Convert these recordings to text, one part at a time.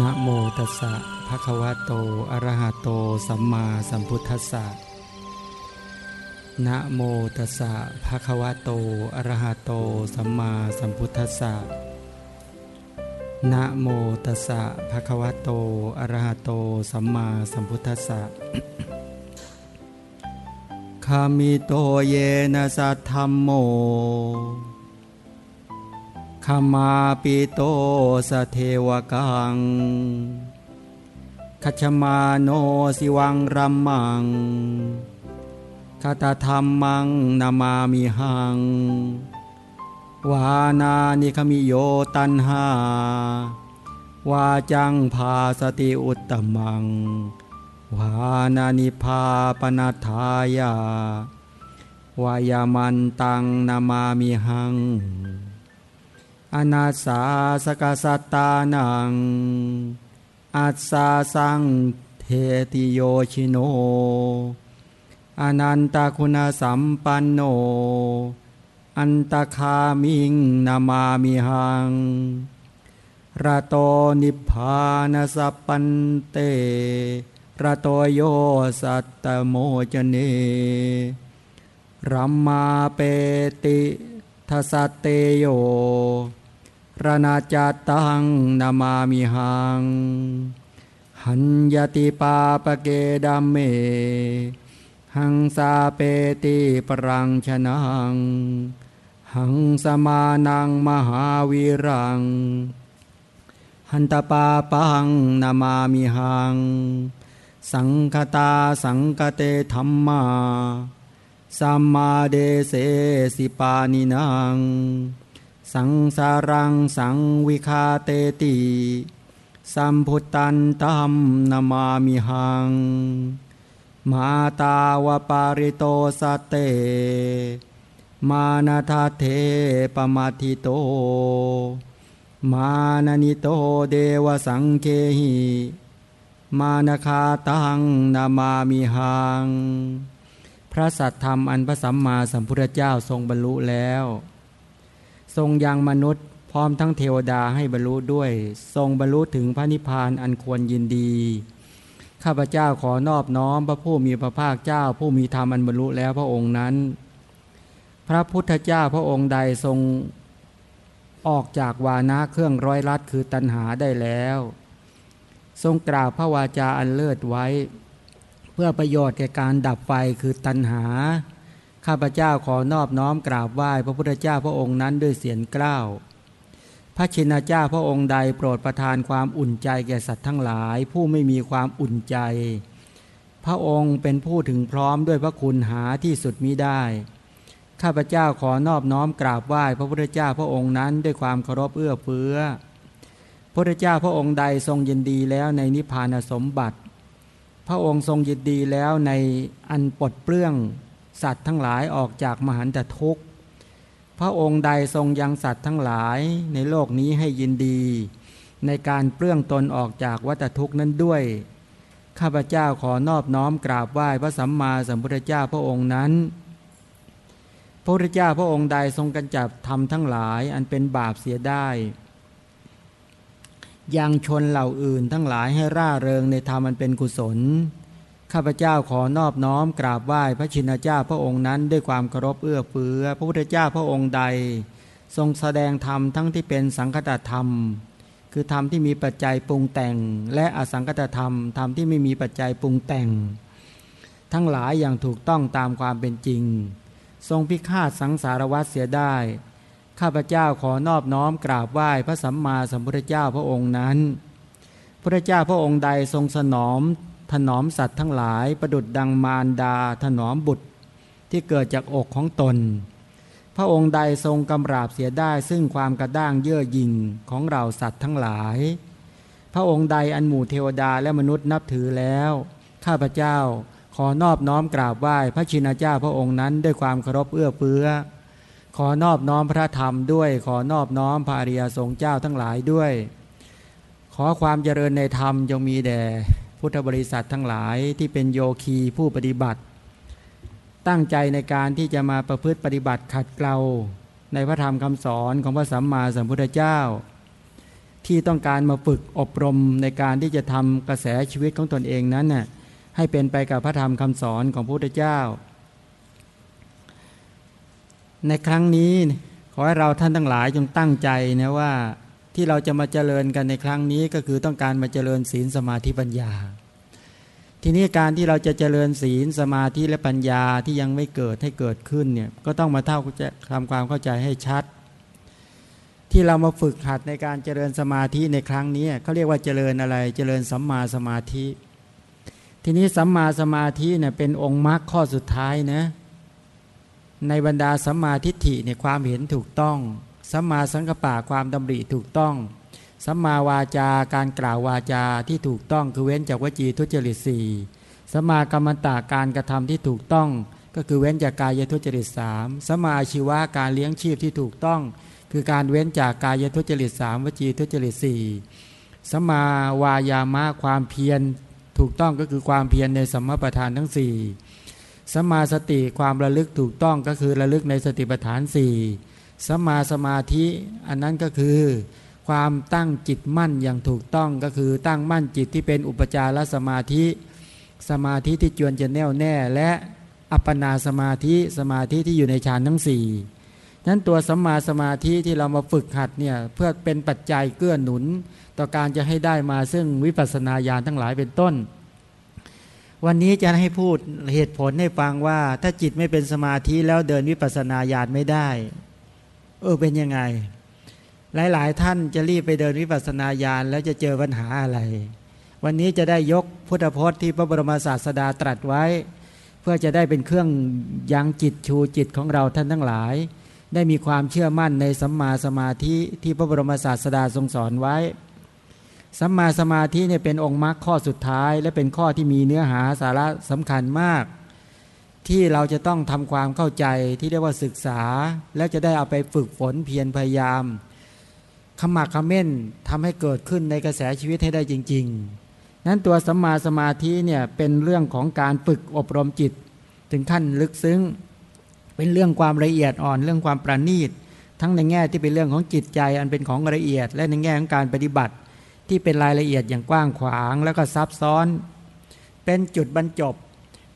นะโมตัสสะภะคะวะโต อะระหะโต สัมมาสัมพุทธัสสะ นะโมตัสสะภะคะวะโต อะระหะโต สัมมาสัมพุทธัสสะ นะโมตัสสะภะคะวะโต อะระหะโต สัมมาสัมพุทธัสสะคามิโตเยนะสัทธัมโม ขมาปิโตสเทวกังคัชมาโนสิวังรัมมังคาตธรรมังนามามิหัง วานานิคมิโยตันหาวาจังพาสติอุตตมัง วานานิพาปนาทายาวายามันตังนามามิหัง อนาสาสกสัตตานังอัสสาสังเทติโยชิโนอนันตคุณสัมปันโน อันตคามิงนามามิหังระโตนิพพานสัพปันเตระโตโยสัตตโมจเนรัมมาเปติทัสเตโย รนาจตังนามามิหัง หันยติปาปเกดัมเม หังสาเปติปรังชนัง หังสมานังมหาวิรัง หันตปาปังนามามิหัง สังขตาสังขเตธัมเมสัมมาเทเสสิปาณินัง สังสารังสังวิฆาเตติสัมพุทธันตังนามามิหัง มาตาวปาลิโตสัตเต มานถัทเธปมาทิโต มานานิโตเดวสังเคหิ มานาคาตังนามามิหัง พระสัตธรรมอันพระสัมมาสัมพุทธเจ้าทรงบรรลุแล้ว ทรงยังมนุษย์พร้อมทั้งเทวดาให้บรรลุด้วย ทรงบรรลุถึงพระนิพพานอันควรยินดี ข้าพเจ้าขอนอบน้อมพระผู้มีพระภาคเจ้าผู้มีธรรมอันบรรลุแล้วพระองค์นั้น พระพุทธเจ้าพระองค์ใดทรงออกจากวานะเครื่องร้อยลัดคือตัณหาได้แล้ว ทรงกราบพระวาจาอันเลิศไว้ เพื่อประโยชน์แก่การดับไฟคือตัณหา ข้าพเจ้าขอนอบน้อมกราบไหว้พระพุทธเจ้าพระองค์นั้นด้วยเสียงกล้าวพระชินเจ้าพระองค์ใดโปรดประทานความอุ่นใจแก่สัตว์ทั้งหลาย ผู้ไม่มีความอุ่นใจ พระองค์เป็นผู้ถึงพร้อมด้วยพระคุณหาที่สุดมิได้ ข้าพเจ้าขอนอบน้อมกราบไหว้พระพุทธเจ้าพระองค์นั้นด้วยความเคารพเอื้อเฟื้อ พระพุทธเจ้าพระองค์ใดทรงยินดีแล้วในนิพพานสมบัติ พระองค์ทรงยินดีแล้วในอันปลดเปลื้อง สัตว์ทั้งหลายออกจากมหันตทุกข์ พระองค์ใดทรงยังสัตว์ทั้งหลายในโลกนี้ให้ยินดี ในการเปลื้องตนออกจากวัฏทุกข์นั้นด้วย ข้าพเจ้าขอนอบน้อมกราบไหว้พระสัมมาสัมพุทธเจ้าพระองค์นั้น พระพุทธเจ้าพระองค์ใดทรงกันจับทำทั้งหลายอันเป็นบาปเสียได้ยังชนเหล่าอื่นทั้งหลายให้ร่าเริงในธรรมอันเป็นกุศล ข้าพเจ้าขอนอบน้อมกราบไหว้พระชินเจ้าพระองค์นั้นด้วยความเคารพเอื้อเฟื้อ พระพุทธเจ้าพระองค์ใด ทรงแสดงธรรมทั้งที่เป็นสังคตธรรม คือธรรมที่มีปัจจัยปรุงแต่ง และอสังคตธรรมธรรมที่ไม่มีปัจจัยปรุงแต่ง ทั้งหลายอย่างถูกต้องตามความเป็นจริง ทรงพิฆาตสังสารวัฏเสียได้ ข้าพเจ้าขอนอบน้อมกราบไหว้พระสัมมาสัมพุทธเจ้าพระองค์นั้นพระเจ้าพระองค์ใดทรงสนอม ถนอมสัตว์ทั้งหลายประดุดดังมารดาถนอมบุตรที่เกิดจากอกของตน พระองค์ใดทรงกำราบเสียได้ซึ่งความกระด้างเย่อหยิ่งของเราสัตว์ทั้งหลาย พระองค์ใดอันหมู่เทวดาและมนุษย์นับถือแล้ว ข้าพเจ้าขอนอบน้อมกราบไหว้พระชินเจ้าพระองค์นั้นด้วยความเคารพเอื้อเฟื้อ ขอนอบน้อมพระธรรมด้วย ขอนอบน้อมพระอริยสงฆ์เจ้าทั้งหลายด้วย ขอความเจริญในธรรมจงมีแด่ พุทธบริษัททั้งหลายที่เป็นโยคีผู้ปฏิบัติ ตั้งใจในการที่จะมาประพฤติปฏิบัติขัดเกลาในพระธรรมคำสอนของพระสัมมาสัมพุทธเจ้า ที่ต้องการมาฝึกอบรมในการที่จะทำกระแสชีวิตของตนเองนั้นน่ะให้เป็นไปกับพระธรรมคำสอนของพระพุทธเจ้า ในครั้งนี้ขอให้เราท่านทั้งหลายจงตั้งใจนะว่า ที่เราจะมาเจริญกันในครั้งนี้ก็คือต้องการมาเจริญศีลสมาธิปัญญา ทีนี้การที่เราจะเจริญศีลสมาธิและปัญญาที่ยังไม่เกิดให้เกิดขึ้นเนี่ยก็ต้องมาเท่าจะทำความเข้าใจให้ชัด ที่เรามาฝึกหัดในการเจริญสมาธิในครั้งนี้เขาเรียกว่าเจริญอะไรเจริญสัมมาสมาธิ ทีนี้สัมมาสมาธิเนี่ยเป็นองค์มรรคข้อสุดท้ายนะในบรรดาสัมมาทิฏฐิในความเห็นถูกต้อง สัมมาสังกปะความดำริถูกต้องสัมมาวาจาการกล่าววาจาที่ถูกต้องคือเว้นจากวจีทุจริตสี่สัมมากรรมตาการกระทำที่ถูกต้อง ก็คือเว้นจากกายทุจริตสามสัมมาชีวะการเลี้ยงชีพที่ถูกต้อง คือการเว้นจากกายทุจริตสามวจีทุจริตสี่สัมมาวายามะความเพียรถูกต้องก็คือความเพียรในสัมมาประธานทั้งสี่สัมมาสติความระลึกถูกต้องก็คือระลึกในสติปัฏฐานสี่ สัมมาสมาธิอันนั้นก็คือ ความตั้งจิตมั่นอย่างถูกต้องก็คือตั้งมั่นจิตที่เป็นอุปจารสมาธิ สมาธิที่จวนจะแน่วแน่ และอัปปนาสมาธิสมาธิที่อยู่ในฌานทั้งสี่นั้นตัวสัมมาสมาธิที่เรามาฝึกหัดเนี่ยเพื่อเป็นปัจจัยเกื้อหนุน ต่อการจะให้ได้มาซึ่งวิปัสสนาญาณทั้งหลายเป็นต้น วันนี้จะให้พูดเหตุผลให้ฟังว่า ถ้าจิตไม่เป็นสมาธิแล้วเดินวิปัสสนาญาณไม่ได้ เออเป็นยังไง หลาย ๆ ท่านจะรีบไปเดินวิปัสสนาญาณแล้วจะเจอปัญหาอะไร วันนี้จะได้ยกพุทธพจน์ที่พระบรมศาสดาตรัสไว้ เพื่อจะได้เป็นเครื่องยังจิตชูจิตของเราท่านทั้งหลาย ได้มีความเชื่อมั่นในสัมมาสมาธิที่พระบรมศาสดาทรงสอนไว้สัมมาสมาธิเนี่ยเป็นองค์มรรคข้อสุดท้าย และเป็นข้อที่มีเนื้อหาสาระสำคัญมาก ที่เราจะต้องทำความเข้าใจที่เรียกว่าศึกษา แล้วจะได้เอาไปฝึกฝนเพียรพยายามขมักขม้นทำให้เกิดขึ้นในกระแสชีวิตให้ได้จริง ๆ นั้นตัวสัมมาสมาธิเนี่ยเป็นเรื่องของการฝึกอบรมจิต ถึงขั้นลึกซึ้ง เป็นเรื่องความละเอียดอ่อนเรื่องความประณีต ทั้งในแง่ที่เป็นเรื่องของจิตใจอันเป็นของละเอียด และในแง่ของการปฏิบัติ ที่เป็นรายละเอียดอย่างกว้างขวาง แล้วก็ซับซ้อน เป็นจุดบรรจบ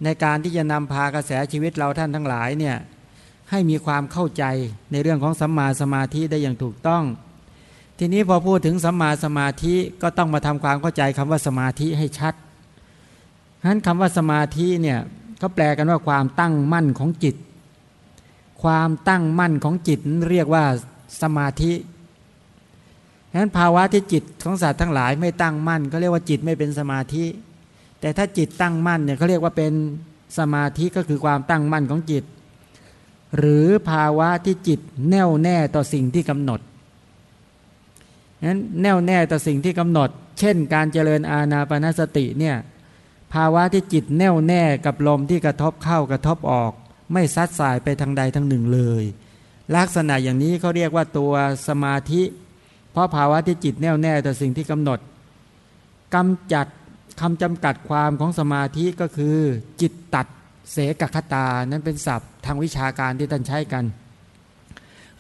ในการที่จะนำพากระแสชีวิตเราท่านทั้งหลายเนี่ยให้มีความเข้าใจในเรื่องของสัมมาสมาธิได้อย่างถูกต้อง ทีนี้พอพูดถึงสัมมาสมาธิก็ต้องมาทำความเข้าใจคำว่าสมาธิให้ชัดฉะนั้นคำว่าสมาธิเนี่ยก็แปลกันว่าความตั้งมั่นของจิต ความตั้งมั่นของจิตเรียกว่าสมาธิฉะนั้นภาวะที่จิตของสัตว์ทั้งหลายไม่ตั้งมั่น ก็เรียกว่าจิตไม่เป็นสมาธิ แต่ถ้าจิตตั้งมั่นเนี่ยเขาเรียกว่าเป็นสมาธิก็คือความตั้งมั่นของจิต หรือภาวะที่จิตแน่วแน่ต่อสิ่งที่กำหนดนั้นแน่วแน่ต่อสิ่งที่กำหนด เช่น การเจริญอาณาปณสติเนี่ยภาวะที่จิตแน่วแน่กับลมที่กระทบเข้ากระทบออก ไม่ซัดสายไปทางใดทางหนึ่งเลย ลักษณะอย่างนี้เขาเรียกว่าตัวสมาธิ เพราะภาวะที่จิตแน่วแน่ต่อสิ่งที่กำหนดกำจัด คำจำกัดความของสมาธิก็คือ จิตตัดเสกคตา นั้นเป็นศัพท์ทางวิชาการที่ท่านใช้กัน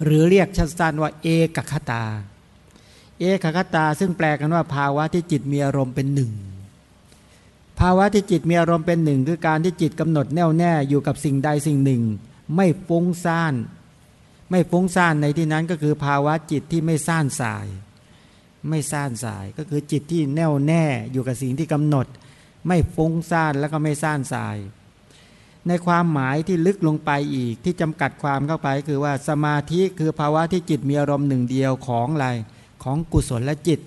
หรือเรียกสั้นๆว่า เอกคตา เอกคตา ซึ่งแปลกันว่าภาวะที่จิตมีอารมณ์เป็นหนึ่งภาวะที่จิตมีอารมณ์เป็นหนึ่งคือการที่จิตกำหนดแน่วแน่อยู่กับสิ่งใดสิ่งหนึ่ง ไม่ฟุ้งซ่าน ไม่ฟุ้งซ่านในที่นั้นก็คือภาวะจิตที่ไม่ซ่านสาย ไม่ซ่านสาย ก็คือจิตที่แน่วแน่อยู่กับสิ่งที่กำหนด ไม่ฟุ้งซ่านแล้วก็ไม่ซ่านสาย ในความหมายที่ลึกลงไปอีกที่จำกัดความเข้าไป คือว่าสมาธิคือภาวะที่จิตมีอารมณ์หนึ่งเดียวของอะไรของกุศลและจิต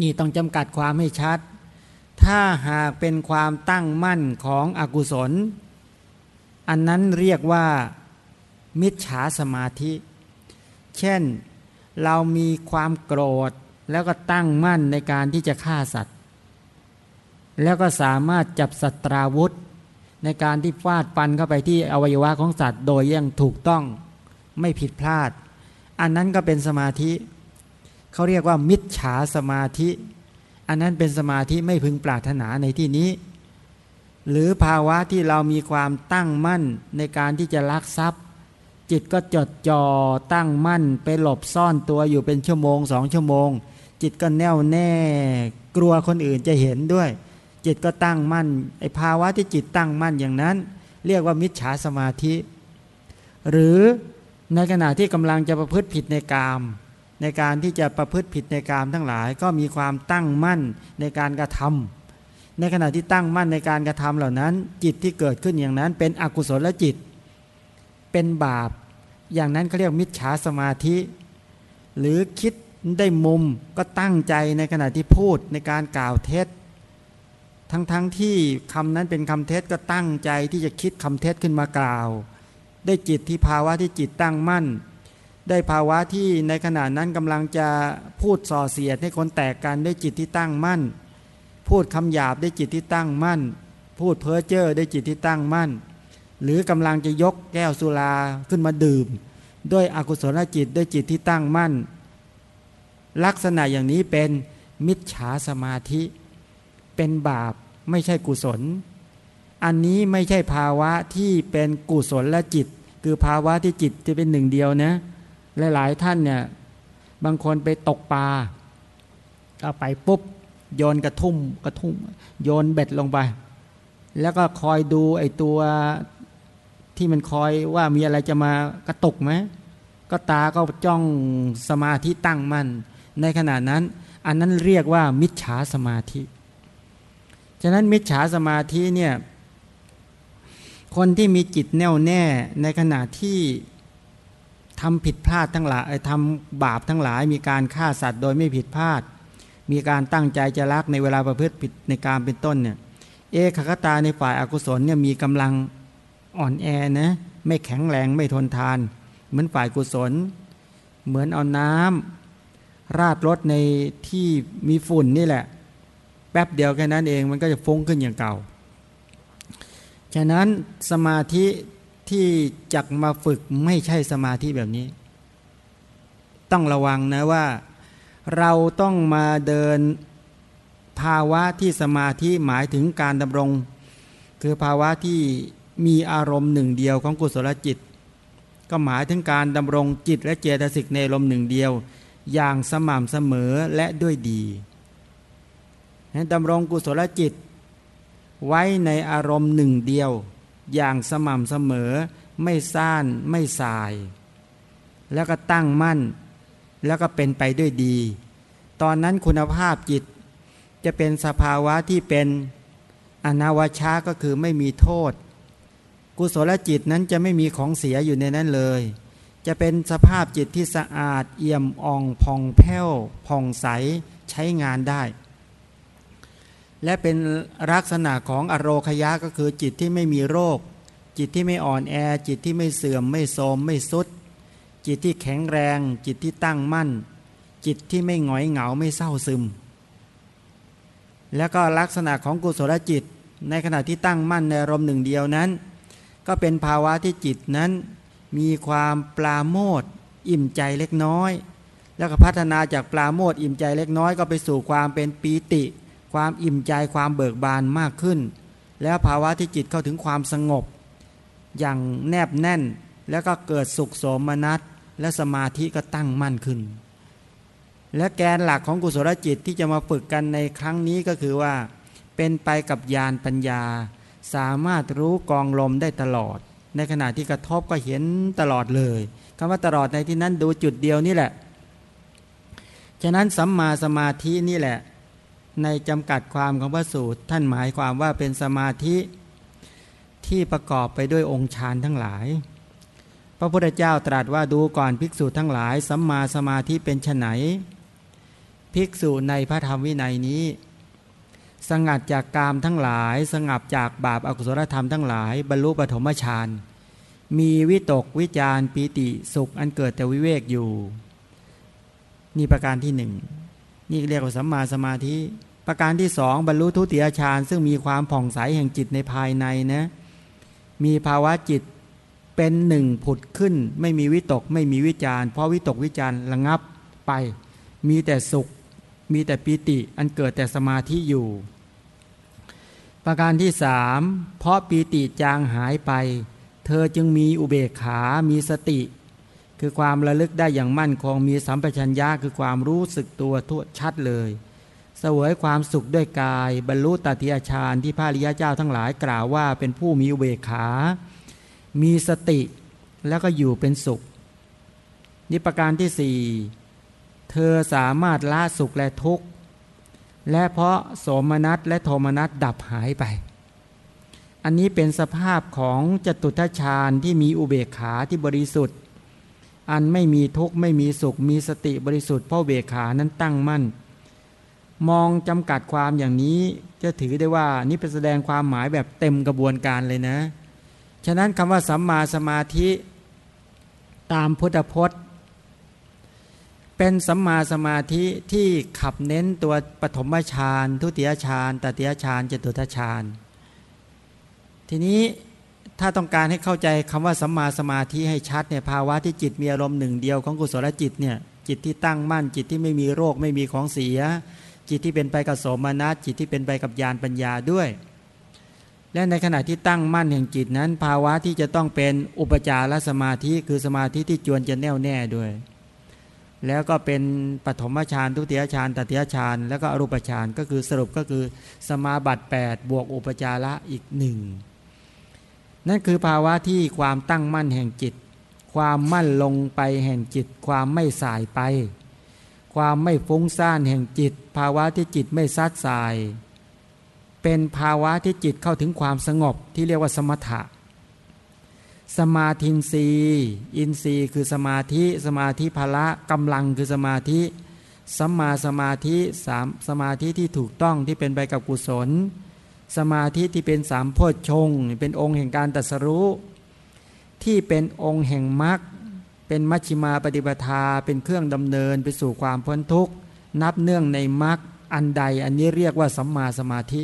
นี่ต้องจำกัดความให้ชัด ถ้าหากเป็นความตั้งมั่นของอกุศล อันนั้นเรียกว่ามิจฉาสมาธิ เช่น เรามีความโกรธ แล้วก็ตั้งมั่นในการที่จะฆ่าสัตว์ แล้วก็สามารถจับสัตราวุธ ในการที่ฟาดฟันเข้าไปที่อวัยวะของสัตว์ โดยยังถูกต้องไม่ผิดพลาด อันนั้นก็เป็นสมาธิเขาเรียกว่ามิจฉาสมาธิ อันนั้นเป็นสมาธิไม่พึงปรารถนาในที่นี้ หรือภาวะที่เรามีความตั้งมั่นในการที่จะลักทรัพย์ จิตก็จดจ่อตั้งมั่นไปหลบซ่อนตัวอยู่เป็นชั่วโมงสองชั่วโมง จิตก็แน่วแน่ กลัวคนอื่นจะเห็นด้วย จิตก็ตั้งมั่นไอภาวะที่จิตตั้งมั่นอย่างนั้น เรียกว่ามิจฉาสมาธิ หรือในขณะที่กำลังจะประพฤติผิดในกาม ในการที่จะประพฤติผิดในกามทั้งหลาย ก็มีความตั้งมั่นในการกระทำในขณะที่ตั้งมั่นในการกระทำเหล่านั้น จิตที่เกิดขึ้นอย่างนั้นเป็นอกุศลจิต เป็นบาป อย่างนั้นเขาเรียกมิจฉาสมาธิ หรือคิดได้มุมก็ตั้งใจในขณะที่พูดในการกล่าวเท็จ ทั้งๆทที่คำนั้นเป็นคำเท็จก็ตั้งใจที่จะคิดคำเท็จขึ้นมากล่าว ได้จิตที่ภาวะที่จิตตั้งมั่น ได้ภาวะที่ในขณะนั้นกำลังจะพูดส่อเสียดให้คนแตกกันได้จิตที่ตั้งมั่น พูดคำหยาบได้จิตที่ตั้งมั่น พูดเพ้อเจ้อได้จิตที่ตั้งมั่น หรือกำลังจะยกแก้วสุราขึ้นมาดื่ม ด้วยอกุศลจิตด้วยจิตที่ตั้งมั่น ลักษณะอย่างนี้เป็นมิจฉาสมาธิ เป็นบาปไม่ใช่กุศล อันนี้ไม่ใช่ภาวะที่เป็นกุศลและจิต คือภาวะที่จิตจะเป็นหนึ่งเดียวนะหลาย ๆ ท่านเนี่ยบางคนไปตกปลาก็ไปปุ๊บโยนกระทุ่มกระทุ่มโยนเบ็ดลงไป แล้วก็คอยดูไอ้ตัว ที่มันคอยว่ามีอะไรจะมากระตกไหมก็ตาก็จ้องสมาธิตั้งมัน่นในขณะนั้น อันนั้นเรียกว่า มิจฉาสมาธิ ฉะนั้นมิจฉาสมาธิเนี่ยคนที่มีจิตแน่วแน่ในขณะที่ทำผิดพลาดทั้งหลายทำบาปทั้งหลาย มีการฆ่าสัตว์โดยไม่ผิดพลาด มีการตั้งใจจะรักในเวลาประพฤติผิดในการเป็นต้นเนี่ยเอขคตาในฝ่ายอากุศลเนี่ยมีกำลัง อ่อนแอนะไม่แข็งแรงไม่ทนทาน เหมือนฝ่ายกุศล เหมือนเอาน้ำราดรถในที่มีฝุ่นนี่แหละ แป๊บเดียวแค่นั้นเองมันก็จะฟุ้งขึ้นอย่างเก่า ฉะนั้นสมาธิที่จักมาฝึกไม่ใช่สมาธิแบบนี้ ต้องระวังนะว่า เราต้องมาเดินภาวะที่สมาธิหมายถึงการดำรง คือภาวะที่ มีอารมณ์หนึ่งเดียวของกุศลจิต ก็หมายถึงการดำรงจิตและเจตสิกในลมหนึ่งเดียว อย่างสม่ำเสมอและด้วยดีดำรงกุศลจิต ไว้ในอารมณ์หนึ่งเดียว อย่างสม่ำเสมอไม่ซ่านไม่สาย แล้วก็ตั้งมั่น แล้วก็เป็นไปด้วยดี ตอนนั้นคุณภาพจิตจะเป็นสภาวะที่เป็นอนาวชาก็คือไม่มีโทษ กุศลจิตนั้นจะไม่มีของเสียอยู่ในนั้นเลย จะเป็นสภาพจิตที่สะอาด เอี่ยมอ่องผ่องแผ้วผ่องใสใช้งานได้ และเป็นลักษณะของอโรคยะก็คือจิตที่ไม่มีโรค จิตที่ไม่อ่อนแอ จิตที่ไม่เสื่อมไม่โทมไม่สุด จิตที่แข็งแรง จิตที่ตั้งมั่น จิตที่ไม่หงอยเหงาไม่เศร้าซึม แล้วก็ลักษณะของกุศลจิต ในขณะที่ตั้งมั่นในอารมณ์หนึ่งเดียวนั้น ก็เป็นภาวะที่จิตนั้น มีความปลาโมดอิ่มใจเล็กน้อย แล้วก็พัฒนาจากปลาโมดอิ่มใจเล็กน้อยก็ไปสู่ความเป็นปีติ ความอิ่มใจความเบิกบานมากขึ้น แล้วภาวะที่จิตเข้าถึงความสงบ อย่างแนบแน่นแล้วก็เกิดสุขสมนัตและสมาธิก็ตั้งมั่นขึ้น และแกนหลักของกุศลจิตที่จะมาฝึกกันในครั้งนี้ก็คือว่า เป็นไปกับญาณปัญญา สามารถรู้กองลมได้ตลอด ในขณะที่กระทบก็เห็นตลอดเลยคำว่าตลอดในที่นั้นดูจุดเดียวนี่แหละ ฉะนั้นสัมมาสมาธินี่แหละ ในจำกัดความของพระสูตร ท่านหมายความว่าเป็นสมาธิที่ประกอบไปด้วยองค์ฌานทั้งหลาย พระพุทธเจ้าตรัสว่าดูก่อนภิกษุทั้งหลาย สัมมาสมาธิเป็นไนภิกษุในพระธรรมวินัยนี้ สงัดจากกามทั้งหลาย สงับจากบาปอากุศลธรรมทั้งหลาย บรรลุปฐมฌานมีวิตกวิจารปีติสุขอันเกิดแต่วิเวกอยู่ นี่ประการที่หนึ่งนี่เรียกว่าสัมมาสมาธิ ประการที่สองบรรลุทุติยฌานซึ่งมีความผ่องใสแห่งจิตในภายในนะ มีภาวะจิตเป็นหนึ่งผุดขึ้น ไม่มีวิตกไม่มีวิจารเพราะวิตกวิจารระงับไป มีแต่สุข มีแต่ปีติอันเกิดแต่สมาธิอยู่ ประการที่สามเพราะปีติจางหายไป เธอจึงมีอุเบกขา มีสติ คือความระลึกได้อย่างมั่นคงมีสัมปชัญญะคือความรู้สึกตัวทั่วชัดเลยสวยความสุขด้วยกาย บรรลุตติยฌานที่พระริยเจ้าทั้งหลายกล่าวว่าเป็นผู้มีอุเบกขา มีสติแล้วก็อยู่เป็นสุขนิประการที่สี่เธอสามารถละสุขและทุกข์ และเพราะโสมนัสและโทมนัสดับหายไป อันนี้เป็นสภาพของจตุทัชฌานที่มีอุเบกขาที่บริสุทธิ์ อันไม่มีทุกข์ไม่มีสุขมีสติบริสุทธิ์เพราะเบกขานั้นตั้งมั่น มองจำกัดความอย่างนี้จะถือได้ว่านี่เป็นแสดงความหมายแบบเต็มกระบวนการเลยนะ ฉะนั้นคำว่าสัมมาสมาธิตามพุทธพจน์ เป็นสัมมาสมาธิที่ขับเน้นตัวปฐมฌานทุติยฌานตติยฌานจตุตฌานทีนี้ถ้าต้องการให้เข้าใจคำว่าสัมมาสมาธิให้ชัดเนี่ยภาวะที่จิตมีอารมณ์หนึ่งเดียวของกุศลจิตเนี่ยจิตที่ตั้งมั่นจิตที่ไม่มีโรคไม่มีของเสีย จิตที่เป็นไปกับโสมนัสจิตที่เป็นไปกับญาณปัญญาด้วย และในขณะที่ตั้งมั่นแห่งจิตนั้น ภาวะที่จะต้องเป็นอุปจารสมาธิคือสมาธิที่จวนจะแน่วแน่ด้วย แล้วก็เป็นปฐมฌานทุติยฌานตติยฌานแล้วก็อรูปฌานก็คือสรุปก็คือสมาบัติ 8 บวกอุปจาระอีกหนึ่งนั่นคือภาวะที่ความตั้งมั่นแห่งจิต ความมั่นลงไปแห่งจิต ความไม่สายไป ความไม่ฟุ้งซ่านแห่งจิต ภาวะที่จิตไม่ซัดสาย เป็นภาวะที่จิตเข้าถึงความสงบที่เรียกว่าสมถะ สมาธินรีอินทรีย์คือสมาธิ สมาธิภละกำลังคือสมาธิสัมมาสมาธิสามสมาธิที่ถูกต้องที่เป็นไปกับกุศล สมาธิที่เป็นสามโพชฌงเป็นองค์แห่งการตัสรู้ ที่เป็นองค์แห่งมรรคเป็นมัชฌิมาปฏิปทาเป็นเครื่องดำเนินไปสู่ความพ้นทุกข์ นับเนื่องในมรรคอันใดอันนี้เรียกว่าสัมมาสมาธิ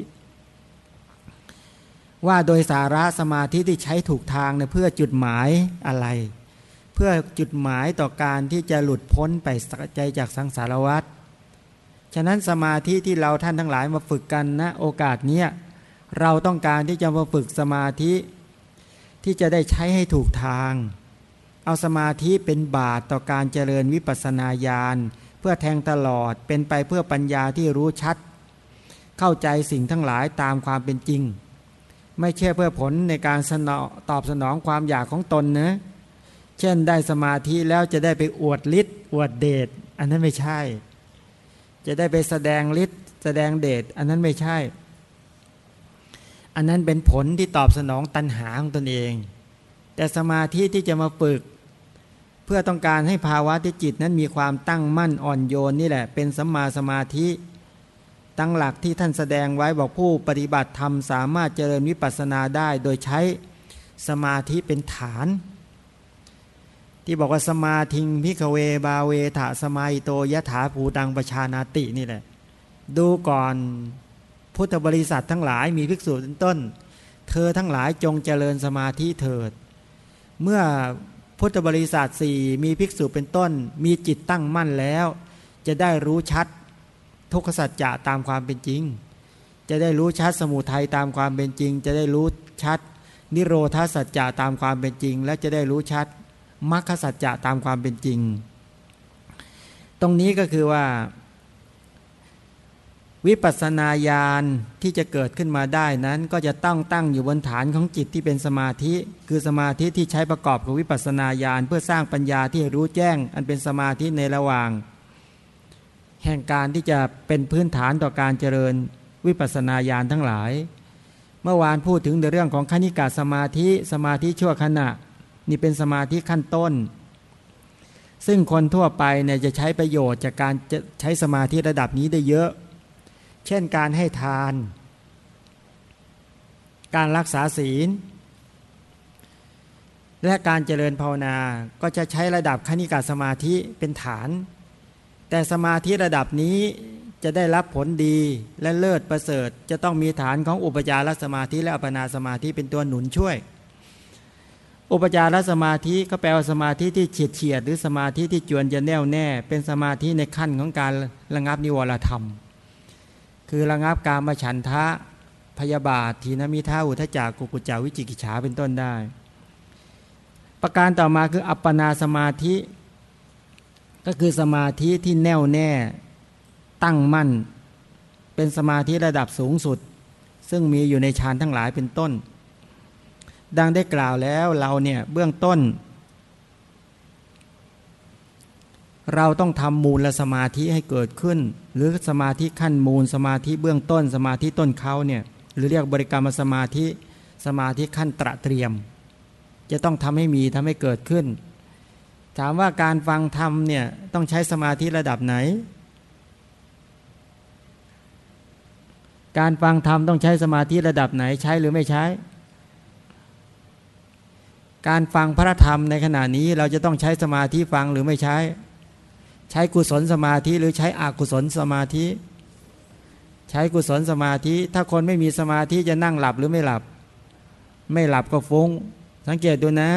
ว่าโดยสาระสมาธิที่ใช้ถูกทางเเพื่อจุดหมายอะไร เพื่อจุดหมายต่อการที่จะหลุดพ้นไปสักใจจากสังสารวัฏฉะนั้นสมาธิที่เราท่านทั้งหลายมาฝึกกันนะโอกาสเนี้ยเราต้องการที่จะมาฝึกสมาธิที่จะได้ใช้ให้ถูกทาง เอาสมาธิเป็นบาตรต่อการเจริญวิปัสนาญาณเพื่อแทงตลอดเป็นไปเพื่อปัญญาที่รู้ชัด เข้าใจสิ่งทั้งหลายตามความเป็นจริง ไม่ใช่เพื่อผลในการสนอตอบสนองความอยากของตนนะเช่นได้สมาธิแล้วจะได้ไปอวดฤทธิ์อวดเดชอันนั้นไม่ใช่ จะได้ไปแสดงฤทธิ์แสดงเดชอันนั้นไม่ใช่ อันนั้นเป็นผลที่ตอบสนองตัณหาของตนเอง แต่สมาธิที่จะมาฝึก เพื่อต้องการให้ภาวะที่จิตนั้นมีความตั้งมั่นอ่อนโยนนี่แหละ เป็นสัมมาสมาธิ ตั้งหลักที่ท่านแสดงไว้บอกผู้ปฏิบัติธรรมสามารถเจริญวิปัสสนาได้ โดยใช้สมาธิเป็นฐาน ที่บอกว่าสมาธิงพิกเวบาเวถาสมาอิโตยะถาภูตังประชานาตินี่แหละดูก่อนพุทธบริษัททั้งหลายมีภิกษุเป็นต้น เธอทั้งหลายจงเจริญสมาธิเถิด เมื่อพุทธบริษัทสี่มีภิกษุเป็นต้น มีจิตตั้งมั่นแล้ว จะได้รู้ชัด ทุกขสัจจะตามความเป็นจริง จะได้รู้ชัดสมุทัยตามความเป็นจริง จะได้รู้ชัด นิโรธาสัจจะตามความเป็นจริง และจะได้รู้ชัดมรรคสัจจะตามความเป็นจริง ตรงนี้ก็คือว่า วิปัสสนาญาณที่จะเกิดขึ้นมาได้นั้นก็จะต้องตั้งอยู่บนฐานของจิตที่เป็นสมาธิ คือสมาธิที่ใช้ประกอบกับวิปัสสนาญาณเพื่อสร้างปัญญาที่รู้แจ้ง อันเป็นสมาธิในระหว่าง แห่งการที่จะเป็นพื้นฐานต่อการเจริญวิปัสสนาญาณทั้งหลาย เมื่อวานพูดถึงในเรื่องของคณิกาสมาธิสมาธิชั่วขณะ นี่เป็นสมาธิขั้นต้น ซึ่งคนทั่วไปเนี่ยจะใช้ประโยชน์จากการจะใช้สมาธิระดับนี้ได้เยอะ เช่นการให้ทาน การรักษาศีล และการเจริญภาวนาก็จะใช้ระดับคณิกาสมาธิเป็นฐาน แต่สมาธิระดับนี้จะได้รับผลดีและเลิศประเสริฐ จะต้องมีฐานของอุปจารสมาธิและอัปนาสมาธิเป็นตัวหนุนช่วย อุปจารสมาธิก็แปลว่าสมาธิที่เฉียดเฉียดหรือสมาธิที่จวนจะแน่วแน่ เป็นสมาธิในขั้นของการระงับนิวรธรรม คือระงับการมาฉันทะพยาบาททีนมิท่าอุทจักกุกุจาวิจิกิจฉาเป็นต้นได้ ประการต่อมาคืออัปปนาสมาธิ ก็คือสมาธิที่แน่วแน่ตั้งมั่น เป็นสมาธิระดับสูงสุด ซึ่งมีอยู่ในฌานทั้งหลายเป็นต้น ดังได้กล่าวแล้วเราเนี่ยเบื้องต้น เราต้องทำมูลและสมาธิให้เกิดขึ้น หรือสมาธิขั้นมูลสมาธิเบื้องต้น สมาธิต้นเขาเนี่ยหรือเรียกบริกรรมสมาธิสมาธิขั้นตระเตรียม จะต้องทำให้มีทำให้เกิดขึ้น ถามว่าการฟังธรรมเนี่ยต้องใช้สมาธิระดับไหน การฟังธรรมต้องใช้สมาธิระดับไหนใช้หรือไม่ใช้ การฟังพระธรรมในขณะนี้เราจะต้องใช้สมาธิฟังหรือไม่ใช้ ใช้กุศลสมาธิหรือใช้อกุศลสมาธิ ใช้กุศลสมาธิ ถ้าคนไม่มีสมาธิจะนั่งหลับหรือไม่หลับ ไม่หลับก็ฟุง้ง สังเกตดูนะ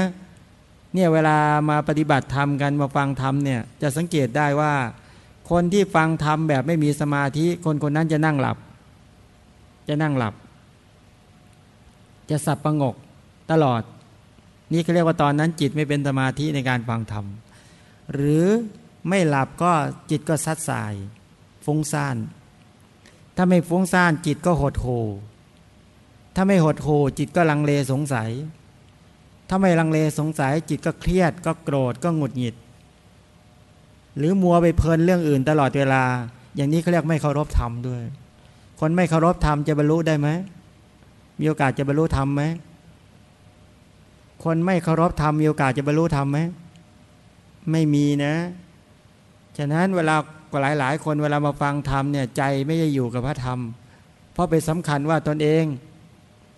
เนี่ยเวลามาปฏิบัติธรรมกันมาฟังธรรมเนี่ยจะสังเกตได้ว่า คนที่ฟังธรรมแบบไม่มีสมาธิ คนคนนั้นจะนั่งหลับ จะนั่งหลับ จะสับประงกตลอด นี่เขาเรียกว่าตอนนั้นจิตไม่เป็นสมาธิในการฟังธรรม หรือไม่หลับก็จิตก็ซัดสาย ฟุ้งซ่าน ถ้าไม่ฟุ้งซ่านจิตก็หดโหถ้าไม่หดโหจิตก็ลังเลสงสัย ถ้าไม่ลังเลสงสัยจิตก็เครียด ก็โกรธก็หงุดหงิด หรือมัวไปเพลินเรื่องอื่นตลอดเวลา อย่างนี้เขาเรียกไม่เคารพธรรมด้วย คนไม่เคารพธรรมจะบรรลุได้ไหมมีโอกาสจะบรรลุธรรมไหมคนไม่เคารพธรรมมีโอกาสจะบรรลุธรรมไหมไม่มีนะ ฉะนั้นเวลาหลายหลายคนเวลามาฟังธรรมเนี่ยใจไม่ได้อยู่กับพระธรรม เพราะไปสำคัญว่าตนเอง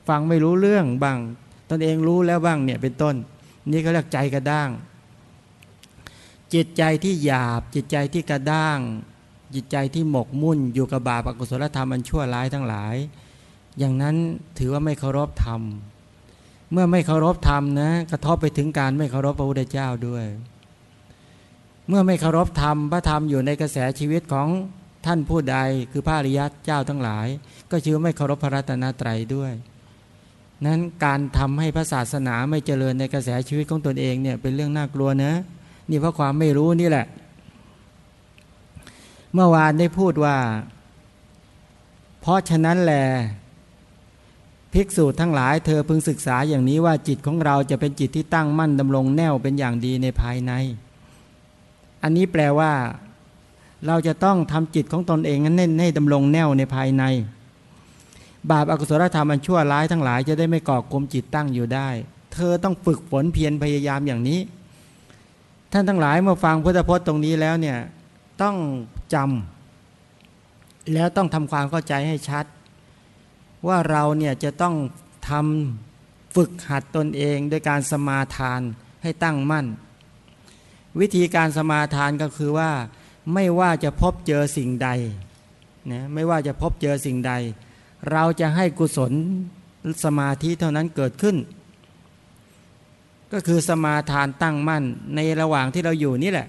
ฟังไม่รู้เรื่องบ้าง ตนเองรู้แล้วบ้างเนี่ยเป็นต้น นี่เขาเรียกใจกระด้าง จิตใจที่หยาบ จิตใจที่กระด้าง จิตใจที่หมกมุ่น อยู่กับบาปอกุศลธรรมอันชั่วร้ายทั้งหลาย อย่างนั้นถือว่าไม่เคารพธรรม เมื่อไม่เคารพธรรมนะกระทบไปถึงการไม่เคารพพระพุทธเจ้าด้วย เมื่อไม่เคารพธรรมพระธรรมอยู่ในกระแสชีวิตของท่านผู้ใดคือพระอริยเจ้าทั้งหลาย ก็ชื่อไม่เคารพพระรัตนตรัยด้วย นั้นการทำให้พระศาสนาไม่เจริญในกระแสชีวิตของตนเองเนี่ยเป็นเรื่องน่ากลัวนะ นี่เพราะความไม่รู้นี่แหละ เมื่อวานได้พูดว่า เพราะฉะนั้นแหละภิกษุทั้งหลายเธอพึงศึกษาอย่างนี้ว่าจิตของเราจะเป็นจิตที่ตั้งมั่นดำรงแน่วเป็นอย่างดีในภายใน อันนี้แปลว่า เราจะต้องทำจิตของตนเองนั้นให้ดำรงแน่วในภายใน บาปอากุศลธรรมอันชั่วร้ายทั้งหลายจะได้ไม่ก่อกลมจิตตั้งอยู่ได้ เธอต้องฝึกฝนเพียรพยายามอย่างนี้ ท่านทั้งหลายเมื่อฟังพุทธพจน์ตรงนี้แล้วเนี่ยต้องจำแล้วต้องทำความเข้าใจให้ชัด ว่าเราเนี่ยจะต้องทำฝึกหัดตนเองโดยการสมาทานให้ตั้งมั่น วิธีการสมาทานก็คือว่าไม่ว่าจะพบเจอสิ่งใดนะไม่ว่าจะพบเจอสิ่งใด เราจะให้กุศลสมาธิเท่านั้นเกิดขึ้น ก็คือสมาทานตั้งมั่นในระหว่างที่เราอยู่นี่แหละ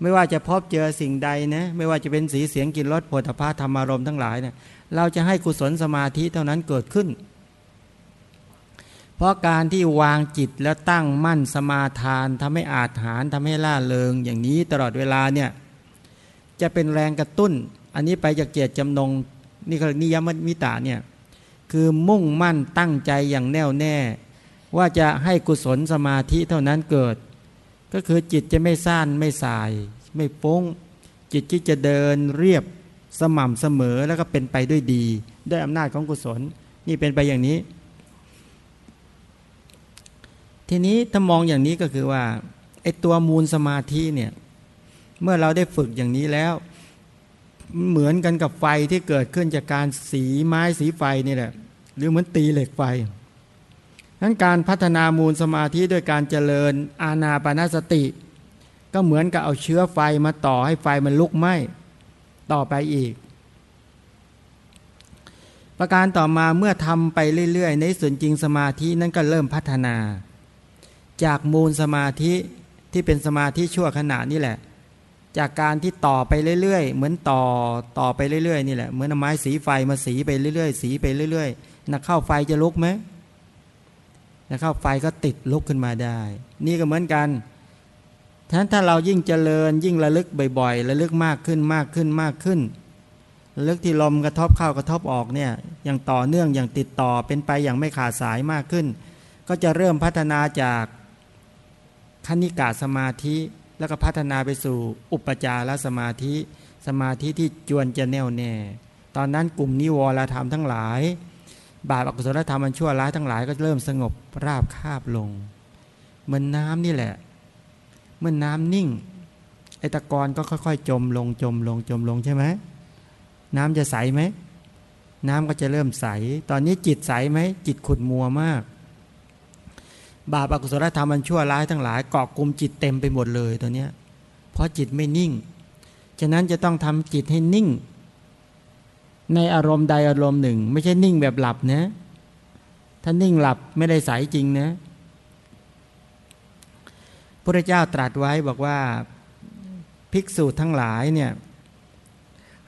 ไม่ว่าจะพบเจอสิ่งใดนะไม่ว่าจะเป็นสีเสียงกลิ่นรสผลิตภัณฑ์ธรรมารมทั้งหลายเนะี่ยเราจะให้กุศลสมาธิเท่านั้นเกิดขึ้น เพราะการที่วางจิตแล้วตั้งมั่นสมาทานทำให้อาจหารทำให้ล่าเริงอย่างนี้ตลอดเวลาเนี่ยจะเป็นแรงกระตุ้น อันนี้ไปจากเกียรติจำนง นี่คือนิยมมิตาเนี่ยคือมุ่งมั่นตั้งใจอย่างแน่วแน่ ว่าจะให้กุศลสมาธิเท่านั้นเกิด ก็คือจิตจะไม่สั้นไม่สาย ไม่ฟุ้งจิตที่จะเดินเรียบสม่ำเสมอแล้วก็เป็นไปด้วยดี ด้วยอำนาจของกุศล นี่เป็นไปอย่างนี้ ทีนี้ถ้ามองอย่างนี้ก็คือว่าไอ้ตัวมูลสมาธิเนี่ยเมื่อเราได้ฝึกอย่างนี้แล้ว เหมือนกันกับไฟที่เกิดขึ้นจากการสีไม้สีไฟนี่แหละ หรือเหมือนตีเหล็กไฟนั้นการพัฒนามูลสมาธิด้วยการเจริญอาณาปณสติ ก็เหมือนกับเอาเชื้อไฟมาต่อให้ไฟมันลุกไหม้ต่อไปอีก ประการต่อมาเมื่อทำไปเรื่อยๆ ในส่วนจริงสมาธินั้นก็เริ่มพัฒนา จากมูลสมาธิที่เป็นสมาธิชั่วขณะนี่แหละ จากการที่ต่อไปเรื่อยๆ เหมือนต่อต่อไปเรื่อยๆนี่แหละเหมือนไม้สีไฟมาสีไปเรื่อยๆ สีไปเรื่อยๆนักเข้าไฟจะลุกไหมนะครับไฟก็ติดลุกขึ้นมาได้ นี่ก็เหมือนกันฉะนั้นถ้าเรายิ่งเจริญยิ่งระลึกบ่อยๆระลึกมากขึ้นมากขึ้นมากขึ้นระลึกที่ลมกระทบเข้ากระทบออกเนี่ยอย่างต่อเนื่องอย่างติดต่อเป็นไปอย่างไม่ขาดสายมากขึ้น ก็จะเริ่มพัฒนาจากคณิกาสมาธิ แล้วก็พัฒนาไปสู่อุปจารสมาธิ สมาธิที่จวนจะแน่วแน่ ตอนนั้นกลุ่มนิวรธรรมทั้งหลาย บาปอกุศลธรรมมันชั่วร้ายทั้งหลายก็เริ่มสงบราบคาบลง เหมือนน้ำนี่แหละ เมื่อน้ำนิ่ง ไอตะกอนก็ค่อยๆ จมลงจมลงจมลงใช่ไหมน้ำจะใสไหมน้ำก็จะเริ่มใส ตอนนี้จิตใสไหม จิตขุดมัวมาก บาปอกุศลธรรมมันชั่วร้ายทั้งหลายเกาะกลุ่มจิตเต็มไปหมดเลยตัวเนี้ยเพราะจิตไม่นิ่ง ฉะนั้นจะต้องทำจิตให้นิ่ง ในอารมณ์ใดอารมณ์หนึ่ง ไม่ใช่นิ่งแบบหลับนะ ถ้านิ่งหลับไม่ได้ใสจริงนะพระเจ้าตรัสไว้บอกว่าภิกษุทั้งหลายเนี่ย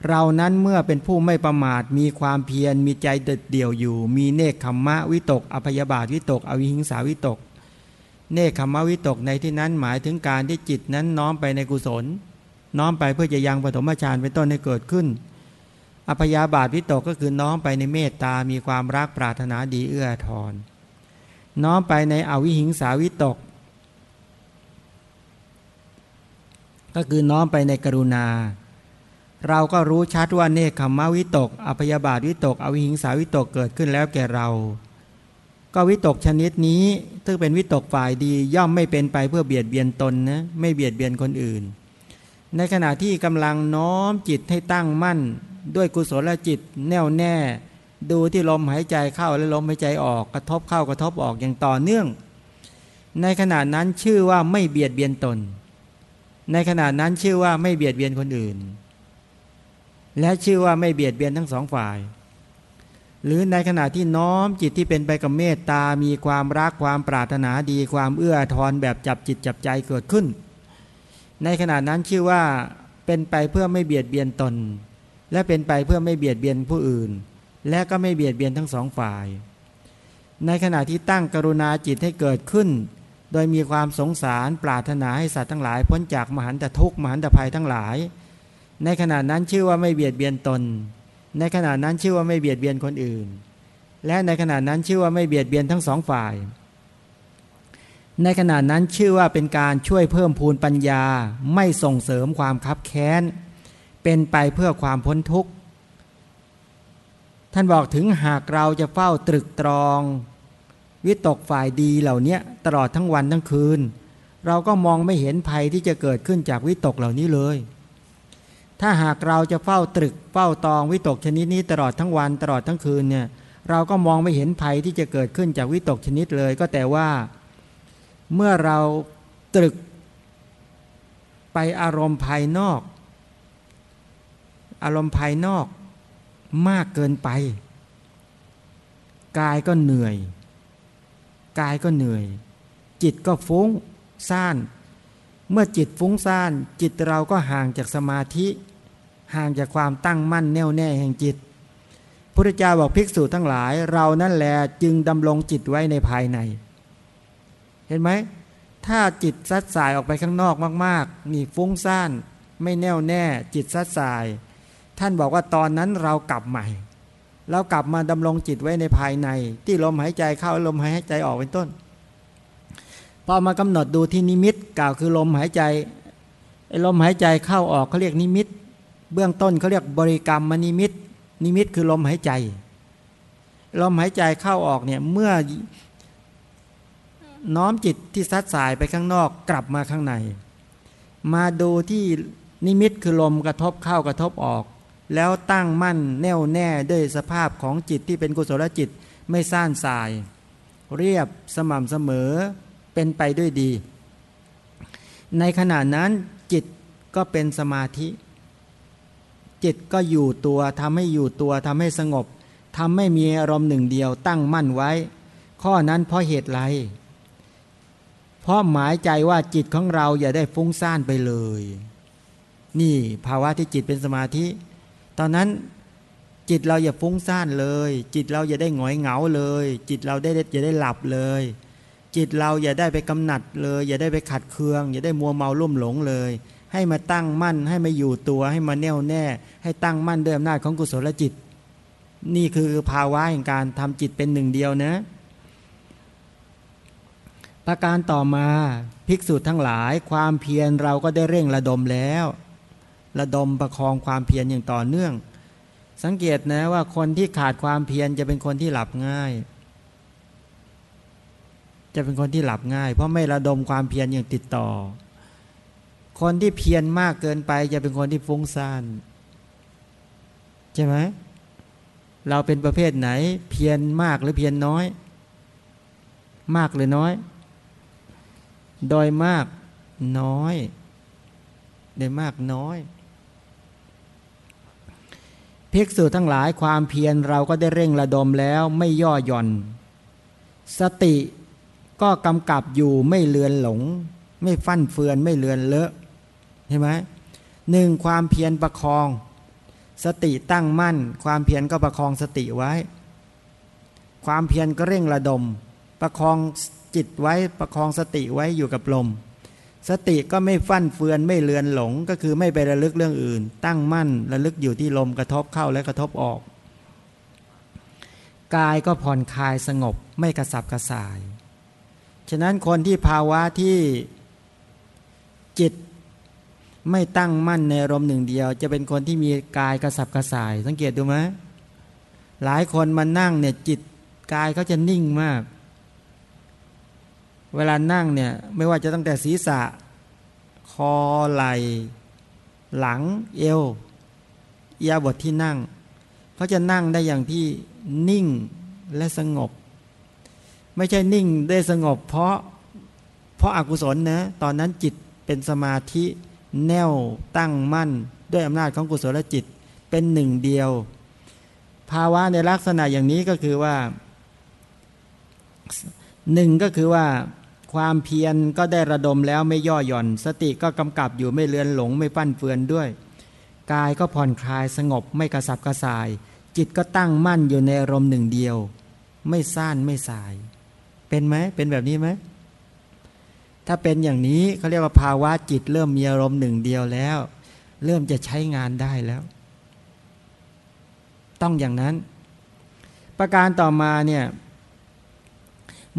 เรานั้นเมื่อเป็นผู้ไม่ประมาทมีความเพียรมีใจเด็ดเดี่ยวอยู่ มีเนคขมมะวิตก อภยบาทวิตก อวิหิงสาวิตก เนคขมมะวิตกในที่นั้นหมายถึงการที่จิตนั้นน้อมไปในกุศล น้อมไปเพื่อจะยังปฐมฌานเป็นต้นให้เกิดขึ้น อภยาบาทวิตกก็คือน้อมไปในเมตตา มีความรักปรารถนาดีเอื้อทอนน้อมไปในอวิหิงสาวิตก ก็คือน้อมไปในกรุณา เราก็รู้ชัดว่าเนคขมวิตก อภยาบาทวิตก อวิหิงสาวิตกเกิดขึ้นแล้วแก่เรา ก็วิตกชนิดนี้ซึ่งเป็นวิตกฝ่ายดีย่อมไม่เป็นไปเพื่อเบียดเบียนตนนะไม่เบียดเบียนคนอื่น ในขณะที่กำลังน้อมจิตให้ตั้งมั่น ด้วยกุศลจิตแน่วแน่ ดูที่ลมหายใจเข้าและลมหายใจออกกระทบเข้ากระทบออกอย่างต่อเนื่อง ในขณะนั้นชื่อว่าไม่เบียดเบียนตน ในขณะนั้นชื่อว่าไม่เบียดเบียนคนอื่น และชื่อว่าไม่เบียดเบียนทั้งสองฝ่าย หรือในขณะที่น้อมจิตที่เป็นไปกับเมตตา มีความรักความปรารถนาดี ความเอื้อทอนแบบจับจิตจับใจเกิดขึ้น ในขณะนั้นชื่อว่าเป็นไปเพื่อไม่เบียดเบียนตน และเป็นไปเพื่อไม่เบียดเบียนผู้อื่น และก็ไม่เบียดเบียนทั้งสองฝ่าย ในขณะที่ตั้งกรุณาจิตให้เกิดขึ้น โดยมีความสงสารปรารถนาให้สัตว์ทั้งหลาย พ้นจากมหันตทุกข์มหันตภัยทั้งหลาย ในขณะนั้นชื่อว่าไม่เบียดเบียนตน ในขณะนั้นชื่อว่าไม่เบียดเบียนคนอื่น และในขณะนั้นชื่อว่าไม่เบียดเบียนทั้งสองฝ่าย ในขณะนั้นชื่อว่าเป็นการช่วยเพิ่มพูนปัญญา ไม่ส่งเสริมความคับแค้น เป็นไปเพื่อความพ้นทุกข์ ท่านบอกถึงหากเราจะเฝ้าตรึกตรอง วิตกฝ่ายดีเหล่านี้ตลอดทั้งวันทั้งคืน เราก็มองไม่เห็นภัยที่จะเกิดขึ้นจากวิตกเหล่านี้เลย ถ้าหากเราจะเฝ้าตรึกเฝ้าตองวิตกชนิดนี้ตลอดทั้งวันตลอดทั้งคืนเนี่ยเราก็มองไม่เห็นภัยที่จะเกิดขึ้นจากวิตกชนิดเลย ก็แต่ว่าเมื่อเราตรึกไปอารมณ์ภายนอก อารมณ์ภายนอกมากเกินไป กายก็เหนื่อย กายก็เหนื่อย จิตก็ฟุ้งซ่าน เมื่อจิตฟุ้งซ่าน จิตเราก็ห่างจากสมาธิ ห่างจากความตั้งมั่นแน่วแน่แห่งจิตพระเจ้าบอกภิกษุทั้งหลาย เรานั่นแหละจึงดำรงจิตไว้ในภายใน เห็นไหม ถ้าจิตซัดสายออกไปข้างนอกมากๆนี่ฟุ้งซ่านไม่แน่วแน่ จิตซัดสาย ท่านบอกว่าตอนนั้นเรากลับใหม่ เรากลับมาดำรงจิตไว้ในภายใน ที่ลมหายใจเข้าลมหายใจออกเป็นต้นพอมากำหนดดูที่นิมิตกล่าวคือลมหายใจไอ้ลมหายใจเข้าออกเขาเรียกนิมิต เบื้องต้นเขาเรียกบริกรรมมนิมิต นิมิตคือลมหายใจ ลมหายใจเข้าออกเนี่ยเมื่อน้อมจิตที่ซัดสายไปข้างนอกกลับมาข้างใน มาดูที่นิมิตคือลมกระทบเข้ากระทบออก แล้วตั้งมั่นแน่วแน่ด้วยสภาพของจิตที่เป็นกุศลจิตไม่ซ่านสาย เรียบสม่ำเสมอเป็นไปด้วยดี ในขณะนั้นจิตก็เป็นสมาธิ จิตก็อยู่ตัวทำให้อยู่ตัวทำให้สงบทำให้มีอารมณ์หนึ่งเดียวตั้งมั่นไว้ ข้อนั้นเพราะเหตุไร เพราะหมายใจว่าจิตของเราอย่าได้ฟุ้งซ่านไปเลย นี่ภาวะที่จิตเป็นสมาธิ ตอนนั้นจิตเราอย่าฟุ้งซ่านเลย จิตเราอย่าได้หงอยเหงาเลย จิตเราได้อย่าได้หลับเลย จิตเราอย่าได้ไปกำหนัดเลย อย่าได้ไปขัดเคือง อย่าได้มัวเมาลุ่มหลงเลย ให้มาตั้งมั่น ให้มาอยู่ตัวให้มาแน่วแน่ ให้ตั้งมั่นด้วยอำนาจของกุศลจิต นี่คือภาวะแห่งการทำจิตเป็นหนึ่งเดียวนะ ประการต่อมาภิกษุทั้งหลายความเพียรเราก็ได้เร่งระดมแล้ว ระดมประคองความเพียรอย่างต่อเนื่อง สังเกตนะว่าคนที่ขาดความเพียรจะเป็นคนที่หลับง่าย จะเป็นคนที่หลับง่าย เพราะไม่ระดมความเพียรอย่างติดต่อ คนที่เพียรมากเกินไป จะเป็นคนที่ฟุ้งซ่านใช่ไหมเราเป็นประเภทไหน เพียรมากหรือเพียรน้อย มากหรือน้อย โดยมากน้อย โดยมากน้อยภิกษุทั้งหลายความเพียรเราก็ได้เร่งระดมแล้วไม่ย่อหย่อน สติก็กำกับอยู่ไม่เลือนหลง ไม่ฟั่นเฟือนไม่เลือนเลอะ ช่ไหมหนึ่งความเพียรประคอง สติตั้งมั่น ความเพียรก็ประคองสติไว้ ความเพียรก็เร่งระดม ประคองจิตไว้ประคองสติไว้อยู่กับลม สติก็ไม่ฟั่นเฟือนไม่เลือนหลงก็คือไม่ไประลึกเรื่องอื่น ตั้งมั่นระลึกอยู่ที่ลมกระทบเข้าและกระทบออก กายก็ผ่อนคลายสงบไม่กระสับกระส่าย ฉะนั้นคนที่ภาวะที่จิต ไม่ตั้งมั่นในอารมณ์หนึ่งเดียว จะเป็นคนที่มีกายกระสับกระส่าย สังเกตดูไหมหลายคนมานั่งเนี่ยจิตกายเขาจะนิ่งมาก เวลานั่งเนี่ยไม่ว่าจะตั้งแต่ศีรษะ คอไหล่หลังเอวเอียบทที่นั่งเขาจะนั่งได้อย่างที่นิ่งและสงบ ไม่ใช่นิ่งได้สงบ เพราะเพราะอากุศลนะตอนนั้นจิตเป็นสมาธิ แน่วตั้งมั่น ด้วยอำนาจของกุศลจิตเป็นหนึ่งเดียว ภาวะในลักษณะอย่างนี้ก็คือว่าหนึ่งก็คือว่าความเพียรก็ได้ระดมแล้วไม่ย่อหย่อน สติก็กำกับอยู่ไม่เลือนหลงไม่ฟั่นเฟือนด้วย กายก็ผ่อนคลายสงบไม่กระสับกระส่าย จิตก็ตั้งมั่นอยู่ในอารมณ์หนึ่งเดียว ไม่ซ่านไม่สาย เป็นไหมเป็นแบบนี้ไหม ถ้าเป็นอย่างนี้เขาเรียกว่าภาวะจิตเริ่มมีอารมณ์หนึ่งเดียวแล้ว เริ่มจะใช้งานได้แล้ว ต้องอย่างนั้น ประการต่อมาเนี่ย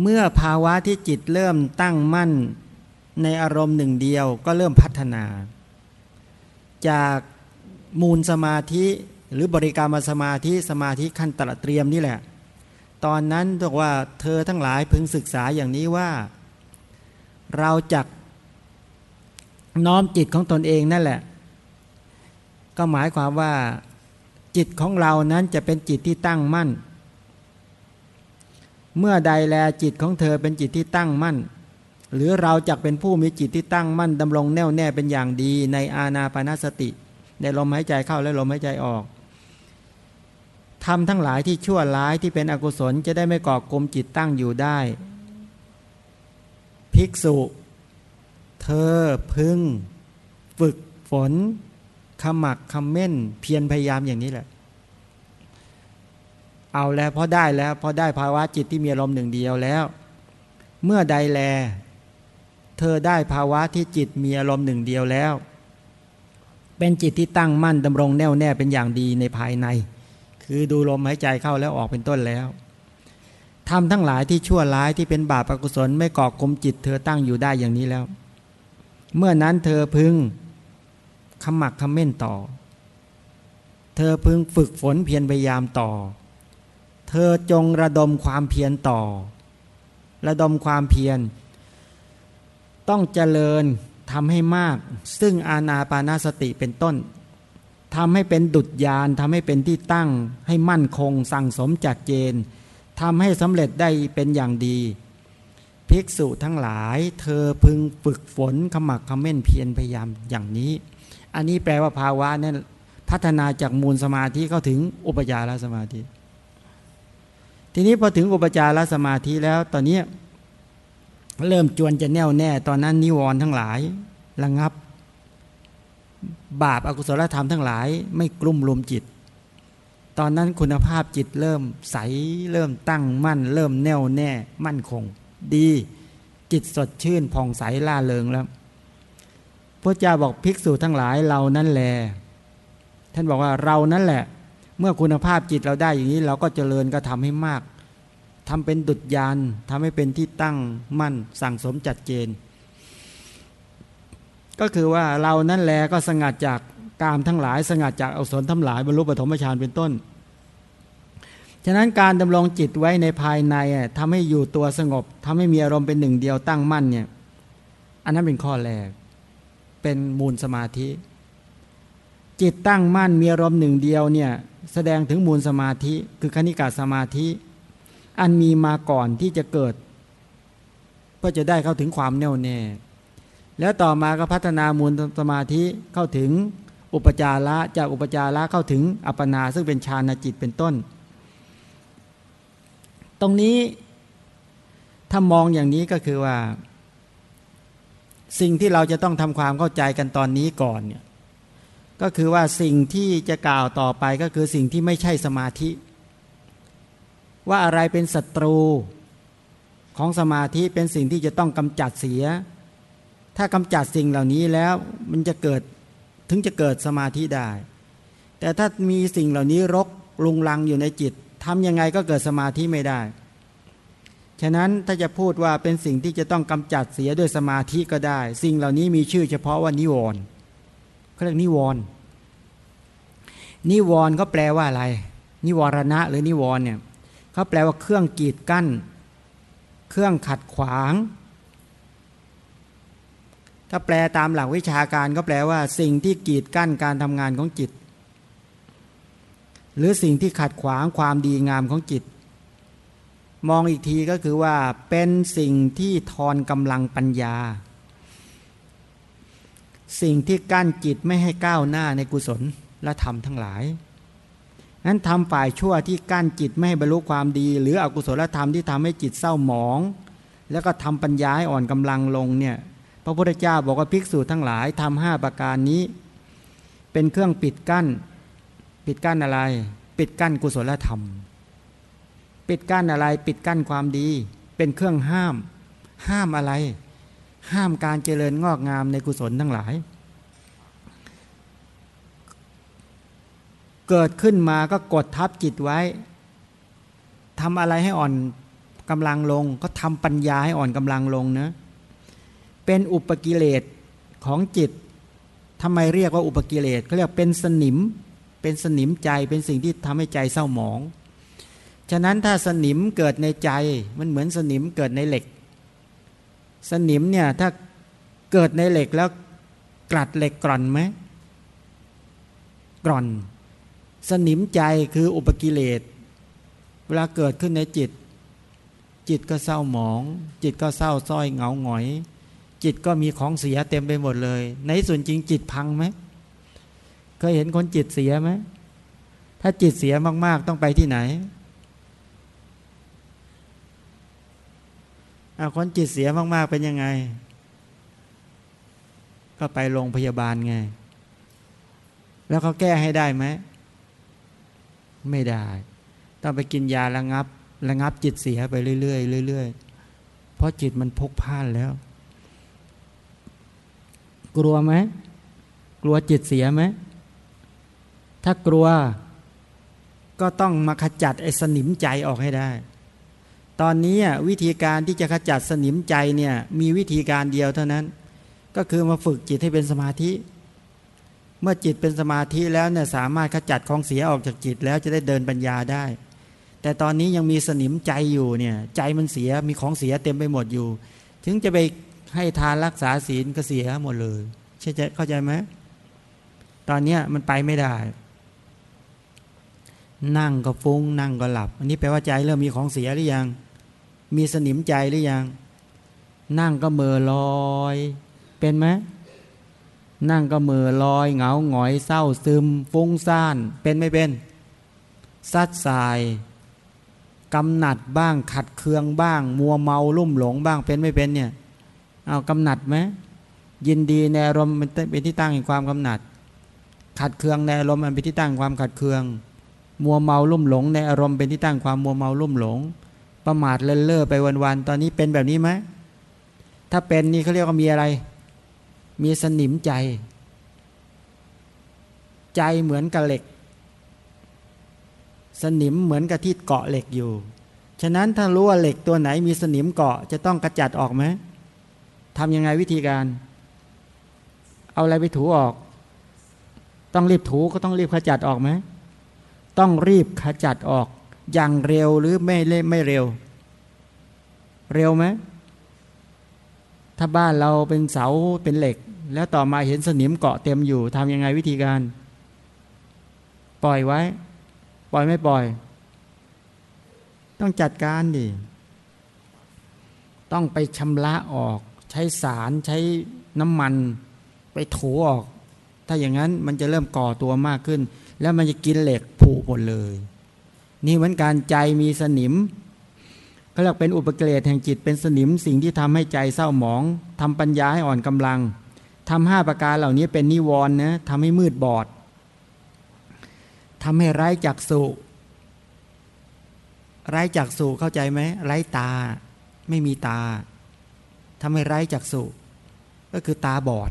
เมื่อภาวะที่จิตเริ่มตั้งมั่นในอารมณ์หนึ่งเดียวก็เริ่มพัฒนา จากมูลสมาธิหรือบริกรรมสมาธิสมาธิขั้นตระเตรียมนี่แหละ ตอนนั้นบอกว่าเธอทั้งหลายพึงศึกษาอย่างนี้ว่า เราจักน้อมจิตของตนเองนั่นแหละ ก็หมายความว่า จิตของเรานั้นจะเป็นจิตที่ตั้งมั่น เมื่อใดแลจิตของเธอเป็นจิตที่ตั้งมั่น หรือเราจักเป็นผู้มีจิตที่ตั้งมั่นดำรงแน่วแน่เป็นอย่างดีในอาณาปณสติ ในลมหายใจเข้าและลมหายใจออกทำทั้งหลายที่ชั่วร้ายที่เป็นอกุศลจะได้ไม่ก่อกลมจิตตั้งอยู่ได้ ภิกษุ เธอพึง ฝึกฝนขมักคำเม่น เพียรพยายามอย่างนี้แหละ เอาแล้วพอได้แล้วพอได้ภาวะจิตที่มีอารมณ์หนึ่งเดียวแล้ว เมื่อใดแล เธอได้ภาวะที่จิตมีอารมณ์หนึ่งเดียวแล้ว เป็นจิตที่ตั้งมั่นดำรงแน่วแน่เป็นอย่างดีในภายใน คือดูลมหายใจเข้าแล้วออกเป็นต้นแล้ว ทำทั้งหลายที่ชั่วร้ายที่เป็นบาปอกุศลไม่ก่อกลมจิต เธอตั้งอยู่ได้อย่างนี้แล้ว เมื่อนั้นเธอพึงขมักขม้นต่อ เธอพึงฝึกฝนเพียรพยายามต่อ เธอจงระดมความเพียรต่อ ระดมความเพียร ต้องเจริญทำให้มาก ซึ่งอาณาปานาสติเป็นต้นทำให้เป็นดุจยานทำให้เป็นที่ตั้ง ให้มั่นคง สั่งสมจัดเจน ทำให้สำเร็จได้เป็นอย่างดี ภิกษุทั้งหลาย เธอพึงฝึกฝนขมักขม้นเพียรพยายามอย่างนี้ อันนี้แปลว่าภาวะนั้นพัฒนาจากมูลสมาธิเข้าถึงอุปยาลสมาธิ ทีนี้พอถึงอุปจารสมาธิแล้วตอนนี้เริ่มจวนจะแน่วแน่ ตอนนั้นนิวรณ์ทั้งหลายระงับ บาปอากุศลธรรมทั้งหลาย ไม่กลุ่มรวมจิต ตอนนั้นคุณภาพจิตเริ่มใสเริ่มตั้งมั่น เริ่มแน่วแน่มั่นคง ดี จิตสดชื่นผ่องใสล่าเริงแล้วพระเจ้าบอกภิกษุทั้งหลายเรานั่นแหละท่านบอกว่าเรานั่นแหละ เมื่อคุณภาพจิตเราได้อย่างนี้ เราก็เจริญก็ทำให้มากทำเป็นดุจยานทำให้เป็นที่ตั้งมั่นสั่งสมจัดเจน ก็คือว่าเรานั่นแหละก็สงัดจาก กามทั้งหลายสงัดจากอสนทั้งหลายบรรลุปฐมฌานเป็นต้น ฉะนั้นการดำรงจิตไว้ในภายในทำให้อยู่ตัวสงบทำให้มีอารมณ์เป็นหนึ่งเดียวตั้งมั่นเนี่ยอันนั้นเป็นข้อแรกเป็นมูลสมาธิ จิตตั้งมั่นมีอารมณ์หนึ่งเดียวเนี่ยแสดงถึงมูลสมาธิ คือคณิกาสมาธิ อันมีมาก่อนที่จะเกิด เพื่อจะได้เข้าถึงความแน่วแน่ แล้วต่อมาก็พัฒนามูลสมาธิเข้าถึง อุปจาระจากอุปจาระเข้าถึงอัปปนาซึ่งเป็นฌานจิตเป็นต้น ตรงนี้ถ้ามองอย่างนี้ก็คือว่า สิ่งที่เราจะต้องทำความเข้าใจกันตอนนี้ก่อนเนี่ยก็คือว่าสิ่งที่จะกล่าวต่อไปก็คือสิ่งที่ไม่ใช่สมาธิ ว่าอะไรเป็นศัตรูของสมาธิเป็นสิ่งที่จะต้องกำจัดเสีย ถ้ากำจัดสิ่งเหล่านี้แล้วมันจะเกิด ถึงจะเกิดสมาธิได้ แต่ถ้ามีสิ่งเหล่านี้รกลุงลังอยู่ในจิตทำยังไงก็เกิดสมาธิไม่ได้ ฉะนั้นถ้าจะพูดว่าเป็นสิ่งที่จะต้องกำจัดเสียด้วยสมาธิก็ได้ สิ่งเหล่านี้มีชื่อเฉพาะว่านิวรณ์เขาเรียกนิวรณ์นิวรณ์เขาแปลว่าอะไร นิวรณะหรือนิวรณ์เนี่ยเขาแปลว่าเครื่องกีดกั้น เครื่องขัดขวาง ถ้าแปลตามหลักวิชาการก็แปลว่า สิ่งที่กีดกั้นการทำงานของจิต หรือสิ่งที่ขัดขวางความดีงามของจิต มองอีกทีก็คือว่าเป็นสิ่งที่ทอนกำลังปัญญา สิ่งที่กั้นจิตไม่ให้ก้าวหน้าในกุศลและธรรมทั้งหลายนั้นทำฝ่ายชั่วที่กั้นจิตไม่ให้บรรลุความดี หรืออกุศลธรรมที่ทำให้จิตเศร้าหมอง แล้วก็ทำปัญญาให้อ่อนกำลังลงเนี่ย พระพุทธเจ้าบอกว่าภิกษุทั้งหลายทำห้าประการนี้ เป็นเครื่องปิดกั้น ปิดกั้นอะไร ปิดกั้นกุศลธรรม ปิดกั้นอะไรปิดกั้นความดี เป็นเครื่องห้าม ห้ามอะไร ห้ามการเจริญงอกงามในกุศลทั้งหลาย เกิดขึ้นมาก็กดทับจิตไว้ทำอะไรให้อ่อนกำลังลง ก็ทำปัญญาให้อ่อนกำลังลงนะ เป็นอุปกิเลสของจิตทำไมเรียกว่าอุปกิเลสเขาเรียกเป็นสนิม เป็นสนิมใจเป็นสิ่งที่ทำให้ใจเศร้าหมอง ฉะนั้นถ้าสนิมเกิดในใจมันเหมือนสนิมเกิดในเหล็ก สนิมเนี่ยถ้าเกิดในเหล็กแล้วกลัดเหล็กกร่อนไหมกร่อน สนิมใจคืออุปกิเลสเวลาเกิดขึ้นในจิต จิตก็เศร้าหมอง จิตก็เศร้าส้อยเหงาหงอย จิตก็มีของเสียเต็มไปหมดเลย ในส่วนจริงจิตพังไหมเคยเห็นคนจิตเสียไหมถ้าจิตเสียมาก ๆ ต้องไปที่ไหนคนจิตเสียมากๆเป็นยังไง ก็ไปโรงพยาบาลไง แล้วเขาแก้ให้ได้ไหม ไม่ได้ ต้องไปกินยาระงับ ระงับจิตเสียไปเรื่อยๆเรื่อยๆเพราะจิตมันพกพ่านแล้ว กลัวไหมกลัวจิตเสียไหมถ้ากลัวก็ต้องมาขจัดไอ้สนิมใจออกให้ได้ ตอนนี้วิธีการที่จะขจัดสนิมใจเนี่ยมีวิธีการเดียวเท่านั้น ก็คือมาฝึกจิตให้เป็นสมาธิ เมื่อจิตเป็นสมาธิแล้วเนี่ยสามารถขจัดของเสียออกจากจิตแล้วจะได้เดินปัญญาได้ แต่ตอนนี้ยังมีสนิมใจอยู่เนี่ยใจมันเสียมีของเสียเต็มไปหมดอยู่ ถึงจะไป ให้ทานรักษาศีลก็เสียหมดเลยใช่เข้าใจไหมตอนนี้มันไปไม่ได้ นั่งก็ฟุง้งนั่งก็หลับ อันนี้แปลว่าใจเริ่มมีของเสียหรือยัง มีสนิมใจหรือยัง นั่งก็เมือลอย เป็นไหมนั่งก็เมือลอยเหงาหงอยเศร้าซึม ฟุ้งซ่าน เป็นไม่เป็นซัดสายกำหนัดบ้างขัดเคืองบ้าง มัวเมาลุ่มหลงบ้างเป็นไม่เป็นเนี่ย เอากำหนัดไหมยินดีในอารมณ์เป็นที่ตั้งแห่งความกำหนัด ขัดเคืองในอารมณ์เป็นที่ตั้งความขัดเคือง มัวเมาลุ่มหลง ในอารมณ์เป็นที่ตั้งความมัวเมาลุ่มหลง ประมาทเล่อเล่อไปวันๆตอนนี้เป็นแบบนี้ไหมถ้าเป็นนี่เขาเรียกว่ามีอะไร มีสนิมใจ ใจเหมือนกับเหล็ก สนิมเหมือนกับที่เกาะเหล็กอยู่ ฉะนั้นถ้ารู้ว่าเหล็กตัวไหนมีสนิมเกาะจะต้องกระจัดออกไหม ทำยังไงวิธีการ เอาอะไรไปถูออก ต้องรีบถูก็ต้องรีบขจัดออกไหมต้องรีบขจัดออก อย่างเร็วหรือไม่ไม่เร็ว เร็วไหมถ้าบ้านเราเป็นเสาเป็นเหล็ก แล้วต่อมาเห็นสนิมเกาะเต็มอยู่ทำยังไงวิธีการ ปล่อยไว้ ปล่อยไม่ปล่อย ต้องจัดการดิต้องไปชำระออก ใช้สารใช้น้ำมันไปถูออก ถ้าอย่างนั้นมันจะเริ่มก่อตัวมากขึ้น แล้วมันจะกินเหล็กผุหมดเลย นี่เหมือนการใจมีสนิมเขาเรียกเป็นอุปเกรดแห่งจิตเป็นสนิมสิ่งที่ทำให้ใจเศร้าหมองทำปัญญาให้อ่อนกำลังทำห้าประการเหล่านี้เป็นนิวรณ์นะทำให้มืดบอดทำให้ไร้จักสุไร้จักสุเข้าใจไหมไร้ตา ไม่มีตา ทำให้ไร้จักสุก็คือตาบอด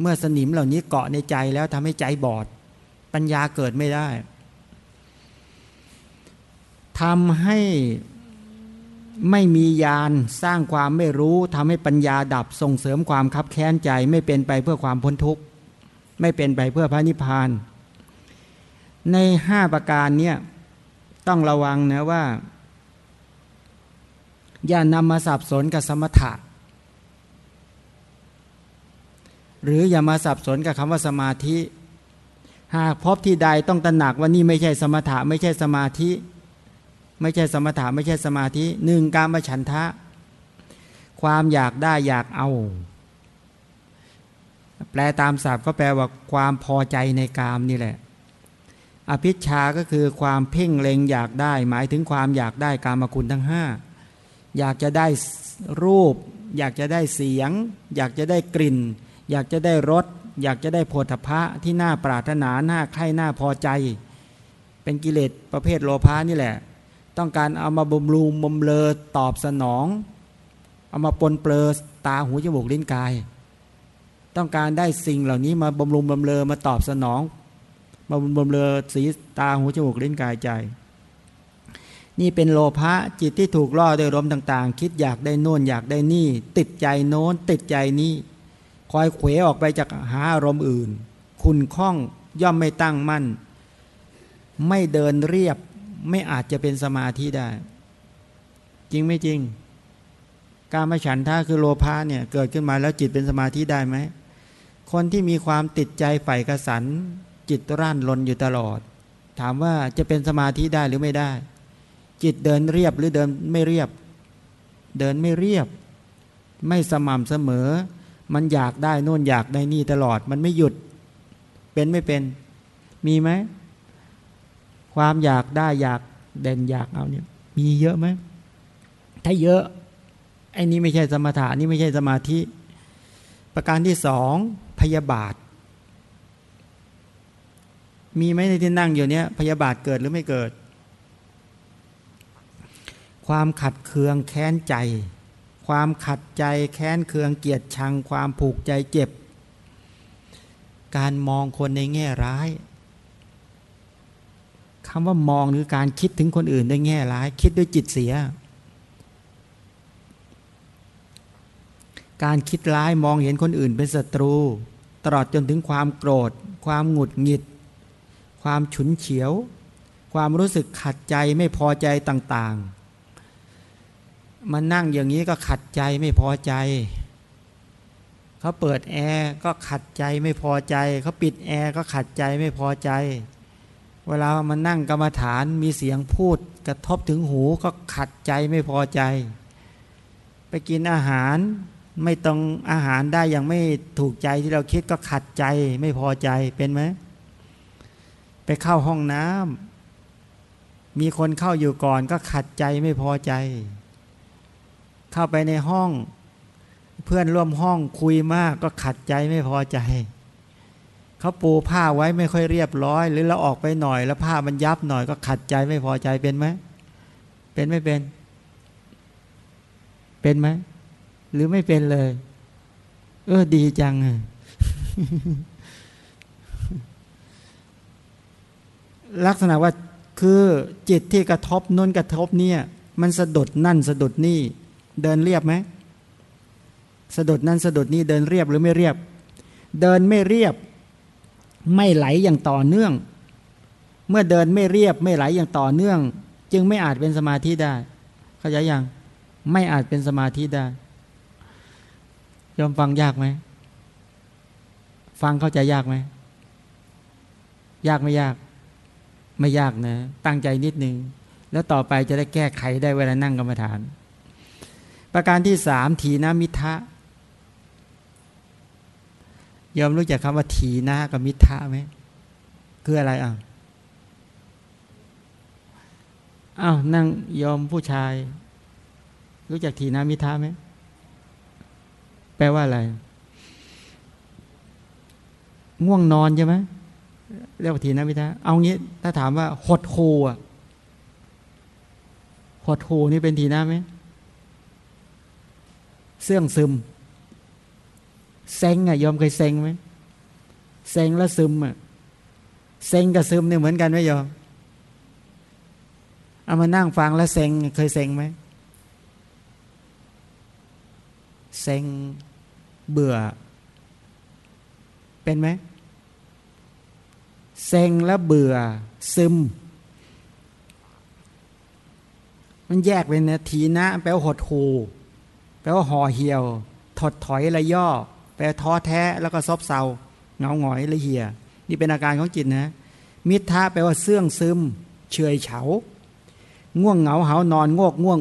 เมื่อสนิมเหล่านี้เกาะในใจแล้วทำให้ใจบอด ปัญญาเกิดไม่ได้ทำให้ไม่มียานสร้างความไม่รู้ทำให้ปัญญาดับส่งเสริมความคับแค้นใจ ไม่เป็นไปเพื่อความพ้นทุกข์ไม่เป็นไปเพื่อพระนิพพาน ในห้าประการเนี่ยต้องระวังนะว่า อย่านำมาสับสนกับสมถะ หรืออย่ามาสับสนกับคำว่าสมาธิ หากพบที่ใดต้องตระหนักว่านี่ไม่ใช่สมถะ ไม่ใช่สมาธิ ไม่ใช่สมถะ ไม่ใช่สมาธิหนึ่งการมาฉันทะ ความอยากได้อยากเอา แปลตามศัพท์ก็แปลว่าความพอใจในกามนี่แหละอภิชาก็คือความเพ่งเล็งอยากได้ หมายถึงความอยากได้กามคุณทั้งห้า อยากจะได้รูป อยากจะได้เสียง อยากจะได้กลิ่น อยากจะได้รสอยากจะได้โพธพะที่น่าปรารถนาหน้าใคร่หน้าพอใจ เป็นกิเลสประเภทโลภานี่แหละ ต้องการเอามาบำรุงบำเลอตอบสนอง เอามาปนเปลือตาหูจมูกลิ้นกาย ต้องการได้สิ่งเหล่านี้มาบำรุงบำเลอมาตอบสนอง มาบำเลอสีตาหูจมูกลิ้นกายใจ นี่เป็นโลภะจิตที่ถูกล่อโดยลมต่าง ๆ คิดอยากได้โน่นอยากได้นี่ ติดใจโน้น ติดใจนี้คอยเขวออกไปจากหาอารมณ์อื่น คุณคล้องย่อมไม่ตั้งมั่น ไม่เดินเรียบไม่อาจจะเป็นสมาธิได้ จริงไม่จริง การมาฉันท่าคือโลภะเนี่ยเกิดขึ้นมาแล้วจิตเป็นสมาธิได้ไหมคนที่มีความติดใจใฝ่กระสันจิตร่านลนอยู่ตลอด ถามว่าจะเป็นสมาธิได้หรือไม่ได้ จิตเดินเรียบหรือเดินไม่เรียบ เดินไม่เรียบ ไม่สม่ำเสมอ มันอยากได้นู่นอยากได้นี่ตลอด มันไม่หยุด เป็นไม่เป็น มีไหม ความอยากได้อยากเด่นอยากเอาเนี่ย มีเยอะไหม ถ้าเยอะ ไอ้นี้ไม่ใช่สมถะนี่ไม่ใช่สมาธิ ประการที่สองพยาบาท มีไหมในที่นั่งอยู่เนี้ยพยาบาทเกิดหรือไม่เกิด ความขัดเคืองแค้นใจ ความขัดใจแค้นเคืองเกียดชัง ความผูกใจเจ็บ การมองคนในแง่ร้ายคำว่ามองหรือการคิดถึงคนอื่นด้วยแง่ร้าย คิดด้วยจิตเสีย การคิดร้ายมองเห็นคนอื่นเป็นศัตรู ตลอดจนถึงความโกรธ ความหงุดหงิด ความฉุนเฉียว ความรู้สึกขัดใจไม่พอใจต่างๆ มันนั่งอย่างนี้ก็ขัดใจไม่พอใจเขาเปิดแอร์ก็ขัดใจไม่พอใจเขาปิดแอร์ก็ขัดใจไม่พอใจ เวลามันนั่งกรรมฐานมีเสียงพูดกระทบถึงหูก็ขัดใจไม่พอใจ ไปกินอาหารไม่ต้องอาหารได้อย่างไม่ถูกใจที่เราคิดก็ขัดใจไม่พอใจเป็นไหมไปเข้าห้องน้ำมีคนเข้าอยู่ก่อนก็ขัดใจไม่พอใจ เข้าไปในห้อง เพื่อนร่วมห้องคุยมากก็ขัดใจไม่พอใจเขาปูผ้าไว้ไม่ค่อยเรียบร้อย หรือเราออกไปหน่อย แล้วผ้ามันยับหน่อยก็ขัดใจไม่พอใจเป็นไหมเป็นไม่เป็น เป็นไหมหรือไม่เป็นเลย เออดีจังอะลักษณะว่าคือจิตที่กระทบน้นกระทบเนี่ย มันสะดุดนั่นสะดุดนี่ เดินเรียบไหมสะดุดนั่นสะดุดนี่เดินเรียบหรือไม่เรียบ เดินไม่เรียบ ไม่ไหลอย่างต่อเนื่อง เมื่อเดินไม่เรียบไม่ไหลอย่างต่อเนื่อง จึงไม่อาจเป็นสมาธิได้ เข้าใจยังไม่อาจเป็นสมาธิได้ยอมฟังยากไหมฟังเข้าใจยากไหมยากไม่ยาก ไม่ยากนะ ตั้งใจนิดนึง แล้วต่อไปจะได้แก้ไขได้เวลานั่งกรรมฐาน ประการที่สามถีนามิทะยอมรู้จักคำว่าถีนากับมิทะไหมคืออะไรอะอ้าวนั่งยอมผู้ชาย รู้จักถีนามิทะไหมแปลว่าอะไร ง่วงนอนใช่ไหมเรียกว่าถีนามิทะเอางี้ ถ้าถามว่าหดโคอะหดโคนี่เป็นถีนาไหม เสื่องซึมเซ็งอะยอมเคยเซ็งไหมเซ็งแล้วซึมอะเซ็งกับซึมเนี่ยเหมือนกันไหมยอมเอามานั่งฟังแล้วเซ็งเคยเซ็งไหมเซ็งเบื่อ เป็นไหมเซ็งแล้วเบื่อ ซึม มันแยกเป็นนาทีนะแปลว่าหดหู แปลว่าห่อเหี่ยว ถดถอยละย่อ แปลท้อแท้แล้วก็ซบเซาเงาหงอยละเหี่ย นี่เป็นอาการของจิตนะ มิทะแปลว่าเสื่องซึม เฉยเฉา ง่วงเหงาเหานอนงอกง่วง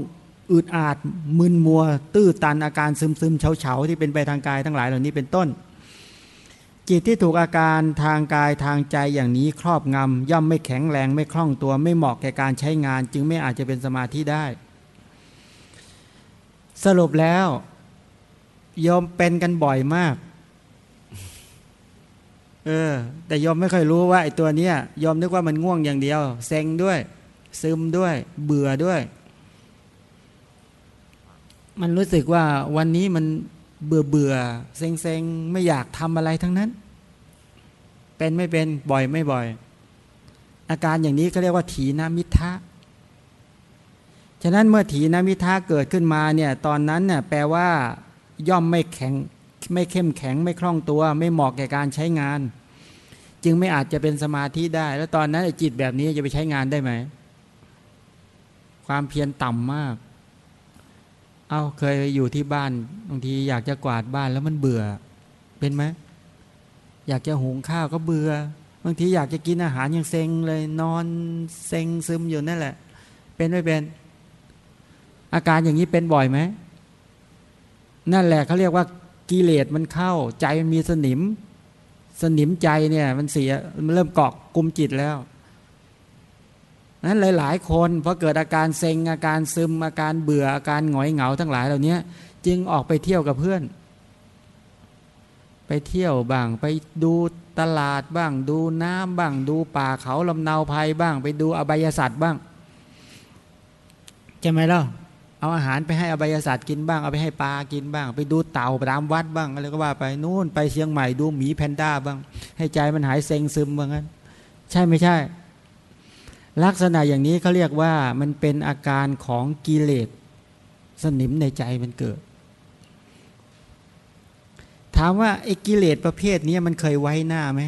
อึดอาดมึนมัว ตื้อตันอาการซึมซึมเฉาเฉาที่เป็นไปทางกายทั้งหลายเหล่านี้เป็นต้น จิตที่ถูกอาการทางกายทางใจอย่างนี้ครอบงำย่อมไม่แข็งแรงไม่คล่องตัวไม่เหมาะแก่การใช้งาน จึงไม่อาจจะเป็นสมาธิได้ สรุปแล้วยอมเป็นกันบ่อยมาก เออ แต่ยอมไม่ค่อยรู้ว่าไอ้ตัวเนี้ยยอมนึกว่ามันง่วงอย่างเดียว เซ็งด้วย ซึมด้วย เบื่อด้วย มันรู้สึกว่าวันนี้มันเบื่อเบื่อเซ็งเซ็งไม่อยากทำอะไรทั้งนั้น เป็นไม่เป็นบ่อยไม่บ่อย อาการอย่างนี้เขาเรียกว่าถีนามิทะ ฉะนั้นเมื่อถีนามิทะเกิดขึ้นมาเนี่ยตอนนั้นเนี่ยแปลว่า ย่อมไม่แข็งไม่เข้มแข็งไม่คล่องตัว ไม่เหมาะแก่การใช้งาน จึงไม่อาจจะเป็นสมาธิได้ แล้วตอนนั้นจิตแบบนี้จะไปใช้งานได้ไหม ความเพียรต่ำมาก เอาเคยอยู่ที่บ้านบางทีอยากจะกวาดบ้านแล้วมันเบื่อ เป็นไหมอยากจะหุงข้าวก็เบื่อบางทีอยากจะกินอาหารยังเซ็งเลยนอนเซ็งซึมอยู่นั่นแหละ เป็นไม่เป็น อาการอย่างนี้เป็นบ่อยไหมนั่นแหละเขาเรียกว่ากิเลสมันเข้า ใจมันมีสนิม สนิมใจเนี่ย มันเสียมันเริ่มเกาะกลุ่มจิตแล้วนั้นหลาย ๆ คนพอเกิดอาการเซ็งอาการซึมอาการเบื่ออาการหงอยเหงาทั้งหลายเหล่านี้จึงออกไปเที่ยวกับเพื่อน ไปเที่ยวบ้างไปดูตลาดบ้าง ดูน้ำบ้าง ดูป่าเขาลำเนาภัยบ้าง ไปดูอบายสัตว์บ้างใช่ไหมล่ะ เอาอาหารไปให้อบายศาสตร์กินบ้าง เอาไปให้ปลากินบ้าง ไปดูเต่าตามวัดบ้างอะไรก็ว่าไปนู่นไปเชียงใหม่ดูหมีแพนด้าบ้าง ให้ใจมันหายเซ็งซึมบ้างนั้น ใช่ไม่ใช่ ลักษณะอย่างนี้เขาเรียกว่ามันเป็นอาการของกิเลสสนิมในใจมันเกิด ถามว่าไอ้กิเลสประเภทนี้มันเคยไว้หน้าไหม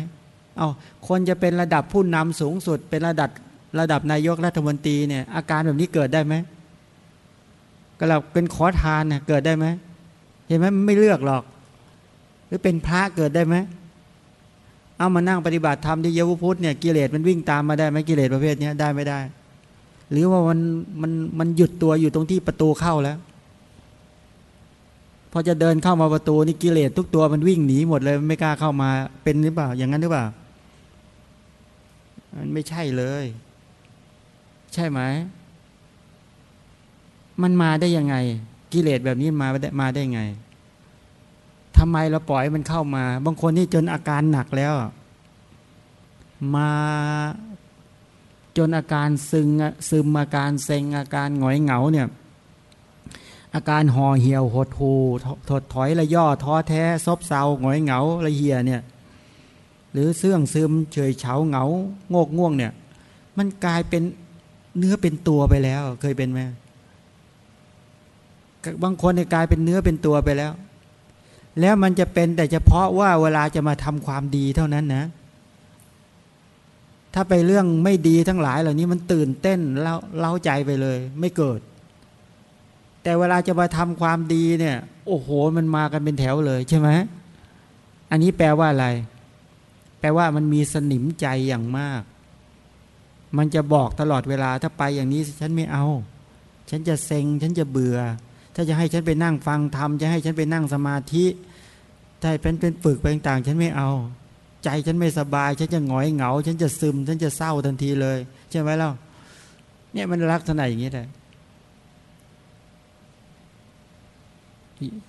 เอาคนจะเป็นระดับผู้นำสูงสุด เป็นระดับระดับนายกรัฐมนตรีเนี่ยอาการแบบนี้เกิดได้ไหม ก็เราเป็นขอทานเนี่ยเกิดได้ไหมเห็นไหมไม่เลือกหรอก หรือเป็นพระเกิดได้ไหมเอามานั่งปฏิบัติธรรมที่เยาวพุทธเนี่ยกิเลสมันวิ่งตามมาได้ไหมกิเลสประเภทนี้ได้ไม่ได้ หรือว่ามันมันมันหยุดตัวอยู่ตรงที่ประตูเข้าแล้ว พอจะเดินเข้ามาประตูนี่กิเลสทุกตัวมันวิ่งหนีหมดเลยไม่กล้าเข้ามาเป็นหรือเปล่า อย่างนั้นหรือเปล่ามันไม่ใช่เลย ใช่ไหม มันมาได้ยังไง กิเลสแบบนี้มาได้มาได้ไงทำไมเราปล่อยมันเข้ามา บางคนนี่จนอาการหนักแล้ว มาจนอาการซึงซึมอาการเซ็งอาการหงอยเหงาเนี่ยอาการห่อเหี่ยวหดหูถดถอยละย่อท้อแท้ ซบเซาหงอยเหงาละเหี่ยเนี่ย หรือเสื่องซึมเฉยเฉาเหงาโงกง่วงเนี่ย มันกลายเป็นเนื้อเป็นตัวไปแล้ว เคยเป็นไหม บางคนเนี่ยกลายเป็นเนื้อเป็นตัวไปแล้ว แล้วมันจะเป็นแต่เฉพาะว่าเวลาจะมาทำความดีเท่านั้นนะ ถ้าไปเรื่องไม่ดีทั้งหลายเหล่านี้มันตื่นเต้นเล้าเล้าใจไปเลย ไม่เกิด แต่เวลาจะมาทำความดีเนี่ย โอ้โหมันมากันเป็นแถวเลยใช่ไหมอันนี้แปลว่าอะไร แปลว่ามันมีสนิมใจอย่างมาก มันจะบอกตลอดเวลาถ้าไปอย่างนี้ฉันไม่เอา ฉันจะเซ็ง ฉันจะเบื่อ ถ้าจะให้ฉันไปนั่งฟังธรรมจะให้ฉันไปนั่งสมาธิถ้าเป็นเป็นฝึกไปต่างฉันไม่เอา ใจฉันไม่สบาย ฉันจะหงอยเหงา ฉันจะซึม ฉันจะเศร้าทันทีเลย ใช่ไหมเล่าเนี่ยมันลักษณะอย่างนี้แหละ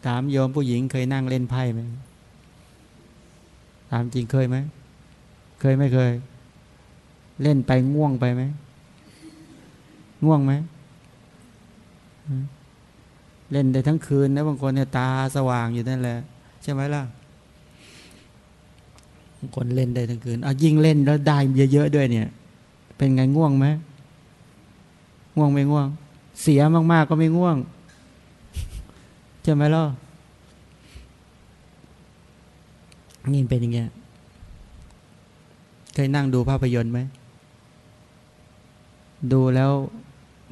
ถามโยมผู้หญิงเคยนั่งเล่นไพ่ไหมถามจริงเคยไหมเคยไม่เคย เล่นไปง่วงไปไหมง่วงไหม เล่นได้ทั้งคืนนะบางคนเนี่ยตาสว่างอยู่นั่นแหละใช่ไหมล่ะบางคนเล่นได้ทั้งคืนเอายิ่งเล่นแล้วได้เยอะๆด้วยเนี่ย เป็นไงง่วงไหมง่วงไม่ง่วง เสียมากๆก็ไม่ง่วงใช่ไหมล่ะนี่เป็นอย่างเงี้ยเคยนั่งดูภาพยนตร์ไหมดูแล้ว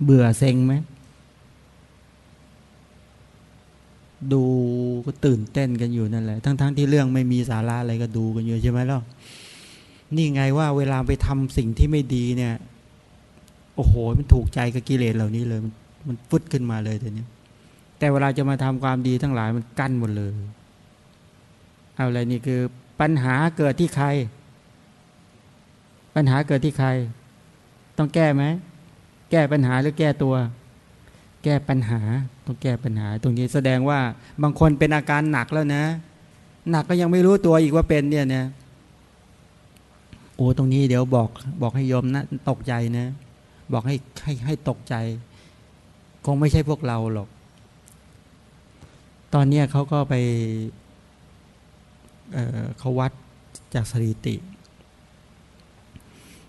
เบื่อเซ็งไหม ดูก็ตื่นเต้นกันอยู่นั่นแหละ ทั้งๆทที่เรื่องไม่มีสาระอะไรก็ดูกันอยู่ใช่ไหมล่ะนี่ไงว่าเวลาไปทำสิ่งที่ไม่ดีเนี่ย โอ้โห มันถูกใจกับกิเลสเหล่านี้เลย มันมันฟุดขึ้นมาเลยแต่เนี้ยแต่เวลาจะมาทำความดีทั้งหลายมันกั้นหมดเลย เอาอะไรนี่คือปัญหาเกิดที่ใคร ปัญหาเกิดที่ใคร ต้องแก้ไหม แก้ปัญหาหรือแก้ตัว แก้ปัญหาต้องแก้ปัญหา ตรงนี้แสดงว่าบางคนเป็นอาการหนักแล้วนะ หนักก็ยังไม่รู้ตัวอีกว่าเป็นเนี่ยนี่ยโอ้ตรงนี้เดี๋ยวบอกบอกให้โยมนะตกใจนะ บอกให้ให้ให้ตกใจ คงไม่ใช่พวกเราหรอก ตอนนี้เขาก็ไปเเขาวัดจากสถิติ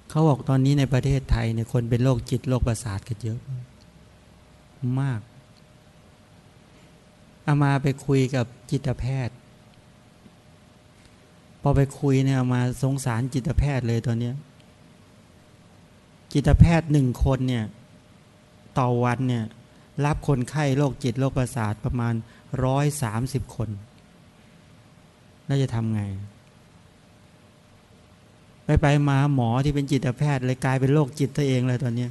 เขาบอกตอนนี้ในประเทศไทยเนี่ยคนเป็นโรคจิตโรคประสาทกันเยอะมาก มาก อามาไปคุยกับจิตแพทย์ พอไปคุยเนี่ยมาสงสารจิตแพทย์เลยตอนนี้จิตแพทย์หนึ่งคนเนี่ยต่อวันเนี่ยรับคนไข้โรคจิตโรคประสาทประมาณร้อยสามสิบคนน่าจะทำไง ไปไปมาหมอที่เป็นจิตแพทย์เลยกลายเป็นโรคจิตตัวเองเลยตอนนี้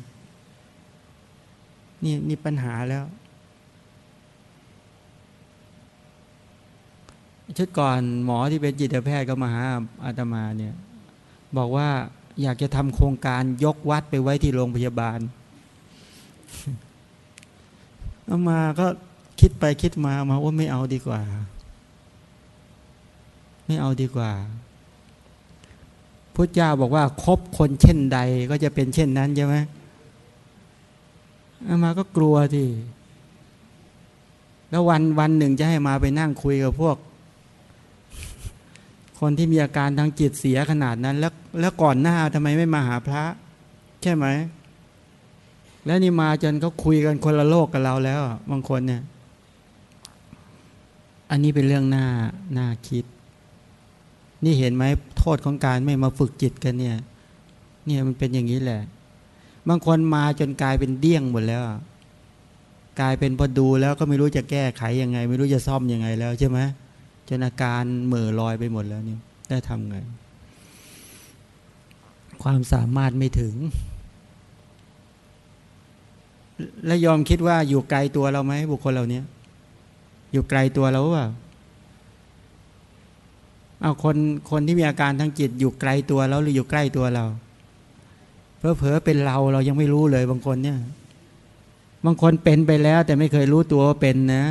นี่นี่ปัญหาแล้ว ชุดก่อนหมอที่เป็นจิตแพทย์ก็มาหาอาตมาเนี่ย บอกว่าอยากจะทำโครงการยกวัดไปไว้ที่โรงพยาบาลอามาก็คิดไปคิดมามาว่าไม่เอาดีกว่า ไม่เอาดีกว่าพุทธเจ้าบอกว่าคบคนเช่นใดก็จะเป็นเช่นนั้นใช่ไหม อามาก็กลัวที่ แล้ววันวันหนึ่งจะให้มาไปนั่งคุยกับพวก คนที่มีอาการทางจิตเสียขนาดนั้น แล้วแล้วก่อนหน้าทำไมไม่มาหาพระ ใช่ไหม แล้วนี่มาจนเขาคุยกันคนละโลกกับเราแล้วบางคนเนี่ย อันนี้เป็นเรื่องหน่าหน่าคิด นี่เห็นไหมโทษของการไม่มาฝึกจิตกันเนี่ย เนี่ยมันเป็นอย่างนี้แหละ บางคนมาจนกลายเป็นเดี้ยงหมดแล้ว กลายเป็นพอดูแล้วก็ไม่รู้จะแก้ไขยังไง ไม่รู้จะซ่อมยังไงแล้วใช่ไหมจนอาการเหม่อลอยไปหมดแล้วนี่ได้ทำไง ความสามารถไม่ถึง และยอมคิดว่าอยู่ไกลตัวเราไหมบุคคลเหล่านี้อยู่ไกลตัวเราเปล่าเอาคนคนที่มีอาการทางจิตอยู่ไกลตัวเราหรืออยู่ใกล้ตัวเรา เพอเพอเป็นเราเรายังไม่รู้เลยบางคนเนี่ย บางคนเป็นไปแล้ว แต่ไม่เคยรู้ตัวว่าเป็นนะ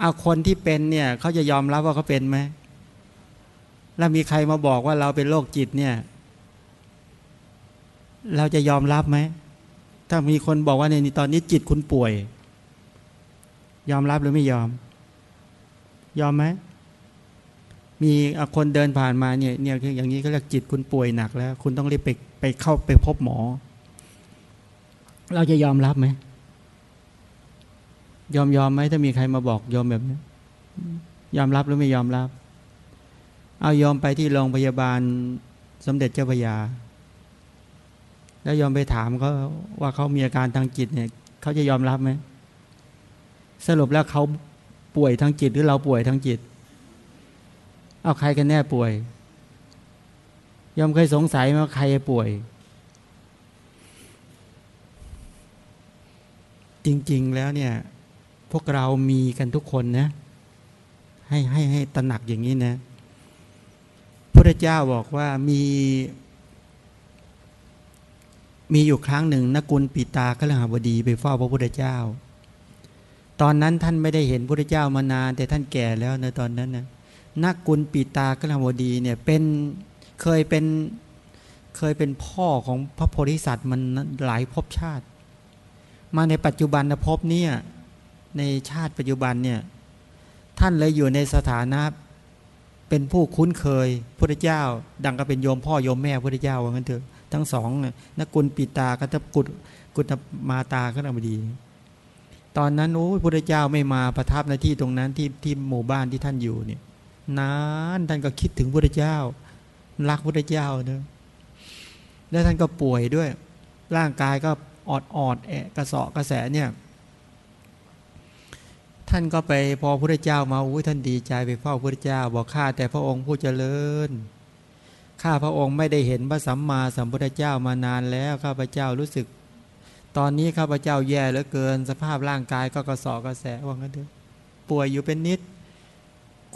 เอาคนที่เป็นเนี่ยเขาจะยอมรับว่าเขาเป็นไหมแล้วมีใครมาบอกว่าเราเป็นโรคจิตเนี่ย เราจะยอมรับไหม ถ้ามีคนบอกว่าในตอนนี้จิตคุณป่วย ยอมรับหรือไม่ยอม ยอมไหม มีคนเดินผ่านมาเนี่ยเนี่ยอย่างนี้ก็เรียกจิตคุณป่วยหนักแล้ว คุณต้องรีบไปไปเข้าไปพบหมอ เราจะยอมรับไหมยอมยอมไหมถ้ามีใครมาบอกยอมแบบนี้ยอมรับหรือไม่ยอมรับ เอายอมไปที่โรงพยาบาลสมเด็จเจ้าพระยา แล้วยอมไปถามเขาว่าเขามีอาการทางจิตเนี่ยเขาจะยอมรับไหมสรุปแล้วเขาป่วยทางจิตหรือเราป่วยทางจิต เอาใครกันแน่ป่วยยอมเคยสงสัยไหมว่าใครป่วย จริง ๆ แล้วเนี่ย พวกเรามีกันทุกคนนะ ให้ให้ให้ตระหนักอย่างนี้นะพระเจ้าบอกว่ามี มีอยู่ครั้งหนึ่งนกุลปิตากลหบดีไปเฝ้าพระพุทธเจ้า ตอนนั้นท่านไม่ได้เห็นพระพุทธเจ้ามานาน แต่ท่านแก่แล้วในตอนนั้นนะ นักกุลปีตากลหบดีเนี่ยเป็นเคยเป็นเคยเป็นพ่อของพระโพธิสัตว์มันหลายภพชาติ มาในปัจจุบันภพเนี่ยในชาติปัจจุบันเนี่ยท่านเลยอยู่ในสถานะเป็นผู้คุ้นเคยพระเจ้า ดังก็เป็นโยมพ่อโยมแม่พระเจ้าว่างั้นเถอะทั้งสองนักกุลปีตากัตกุฎกุฎมาตาก็นบดี ตอนนั้นโอ้พระเจ้าไม่มาประทับในที่ตรงนั้นที่ที่หมู่บ้านที่ท่านอยู่เนี่ย นานท่านก็คิดถึงพระเจ้า รักพระเจ้าเนอะแล้วท่านก็ป่วยด้วย ร่างกายก็ออดออดแอะกระสอบกระแสเนี่ย ท่านก็ไปพอพระเจ้ามาอุ้ยท่านดีใจไปเฝ้าพระเจ้า บอกข้าแต่พระองค์ผู้เจริญข้าพระองค์ไม่ได้เห็นพระสัมมาสัมพุทธเจ้ามานานแล้วข้าพระเจ้ารู้สึก ตอนนี้ข้าพเจ้าแย่เหลือเกิน สภาพร่างกายก็กระสอบกระแสว่างั้นเถอะป่วยอยู่เป็นนิด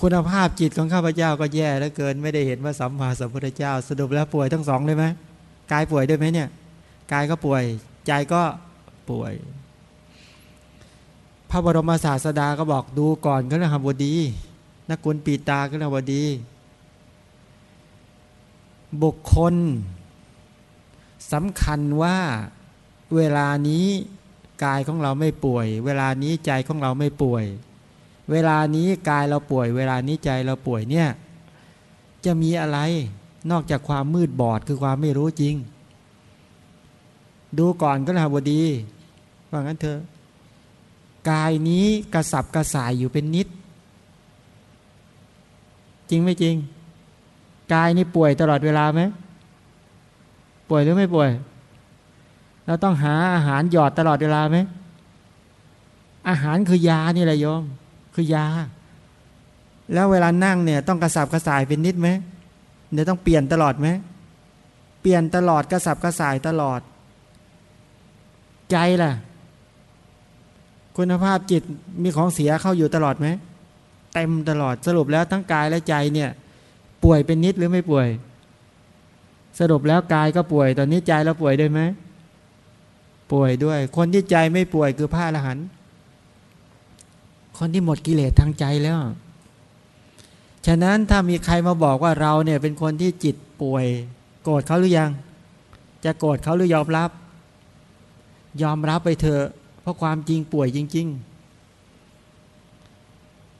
คุณภาพจิตของข้าพเจ้าก็แย่เหลือเกิน ไม่ได้เห็นว่าสัมมาสัมพุทธเจ้า สรุปแล้วป่วยทั้งสองเลยไหมกายป่วยด้วยไหมเนี่ยกายก็ป่วย ใจก็ป่วย พระบรมศาสดาก็บอกดูก่อนก็เรื่องบดีนักกุลปีตาก็เรื่องบดี บุคคลสำคัญว่าเวลานี้กายของเราไม่ป่วย เวลานี้ใจของเราไม่ป่วย เวลานี้กายเราป่วย เวลานี้ใจเราป่วยเนี่ยจะมีอะไรนอกจากความมืดบอดคือความไม่รู้จริง ดูก่อนก็นะบดี ว่างั้นเถอะกายนี้กระสับกระส่ายอยู่เป็นนิด จริงไม่จริง กายนี่ป่วยตลอดเวลาไหมป่วยหรือไม่ป่วย เราต้องหาอาหารหยอดตลอดเวลาไหมอาหารคือยานี่แหละโยม คือยา แล้วเวลานั่งเนี่ยต้องกระสับกระส่ายเป็นนิดไหมเดี๋ยวต้องเปลี่ยนตลอดไหมเปลี่ยนตลอดกระสับกระส่ายตลอด ใจล่ะ คุณภาพจิตมีของเสียเข้าอยู่ตลอดไหมเต็มตลอดสรุปแล้วทั้งกายและใจเนี่ย ป่วยเป็นนิดหรือไม่ป่วย สรุปแล้วกายก็ป่วย ตอนนี้ใจเราป่วยด้วยไหมป่วยด้วย คนที่ใจไม่ป่วยคือพระอรหันต์ คนที่หมดกิเลสทางใจแล้ว ฉะนั้นถ้ามีใครมาบอกว่าเราเนี่ยเป็นคนที่จิตป่วย โกรธเขาหรือยัง จะโกรธเขาหรือยอมรับ ยอมรับไปเถอะเพราะความจริงป่วยจริง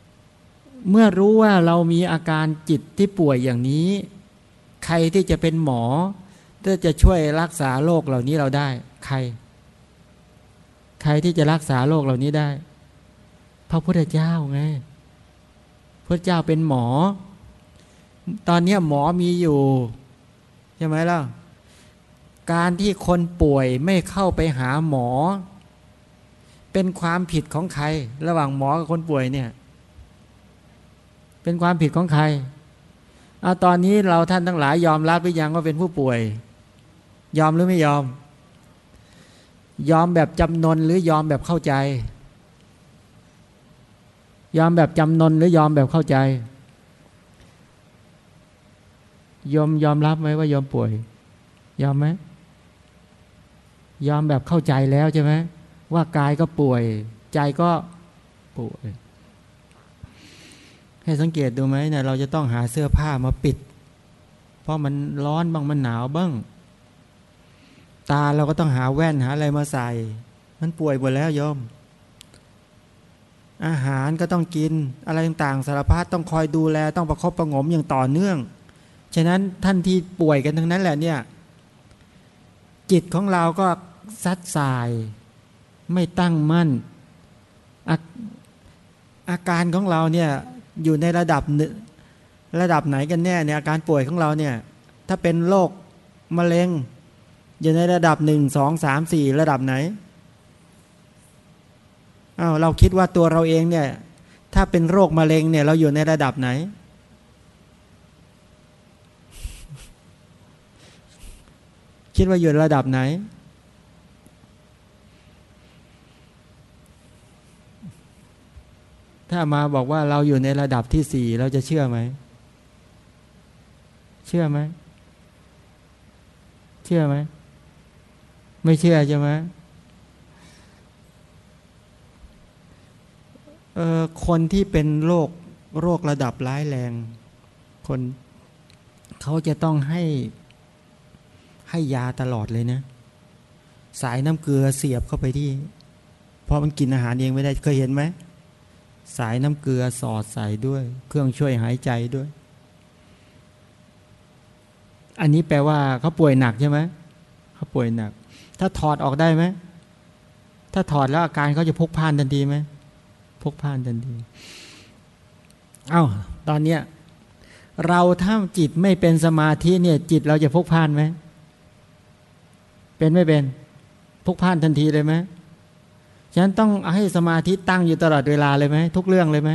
ๆ เมื่อรู้ว่าเรามีอาการจิตที่ป่วยอย่างนี้ ใครที่จะเป็นหมอที่จะช่วยรักษาโรคเหล่านี้เราได้ ใคร ใครที่จะรักษาโรคเหล่านี้ได้ ระพุทธเจ้าไงพระเจ้าเป็นหมอ ตอนนี้หมอมีอยู่ ใช่ไหมล่ะ การที่คนป่วยไม่เข้าไปหาหมอ เป็นความผิดของใคร ระหว่างหมอกับคนป่วยเนี่ย เป็นความผิดของใครเอาตอนนี้เราท่านทั้งหลายยอมรับหรือยังว่าเป็นผู้ป่วย ยอมหรือไม่ยอม ยอมแบบจำนนหรือยอมแบบเข้าใจ ยอมแบบจำนนหรือยอมแบบเข้าใจ ยอมยอมรับไหมว่ายอมป่วย ยอมไหมยอมแบบเข้าใจแล้วใช่ไหมว่ากายก็ป่วย ใจก็ป่วย ให้สังเกตดูไหมเนี่ยเราจะต้องหาเสื้อผ้ามาปิด เพราะมันร้อนบ้างมันหนาวบ้าง ตาเราก็ต้องหาแว่นหาอะไรมาใส่ มันป่วยหมดแล้วโยม อาหารก็ต้องกิน อะไรต่างๆสารพัดต้องคอยดูแลต้องประคบประงมอย่างต่อเนื่อง ฉะนั้นท่านที่ป่วยกันทั้งนั้นแหละเนี่ยจิตของเราก็ซัดสาย ไม่ตั้งมั่นอาอาการของเราเนี่ยอยู่ในระดับระดับไหนกันแน่เนี่ยอาการป่วยของเราเนี่ยถ้าเป็นโรคมะเร็ง อยู่ในระดับหนึ่งสองสามสี่ระดับไหน อา้าวเราคิดว่าตัวเราเองเนี่ย ถ้าเป็นโรคมะเร็งเนี่ยเราอยู่ในระดับไหน คิดว่าอยู่ระดับไหน ถ้ามาบอกว่าเราอยู่ในระดับที่สี่เราจะเชื่อไหม เชื่อไหม เชื่อไหม ไม่เชื่อใช่ไหมเออ คนที่เป็นโรคโรคระดับร้ายแรง คนเขาจะต้องให้ให้ยาตลอดเลยนะ สายน้ำเกลือเสียบเข้าไปที่ เพราะมันกินอาหารเองไม่ได้เคยเห็นไหม สายน้ำเกลือสอดใส่ด้วย เครื่องช่วยหายใจด้วย อันนี้แปลว่าเขาป่วยหนักใช่ไหมเขาป่วยหนัก ถ้าถอดออกได้ไหมถ้าถอดแล้วอาการเขาจะพุกพานทันทีไหม พกพานทันทีเอา้าตอนเนี้ยเราถ้าจิตไม่เป็นสมาธิเนี่ย จิตเราจะพกพานไหมเป็นไม่เป็น พกพานทันทีเลยไหมฉะนั้นต้องให้สมาธิตั้งอยู่ตลอดเวลาเลยไหมทุกเรื่องเลยไหม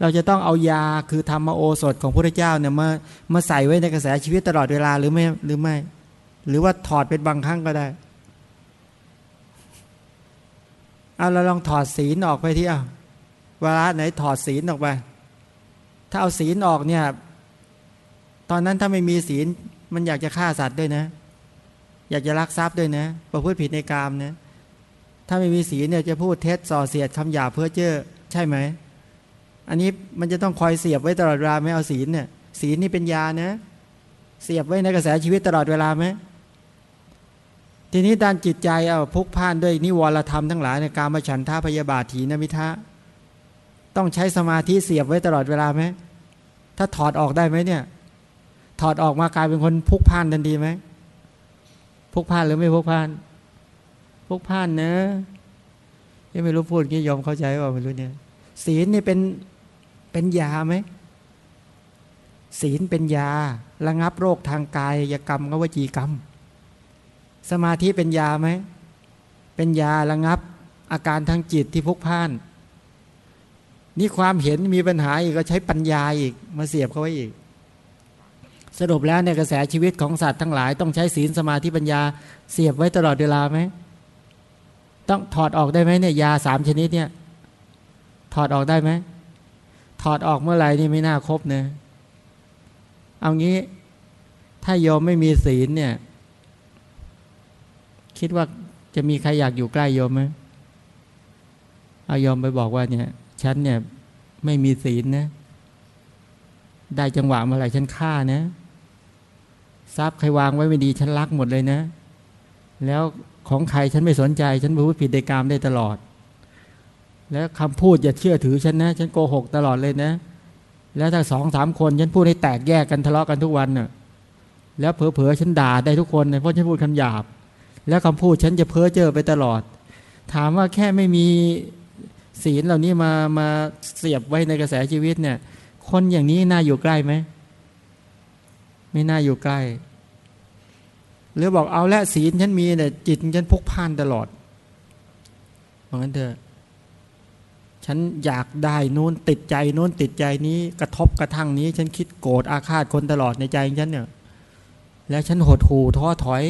เราจะต้องเอายาคือธรรมโอสถของพระเจ้าเนี่ยมามาใส่ไว้ในกระแสชีวิตตลอดเวลาหรือไม่หรือไม่ หรือว่าถอดเป็นบางครั้งก็ได้ เอาเราลองถอดศีลออกไปที่อะเวลาไหนถอดศีลออกไป ถ้าเอาศีลออกเนี่ย ตอนนั้นถ้าไม่มีศีลมันอยากจะฆ่าสัตว์ด้วยนะ อยากจะลักทรัพย์ด้วยนะ ประพฤติผิดในกามนะ ถ้าไม่มีศีลเนี่ยจะพูดเท็จส่อเสียดคำหยาเพื่อเจ้อใช่ไหม อันนี้มันจะต้องคอยเสียบไว้ตลอดเวลาไม่เอาศีลเนี่ย ศีลนี่เป็นยานะ เสียบไว้ในกระแสชีวิตตลอดเวลาไหม ทีนี้ด้านจิตใจเอาพุกพ่านด้วยนิวรธรรมทั้งหลายในการมาฉันท่าพยาบาทถีนมิทะต้องใช้สมาธิเสียบไว้ตลอดเวลาไหมถ้าถอดออกได้ไหมเนี่ย ถอดออกมากลายเป็นคนพุกพ่านทันทีไหมพุกพ่านหรือไม่พุกพ่านพุกพ่านเนะยังไม่รู้พูดงี้ยอมเข้าใจว่าไม่รู้เนี่ยศีลนี่เป็นเป็นยาไหมศีลเป็นยาระงับโรคทางกายยกรรมกับวจีกรรม สมาธิเป็นยาไหม เป็นยาระงับ อาการทางจิตที่พุกพ่าน นี่ความเห็นมีปัญหาอีกก็ใช้ปัญญาอีกมาเสียบเข้าไว้อีก สรุปแล้วในกระแสชีวิตของสัตว์ทั้งหลาย ต้องใช้ศีลสมาธิปัญญาเสียบไว้ตลอดเวลาไหม ต้องถอดออกได้ไหมเนี่ยยาสามชนิดเนี่ย ถอดออกได้ไหม ถอดออกเมื่อไหร่นี่ไม่น่าครบเนะเอางี้ถ้าโยมไม่มีศีลเนี่ย คิดว่าจะมีใครอยากอยู่ใกล้โยมไหมเอาโยมไปบอกว่าเนี่ยฉันเนี่ยไม่มีศีลนะ ได้จังหวะเมื่อไหร่ฉันฆ่านะทรัพย์ใครวางไว้ไม่ดีฉันลักหมดเลยนะ แล้วของใครฉันไม่สนใจ ฉันพูดผิดในกรรมได้ตลอด แล้วคำพูดอย่าเชื่อถือฉันนะ ฉันโกหกตลอดเลยนะ แล้วถ้าสองสามคนฉันพูดให้แตกแยกกันทะเลาะกันทุกวันเนะ่ะแล้วเผลอๆฉันด่าได้ทุกคนเลยเพราะฉันพูดคำหยาบ แล้วคำพูดฉันจะเพ้อเจอไปตลอด ถามว่าแค่ไม่มีศีลเหล่านี้มามาเสียบไว้ในกระแสชีวิตเนี่ย คนอย่างนี้น่าอยู่ใกล้ไหมไม่น่าอยู่ใกล้ หรือบอกเอาละศีลฉันมีเนี่จิตฉันพกพ่านตลอดเพราะงั้นเถอะฉันอยากได้นู้นติดใจนู้นติดใจนี้กระทบกระทั่งนี้ ฉันคิดโกรธอาฆาตคนตลอดในใจฉันเนี่ย แล้วฉันหดหู่ท้อถอย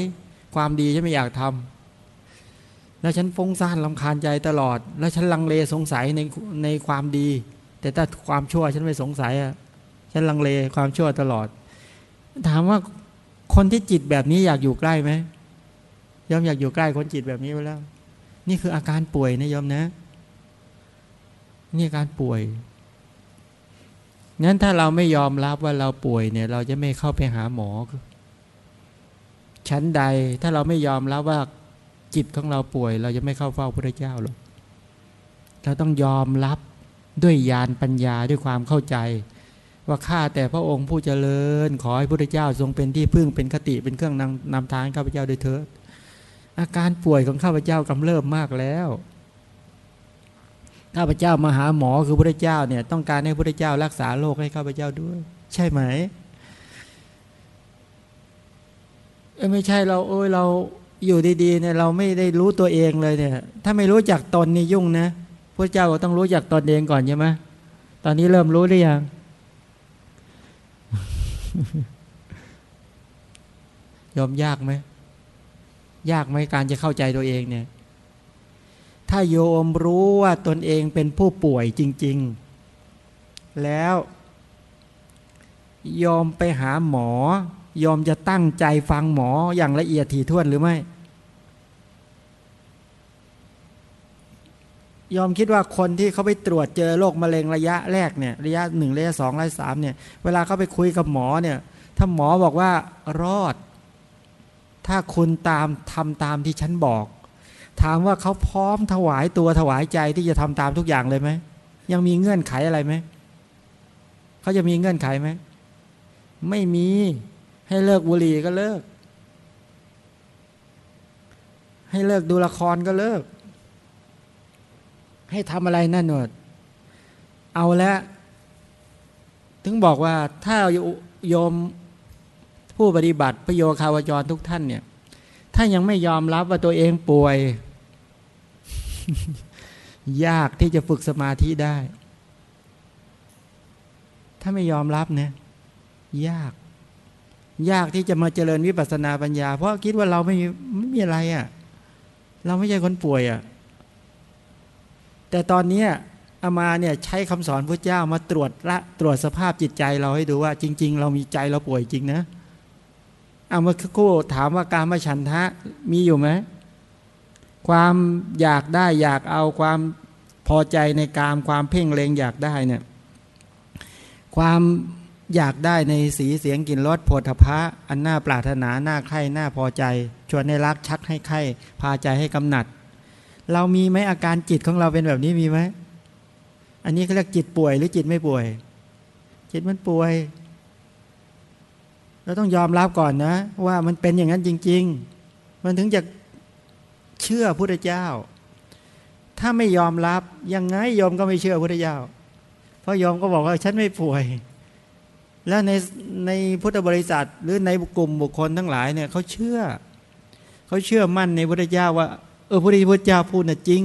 ความดีฉันไม่อยากทำแล้วฉันฟุ้งซ่านลำคาญใจตลอด แล้วฉันลังเลสงสัยในในความดี แต่ถ้าความชั่วฉันไม่สงสัยอะฉันลังเลความชั่วตลอด ถามว่าคนที่จิตแบบนี้อยากอยู่ใกล้ไหมยอมอยากอยู่ใกล้คนจิตแบบนี้ไปแล้ว นี่คืออาการป่วยนะยอมนะ นี่อาการป่วยงั้นถ้าเราไม่ยอมรับว่าเราป่วยเนี่ย เราจะไม่เข้าไปหาหมอ ชั้นใดถ้าเราไม่ยอมรับว่าจิตของเราป่วย เราจะไม่เข้าเฝ้าพระเจ้าหรอกเราต้องยอมรับด้วยญาณปัญญาด้วยความเข้าใจ ว่าข้าแต่พระองค์ผู้เจริญ ขอให้พระเจ้าทรงเป็นที่พึ่งเป็นคติเป็นเครื่องนำนำทางข้าพเจ้าด้วยเถิดอาการป่วยของข้าพเจ้ากำเริบมากแล้วข้าพเจ้ามาหาหมอคือพระเจ้าเนี่ยต้องการให้พระเจ้ารักษาโรคให้ข้าพเจ้าด้วย ใช่ไหมเอไม่ใช่เราโอ้ยเราอยู่ดีๆเนี่ยเราไม่ได้รู้ตัวเองเลยเนี่ย ถ้าไม่รู้จักตนนี่ยุ่งนะพระเจ้าก็ต้องรู้จักตนเองก่อนใช่ไหมตอนนี้เริ่มรู้หรือยังยอมยากไหมยากไหมการจะเข้าใจตัวเองเนี่ย ถ้าโยมรู้ว่าตนเองเป็นผู้ป่วยจริง ๆ แล้วยอมไปหาหมอ ยอมจะตั้งใจฟังหมออย่างละเอียดถี่ถ้วนหรือไม่ ยอมคิดว่าคนที่เขาไปตรวจเจอโรคมะเร็งระยะแรกเนี่ยระยะหนึ่งระยะสองระยะสามเนี่ย เวลาเขาไปคุยกับหมอเนี่ย ถ้าหมอบอกว่ารอด ถ้าคุณตามทำตามที่ฉันบอก ถามว่าเขาพร้อมถวายตัวถวายใจที่จะทำตามทุกอย่างเลยไหมยังมีเงื่อนไขอะไรไหมเขาจะมีเงื่อนไขไหมไม่มี ให้เลิกบุหรี่ก็เลิก ให้เลิกดูละครก็เลิก ให้ทำอะไรนั่นหนดเอาแล้วถึงบอกว่าถ้าโยมผู้ปฏิบัติประโยคาวจรทุกท่านเนี่ย ถ้ายังไม่ยอมรับว่าตัวเองป่วย ยากที่จะฝึกสมาธิได้ ถ้าไม่ยอมรับเนี่ย ยาก ยากที่จะมาเจริญวิปัสสนาปัญญา เพราะคิดว่าเราไม่มีไม่มีอะไรอะ่ะ เราไม่ใช่คนป่วยอะ่ะ แต่ตอนนี้อามาเนี่ยใช้คำสอนพระเจ้ามาตรวจละตรวจสภาพจิตใจเราให้ดูว่า จริง ๆ เรามีใจเราป่วยจริงนะเอามื่อคู่ถามว่าการมาฉันทะมีอยู่ไหมความอยากได้อยากเอาความพอใจในการความเพ่งเลงอยากได้เนี่ยความ อยากได้ในสีเสียงกลิ่นรสโผฏฐะอันน่าปรารถนาหน้าใคร่หน้าพอใจ ชวนให้รักชักให้ใคร่พาใจให้กำหนัด เรามีไหมอาการจิตของเราเป็นแบบนี้มีไหมอันนี้เขาเรียกจิตป่วยหรือจิตไม่ป่วย จิตมันป่วย เราต้องยอมรับก่อนนะ ว่ามันเป็นอย่างนั้นจริง ๆ มันถึงจะเชื่อพระเจ้า ถ้าไม่ยอมรับยังไงยอมก็ไม่เชื่อพระเจ้า เพราะยอมก็บอกว่าฉันไม่ป่วย แล้วในในพุทธบริษัท หรือในกลุ่มบุคคลทั้งหลายเนี่ยเขาเชื่อ เขาเชื่อมั่นในพระเจ้าว่า เออพระพุทธเจ้าพูดน่ะจริง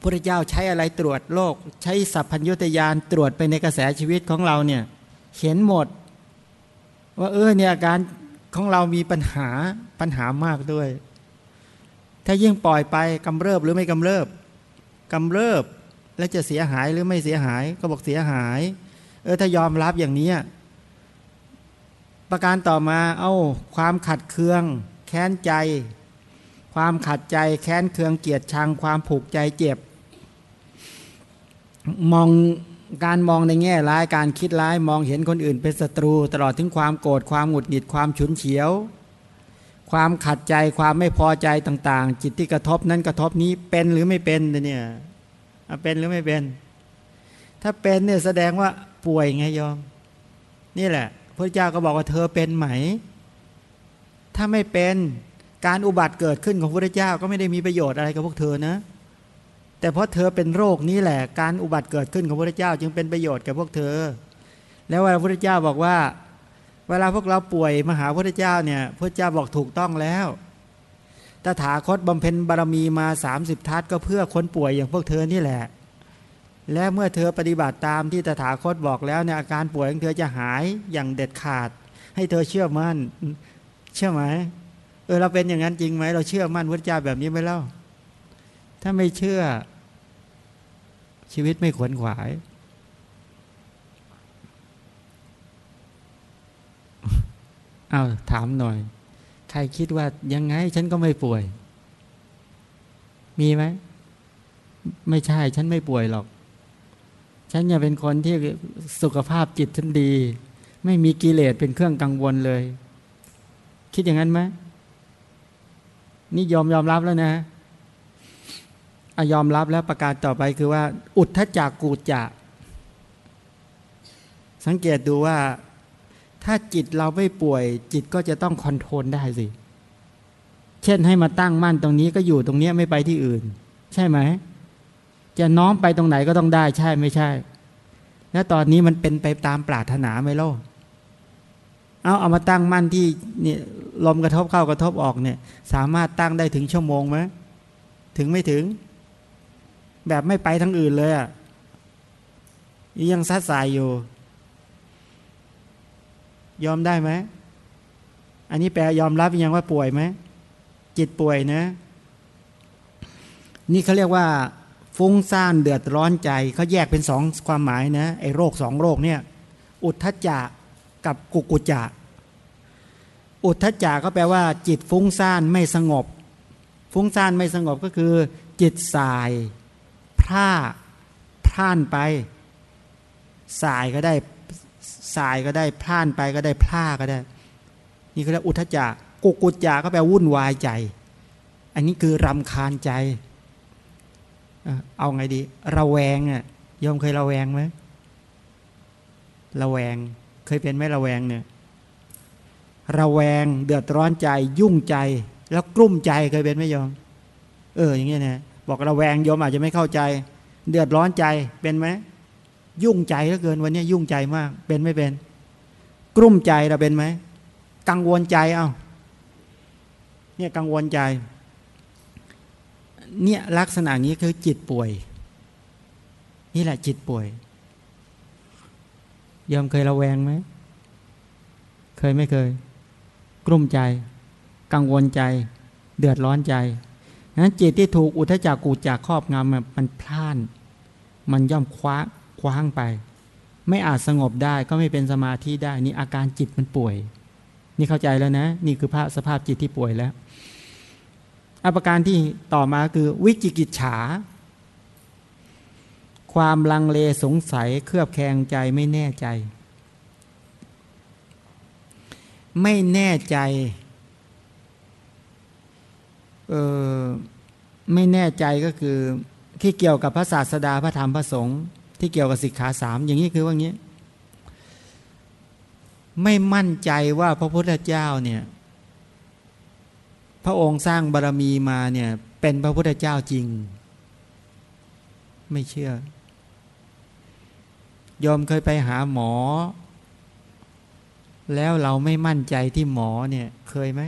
พระเจ้าใช้อะไรตรวจโลก ใช้สัพพัญญุตยานตรวจไปในกระแสชีวิตของเราเนี่ยเห็นหมด ว่าเออเนี่ยอาการของเรามีปัญหาปัญหามากด้วย ถ้ายิ่งปล่อยไปกำเริบหรือไม่กำเริบกำเริบและจะเสียหายหรือไม่เสียหาย ก็บอกเสียหาย เออถ้ายอมรับอย่างนี้ประการต่อมาเอาความขัดเคือง แค้นใจ ความขัดใจแค้นเคืองเกียดชัง ความผูกใจเจ็บ มองการมองในแง่ร้ายการคิดร้ายมองเห็นคนอื่นเป็นศัตรู ตลอดถึงความโกรธความหงุดหงิดความฉุนเฉียว ความขัดใจความไม่พอใจต่าง ๆ จิตที่กระทบนั้นกระทบนี้เป็นหรือไม่เป็นเนี่ยเป็นหรือไม่เป็น ถ้าเป็นเนี่ยแสดงว่าป่วยไงยอม นี่แหละพระเจ้าก็บอกว่าเธอเป็นไหม ถ้าไม่เป็นการอุบัติเกิดขึ้นของพระเจ้าก็ไม่ได้มีประโยชน์อะไรกับพวกเธอนะ แต่เพราะเธอเป็นโรคนี้แหละ การอุบัติเกิดขึ้นของพระเจ้าจึงเป็นประโยชน์กับพวกเธอ แล้วเวลาพระเจ้าบอกว่า เวลาพวกเราป่วยมาหาพระเจ้าเนี่ยพระเจ้าบอกถูกต้องแล้วตถาคตบำเพ็ญบารมีมา 30 ทัศก็เพื่อคนป่วยอย่างพวกเธอนี่แหละ และเมื่อเธอปฏิบัติตามที่ตถาคตบอกแล้วเนี่ยอาการป่วยของเธอจะหายอย่างเด็ดขาด ให้เธอเชื่อมั่น เชื่อไหมเออเราเป็นอย่างนั้นจริงไหมเราเชื่อมั่นพระเจ้าแบบนี้ไหมเล่า ถ้าไม่เชื่อ ชีวิตไม่ขวนขวาย เอาถามหน่อย ใครคิดว่ายังไง ฉันก็ไม่ป่วย มีไหม ไม่ใช่ ฉันไม่ป่วยหรอก ฉันเนี่ยเป็นคนที่สุขภาพจิตฉันดี ไม่มีกิเลสเป็นเครื่องกังวลเลย คิดอย่างนั้นไหมนี่ยอมยอมรับแล้วนะอยอมรับแล้วประการต่อไปคือว่า อุทธจักกูจะ สังเกตดูว่า ถ้าจิตเราไม่ป่วย จิตก็จะต้องคอนโทรลได้สิ เช่นให้มาตั้งมั่นตรงนี้ก็อยู่ตรงนี้ไม่ไปที่อื่น ใช่ไหม จะน้อมไปตรงไหนก็ต้องได้ใช่ไม่ใช่ แล้วตอนนี้มันเป็นไปตามปรารถนาไหมล่ะเอาเอามาตั้งมั่นที่เนี่ยลมกระทบเข้ากระทบออกเนี่ย สามารถตั้งได้ถึงชั่วโมงไหมถึงไม่ถึง แบบไม่ไปทั้งอื่นเลยอะ่ะยังซัดสายอยู่ ยอมได้ไหมอันนี้แปลยอมรับยังว่าป่วยไหมจิตป่วยนะ นี่เขาเรียกว่า ฟุ้งซ่านเดือดร้อนใจเขาแยกเป็นสองความหมายนะไอ้โรคสองโรคเนี่ยอุทธจักกับกุกุจะอุทธจักก็แปลว่า จิตฟุ้งซ่านไม่สงบ ฟุ้งซ่านไม่สงบก็คือ จิตสาย พร่าพร่านไปสายก็ได้สายก็ได้พร่านไปก็ได้พร่าก็ได้ นี่เขาเรียกอุทธจักกุกุจาก็แปลวุ่นวายใจ อันนี้คือรำคาญใจ เอาไงดี ระแวงอะยอมเคยระแวงไหมระแวง เคยเป็นไหมระแวงเนี่ย ระแวงเดือดร้อนใจ ยุ่งใจ แล้วกลุ้มใจเคยเป็นไหมยอม เออ อย่างเงี้ยนะบอกระแวงยอมอาจจะไม่เข้าใจ เดือดร้อนใจเป็นไหมยุ่งใจเหลือเกินวันนี้ยุ่งใจมาก เป็นไม่เป็น กลุ้มใจเราเป็นไหมกังวลใจเอา้าเนี่ยกังวลใจ เนี่ยลักษณะนี้คือจิตป่วย นี่แหละจิตป่วยยอมเคยระแวงไหม เคยไม่เคย กลุ้มใจ กังวลใจ เดือดร้อนใจนั้นจิตที่ถูกอุทจักกูจากครอบงำมันพล่าน มันย่อมคว้าคว้างไป ไม่อาจสงบได้ก็ไม่เป็นสมาธิได้ นี่อาการจิตมันป่วย นี่เข้าใจแล้วนะ นี่คือภาพสภาพจิตที่ป่วยแล้ว อาการที่ต่อมาคือวิจิกิจฉา ความลังเลสงสัยเครือบแคลงใจไม่แน่ใจ ไม่แน่ใจเออไม่แน่ใจก็คือที่เกี่ยวกับพระศาสดาพระธรรมพระสงฆ์ที่เกี่ยวกับสิกขาสามอย่างนี้คือว่างี้ ไม่มั่นใจว่าพระพุทธเจ้าเนี่ย พระองค์สร้างบารรมีมาเนี่ยเป็นพระพุทธเจ้าจริง ไม่เชื่อยอมเคยไปหาหมอ แล้วเราไม่มั่นใจที่หมอเนี่ยเคยไหม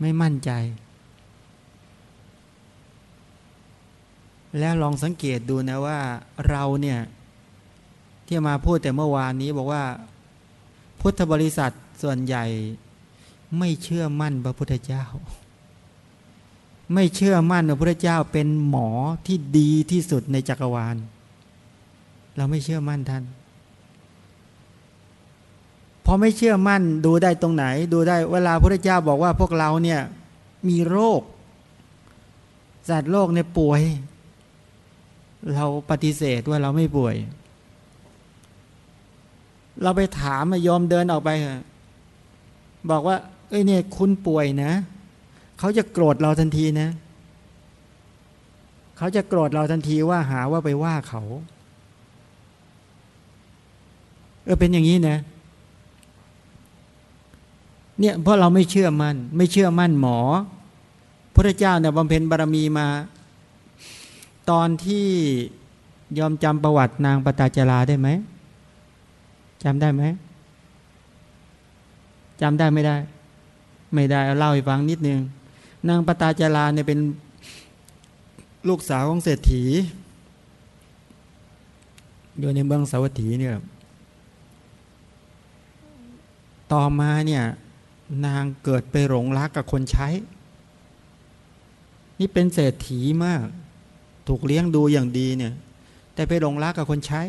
ไม่มั่นใจ แล้วลองสังเกตดูนะว่าเราเนี่ยที่มาพูดแต่เมื่อวานนี้บอกว่า พุทธบริษัทส่วนใหญ่ ไม่เชื่อมั่นพระพุทธเจ้า ไม่เชื่อมั่นพระพุทธเจ้าเป็นหมอที่ดีที่สุดในจักรวาล เราไม่เชื่อมั่นท่านพอไม่เชื่อมั่นดูได้ตรงไหน ดูได้เวลาพระพุทธเจ้าบอกว่าพวกเราเนี่ยมีโรคสัตว์โรคเนี่ยป่วย เราปฏิเสธว่าเราไม่ป่วย เราไปถามยอมเดินออกไป บอกว่า เอ้ยเนี่ยคุณป่วยนะ เขาจะโกรธเราทันทีนะ เขาจะโกรธเราทันทีว่าหาว่าไปว่าเขาเออเป็นอย่างนี้นะเนี่ยเพราะเราไม่เชื่อมัน่นไม่เชื่อมั่นหมอ พระเจ้าเนี่ยบำเพ็ญบารมีมา ตอนที่ยอมจำประวัตินางปตาจราได้ไหมจำได้ไหมจำได้ไม่ได้ ไม่ได้เล่าให้ฟังนิดนึง นางปตาจาราเนี่ยเป็นลูกสาวของเศรษฐี อยู่ในเมืองสาวัตถีเนี่ยต่อมาเนี่ยนางเกิดไปหลงรักกับคนใช้ นี่เป็นเศรษฐีมาก ถูกเลี้ยงดูอย่างดีเนี่ย แต่ไปหลงรักกับคนใช้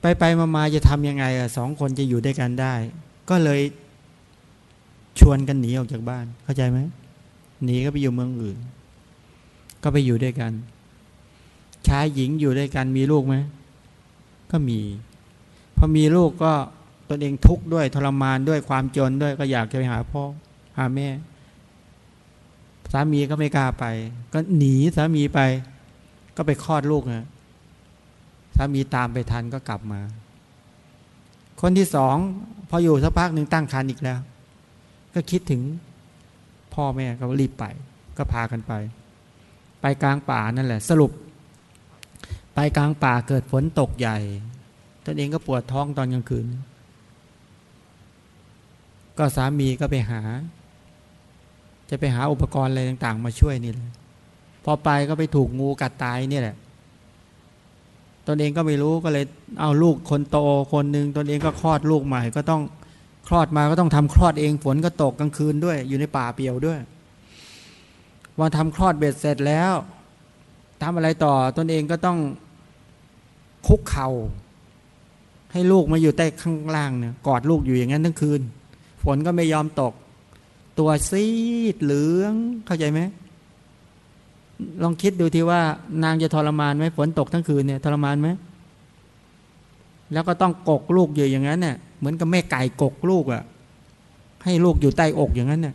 ไปไปมามาจะทำยังไงอะสองคนจะอยู่ด้วยกันได้ ก็เลย ชวนกันหนีออกจากบ้าน เข้าใจไหมหนีก็ไปอยู่เมืองอื่น ก็ไปอยู่ด้วยกัน ชายหญิงอยู่ด้วยกันมีลูกไหมก็มีพอมีลูกก็ตนเองทุกข์ด้วยทรมานด้วยความจนด้วยก็อยากจะไปหาพ่อหาแม่ สามีก็ไม่กล้าไป ก็หนีสามีไป ก็ไปคลอดลูกนะสามีตามไปทันก็กลับมา คนที่สองพออยู่สักพักหนึ่งตั้งครรภ์อีกแล้ว ก็คิดถึงพ่อแม่ก็รีบไป ก็พากันไป ไปกลางป่านั่นแหละ สรุป ไปกลางป่าเกิดฝนตกใหญ่ตนเองก็ปวดท้องตอนกลางคืน ก็สามีก็ไปหา จะไปหาอุปกรณ์อะไรต่าง ๆ มาช่วยนี่เลยพอไปก็ไปถูกงูกัดตายนี่แหละตนเองก็ไม่รู้ก็เลยเอาลูกคนโตคนหนึ่งตนเองก็คลอดลูกใหม่ ก็ต้อง คลอดมาก็ต้องทำคลอดเองฝนก็ตกกลางคืนด้วย อยู่ในป่าเปี่ยวด้วยวันทำคลอดเบ็ดเสร็จแล้วทำอะไรต่อตนเองก็ต้องคุกเขา่า ให้ลูกมาอยู่ใต้ข้างล่างเนี่ยกอดลูกอยู่อย่างนั้นทั้งคืน ฝนก็ไม่ยอมตก ตัวซีดเหลืองเข้าใจไหมลองคิดดูทีว่านางจะทรมานไหมฝนตกทั้งคืนเนี่ยทรมานไหมแล้วก็ต้องกกลูกอยู่อย่างนั้นเนี่ย เหมือนกับแม่ไก่กกลูกอะ่ะ ให้ลูกอยู่ใต้อกอย่างนั้นเนี่ย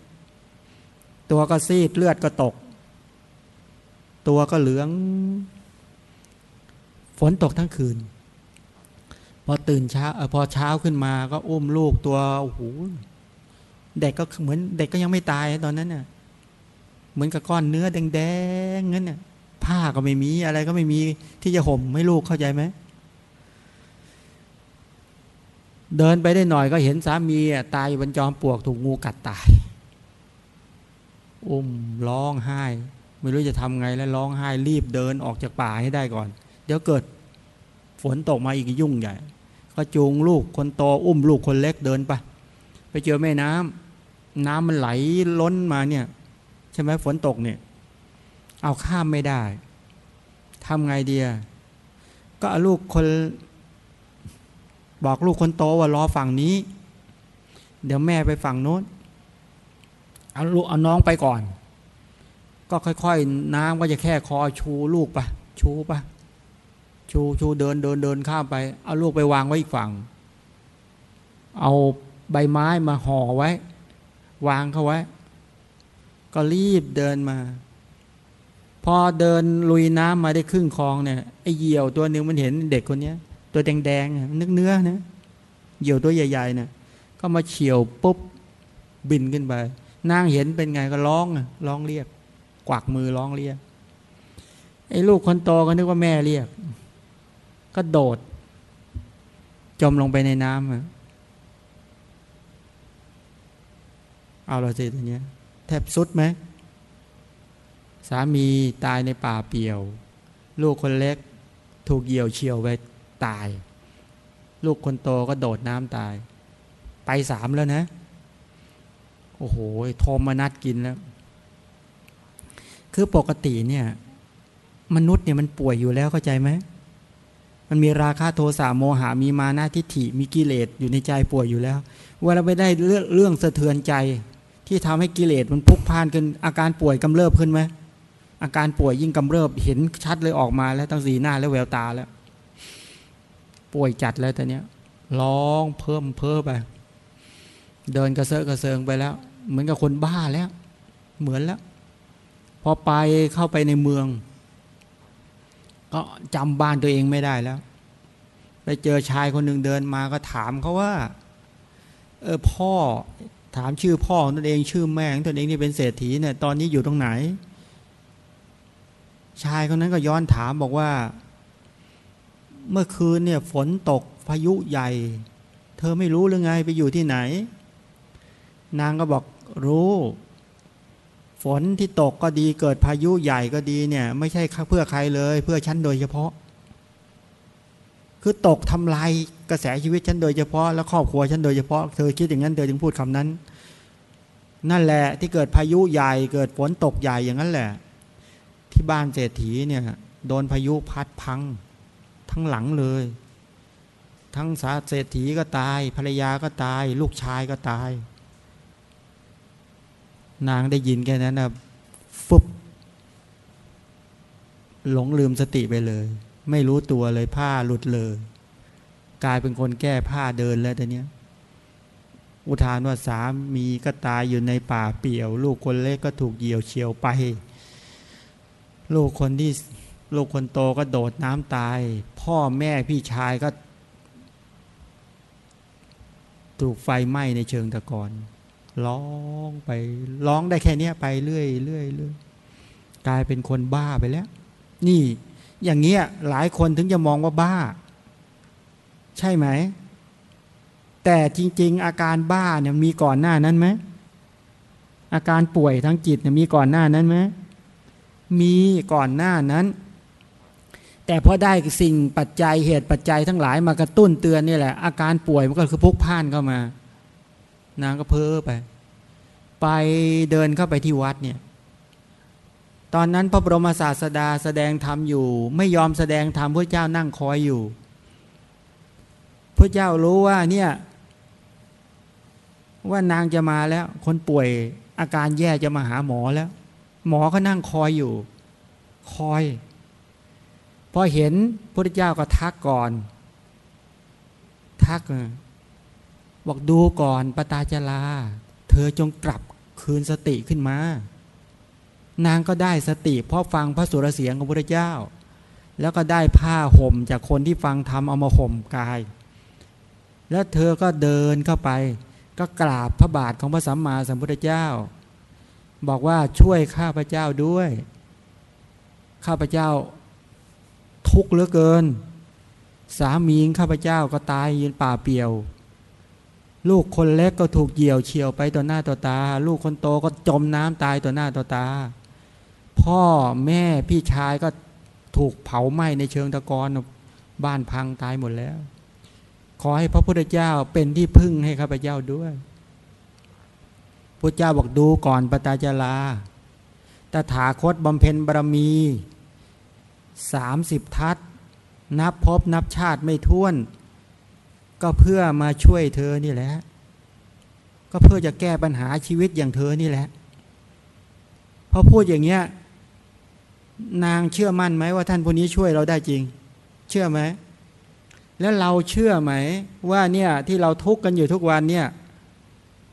ตัวก็ซีดเลือดก็ตก ตัวก็เหลือง ฝนตกทั้งคืน พอตื่นเช้าพอเช้าขึ้นมาก็อุ้มลูกตัวโอ้โหเด็กก็เหมือนเด็กก็ยังไม่ตายตอนนั้นน่ะ เหมือนกับก้อนเนื้อแดงๆงั้นน่ะผ้าก็ไม่มีอะไรก็ไม่มีที่จะห่มให้ลูกเข้าใจไหม เดินไปได้หน่อยก็เห็นสามีตายอยู่บนจอมปลวกถูกงูกัดตาย อุ้มร้องไห้ ไม่รู้จะทำไงแล้วร้องไห้รีบเดินออกจากป่าให้ได้ก่อน เดี๋ยวเกิดฝนตกมาอีกยุ่งใหญ่ ก็จูงลูกคนโตอุ้มลูกคนเล็กเดินไปไปเจอแม่น้ำน้ำมันไหลล้นมาเนี่ย ใช่ไหมฝนตกเนี่ย เอาข้ามไม่ได้ทำไงเดียก็เอาลูกคน บอกลูกคนโตว่ารอฝั่งนี้ เดี๋ยวแม่ไปฝั่งโน้นเอาลูกเอาน้องไปก่อน ก็ค่อยๆ น้ำก็จะแค่คอชูลูกปะชูปะชูชูเดินเดินเดินข้ามไป เอาลูกไปวางไว้อีกฝั่ง เอาใบไม้มาห่อไว้ วางเขาไว้ ก็รีบเดินมา พอเดินลุยน้ำมาได้ครึ่งคลองเนี่ยไอ้เหี่ยวตัวหนึ่งมันเห็นเด็กคนนี้ ตัวแดงๆนึกเนื้อนะเหยี่ยวตัวใหญ่ๆเนี่ยก็มาเฉียวปุ๊บบินขึ้นไปนางเห็นเป็นไงก็ร้องร้องเรียก กวักมือร้องเรียกไอ้ลูกคนโตก็นึกว่าแม่เรียก ก็โดด จมลงไปในน้ำเอาเราสิตัวเนี้ยแทบสุดไหม สามีตายในป่าเปี่ยว ลูกคนเล็ก ถูกเหยี่ยวเฉียวไป ตาย ลูกคนโตก็โดดน้ำตาย ไปสามแล้วนะ โอ้โหโทมมานัดกินแล้ว คือปกติเนี่ย มนุษย์เนี่ยมันป่วยอยู่แล้วเข้าใจไหมมันมีราคะโทสะโมหามีมานะทิฏฐิมีกิเลสอยู่ในใจป่วยอยู่แล้ว เวลาไปได้เรื่องเรื่องสะเทือนใจ ที่ทำให้กิเลสมันพุกพานขึ้นอาการป่วยกำเริบขึ้นไหมอาการป่วยยิ่งกำเริบเห็นชัดเลยออกมาแล้วตั้งสีหน้าแล้วแววตาแล้ว ป่วยจัดแล้วตอนนี้ร้องเพิ่มเพิ่มไป เดินกระเซาะกระเซิงไปแล้ว เหมือนกับคนบ้าแล้ว เหมือนแล้ว พอไปเข้าไปในเมือง ก็จำบ้านตัวเองไม่ได้แล้ว ไปเจอชายคนหนึ่งเดินมาก็ถามเขาว่า เออพ่อถามชื่อพ่อตนเองชื่อแม่ตนเองนี่เป็นเศรษฐีเนี่ยตอนนี้อยู่ตรงไหน ชายคนนั้นก็ย้อนถามบอกว่า เมื่อคืนเนี่ยฝนตกพายุใหญ่ เธอไม่รู้หรือไงไปอยู่ที่ไหน นางก็บอกรู้ ฝนที่ตกก็ดีเกิดพายุใหญ่ก็ดีเนี่ย ไม่ใช่เพื่อใครเลย เพื่อฉันโดยเฉพาะ คือตกทำลายกระแสชีวิตฉันโดยเฉพาะแล้วครอบครัวฉันโดยเฉพาะเธอคิดอย่างนั้นเธอจึงพูดคำนั้น นั่นแหละที่เกิดพายุใหญ่ เกิดฝนตกใหญ่อย่างนั้นแหละ ที่บ้านเศรษฐีเนี่ยโดนพายุพัดพัง ทั้งหลังเลย ทั้งสาเศรษฐีก็ตาย ภรรยาก็ตาย ลูกชายก็ตาย นางได้ยินแค่นั้นนะฟุบหลงลืมสติไปเลย ไม่รู้ตัวเลยผ้าหลุดเลย กลายเป็นคนแก้ผ้าเดินแล้วแต่เนี้ยอุทานว่าสามีก็ตายอยู่ในป่าเปี่ยว ลูกคนเล็กก็ถูกเหยี่ยวเฉียวไป ลูกคนที่ ลูกคนโตก็โดดน้ำตาย พ่อแม่พี่ชายก็ ถูกไฟไหม้ในเชิงตะกอนร้องไปร้องได้แค่นี้ไปเรื่อยเรื่อยเรื่อยกลายเป็นคนบ้าไปแล้ว นี่ อย่างเงี้ยหลายคนถึงจะมองว่าบ้า ใช่ไหม แต่จริง ๆ อาการบ้าเนี่ยมีก่อนหน้านั้นไหมอาการป่วยทางจิตเนี่ยมีก่อนหน้านั้นไหมมีก่อนหน้านั้น แต่พอได้สิ่งปัจจัยเหตุปัจจัยทั้งหลายมากระตุ้นเตือนนี่แหละ อาการป่วยมันก็คือพุกพ่านเข้ามานางก็เพ้อไป ไปเดินเข้าไปที่วัดเนี่ย ตอนนั้นพระบรมศาสดาแสดงธรรมอยู่ ไม่ยอมแสดงธรรมพระเจ้านั่งคอยอยู่พระเจ้ารู้ว่าเนี่ย ว่านางจะมาแล้ว คนป่วยอาการแย่จะมาหาหมอแล้ว หมอก็นั่งคอยอยู่ คอย พอเห็นพระเจ้าก็ทักก่อน ทักบอกดูก่อนปตาจลา เธอจงกลับคืนสติขึ้นมา นางก็ได้สติเพราะฟังพระสุรเสียงของพระเจ้า แล้วก็ได้ผ้าห่มจากคนที่ฟังธรรมเอามาห่มกาย แล้วเธอก็เดินเข้าไป ก็กราบพระบาทของพระสัมมาสัมพุทธเจ้า บอกว่าช่วยข้าพระเจ้าด้วย ข้าพระเจ้า ทุกข์เหลือเกิน สามีข้าพเจ้าก็ตายยืนป่าเปี่ยว ลูกคนเล็กก็ถูกเหยี่ยวเฉียวไปต่อหน้าต่อตา ลูกคนโตก็จมน้ำตายต่อหน้าต่อตา พ่อแม่พี่ชายก็ถูกเผาไหม้ในเชิงตะกอนบ้านพังตายหมดแล้ว ขอให้พระพุทธเจ้าเป็นที่พึ่งให้ข้าพเจ้าด้วยพระเจ้าบอกดูก่อนปตาจาราตถาคตบำเพ็ญบารมี สามสิบทัศนับพบนับชาติไม่ท้วน ก็เพื่อมาช่วยเธอนี่แหละ ก็เพื่อจะแก้ปัญหาชีวิตอย่างเธอนี่แหละพอพูดอย่างเงี้ยนางเชื่อมั่นไหมว่าท่านผู้นี้ช่วยเราได้จริง เชื่อไหม แล้วเราเชื่อไหม ว่าเนี่ยที่เราทุกข์กันอยู่ทุกวันเนี่ย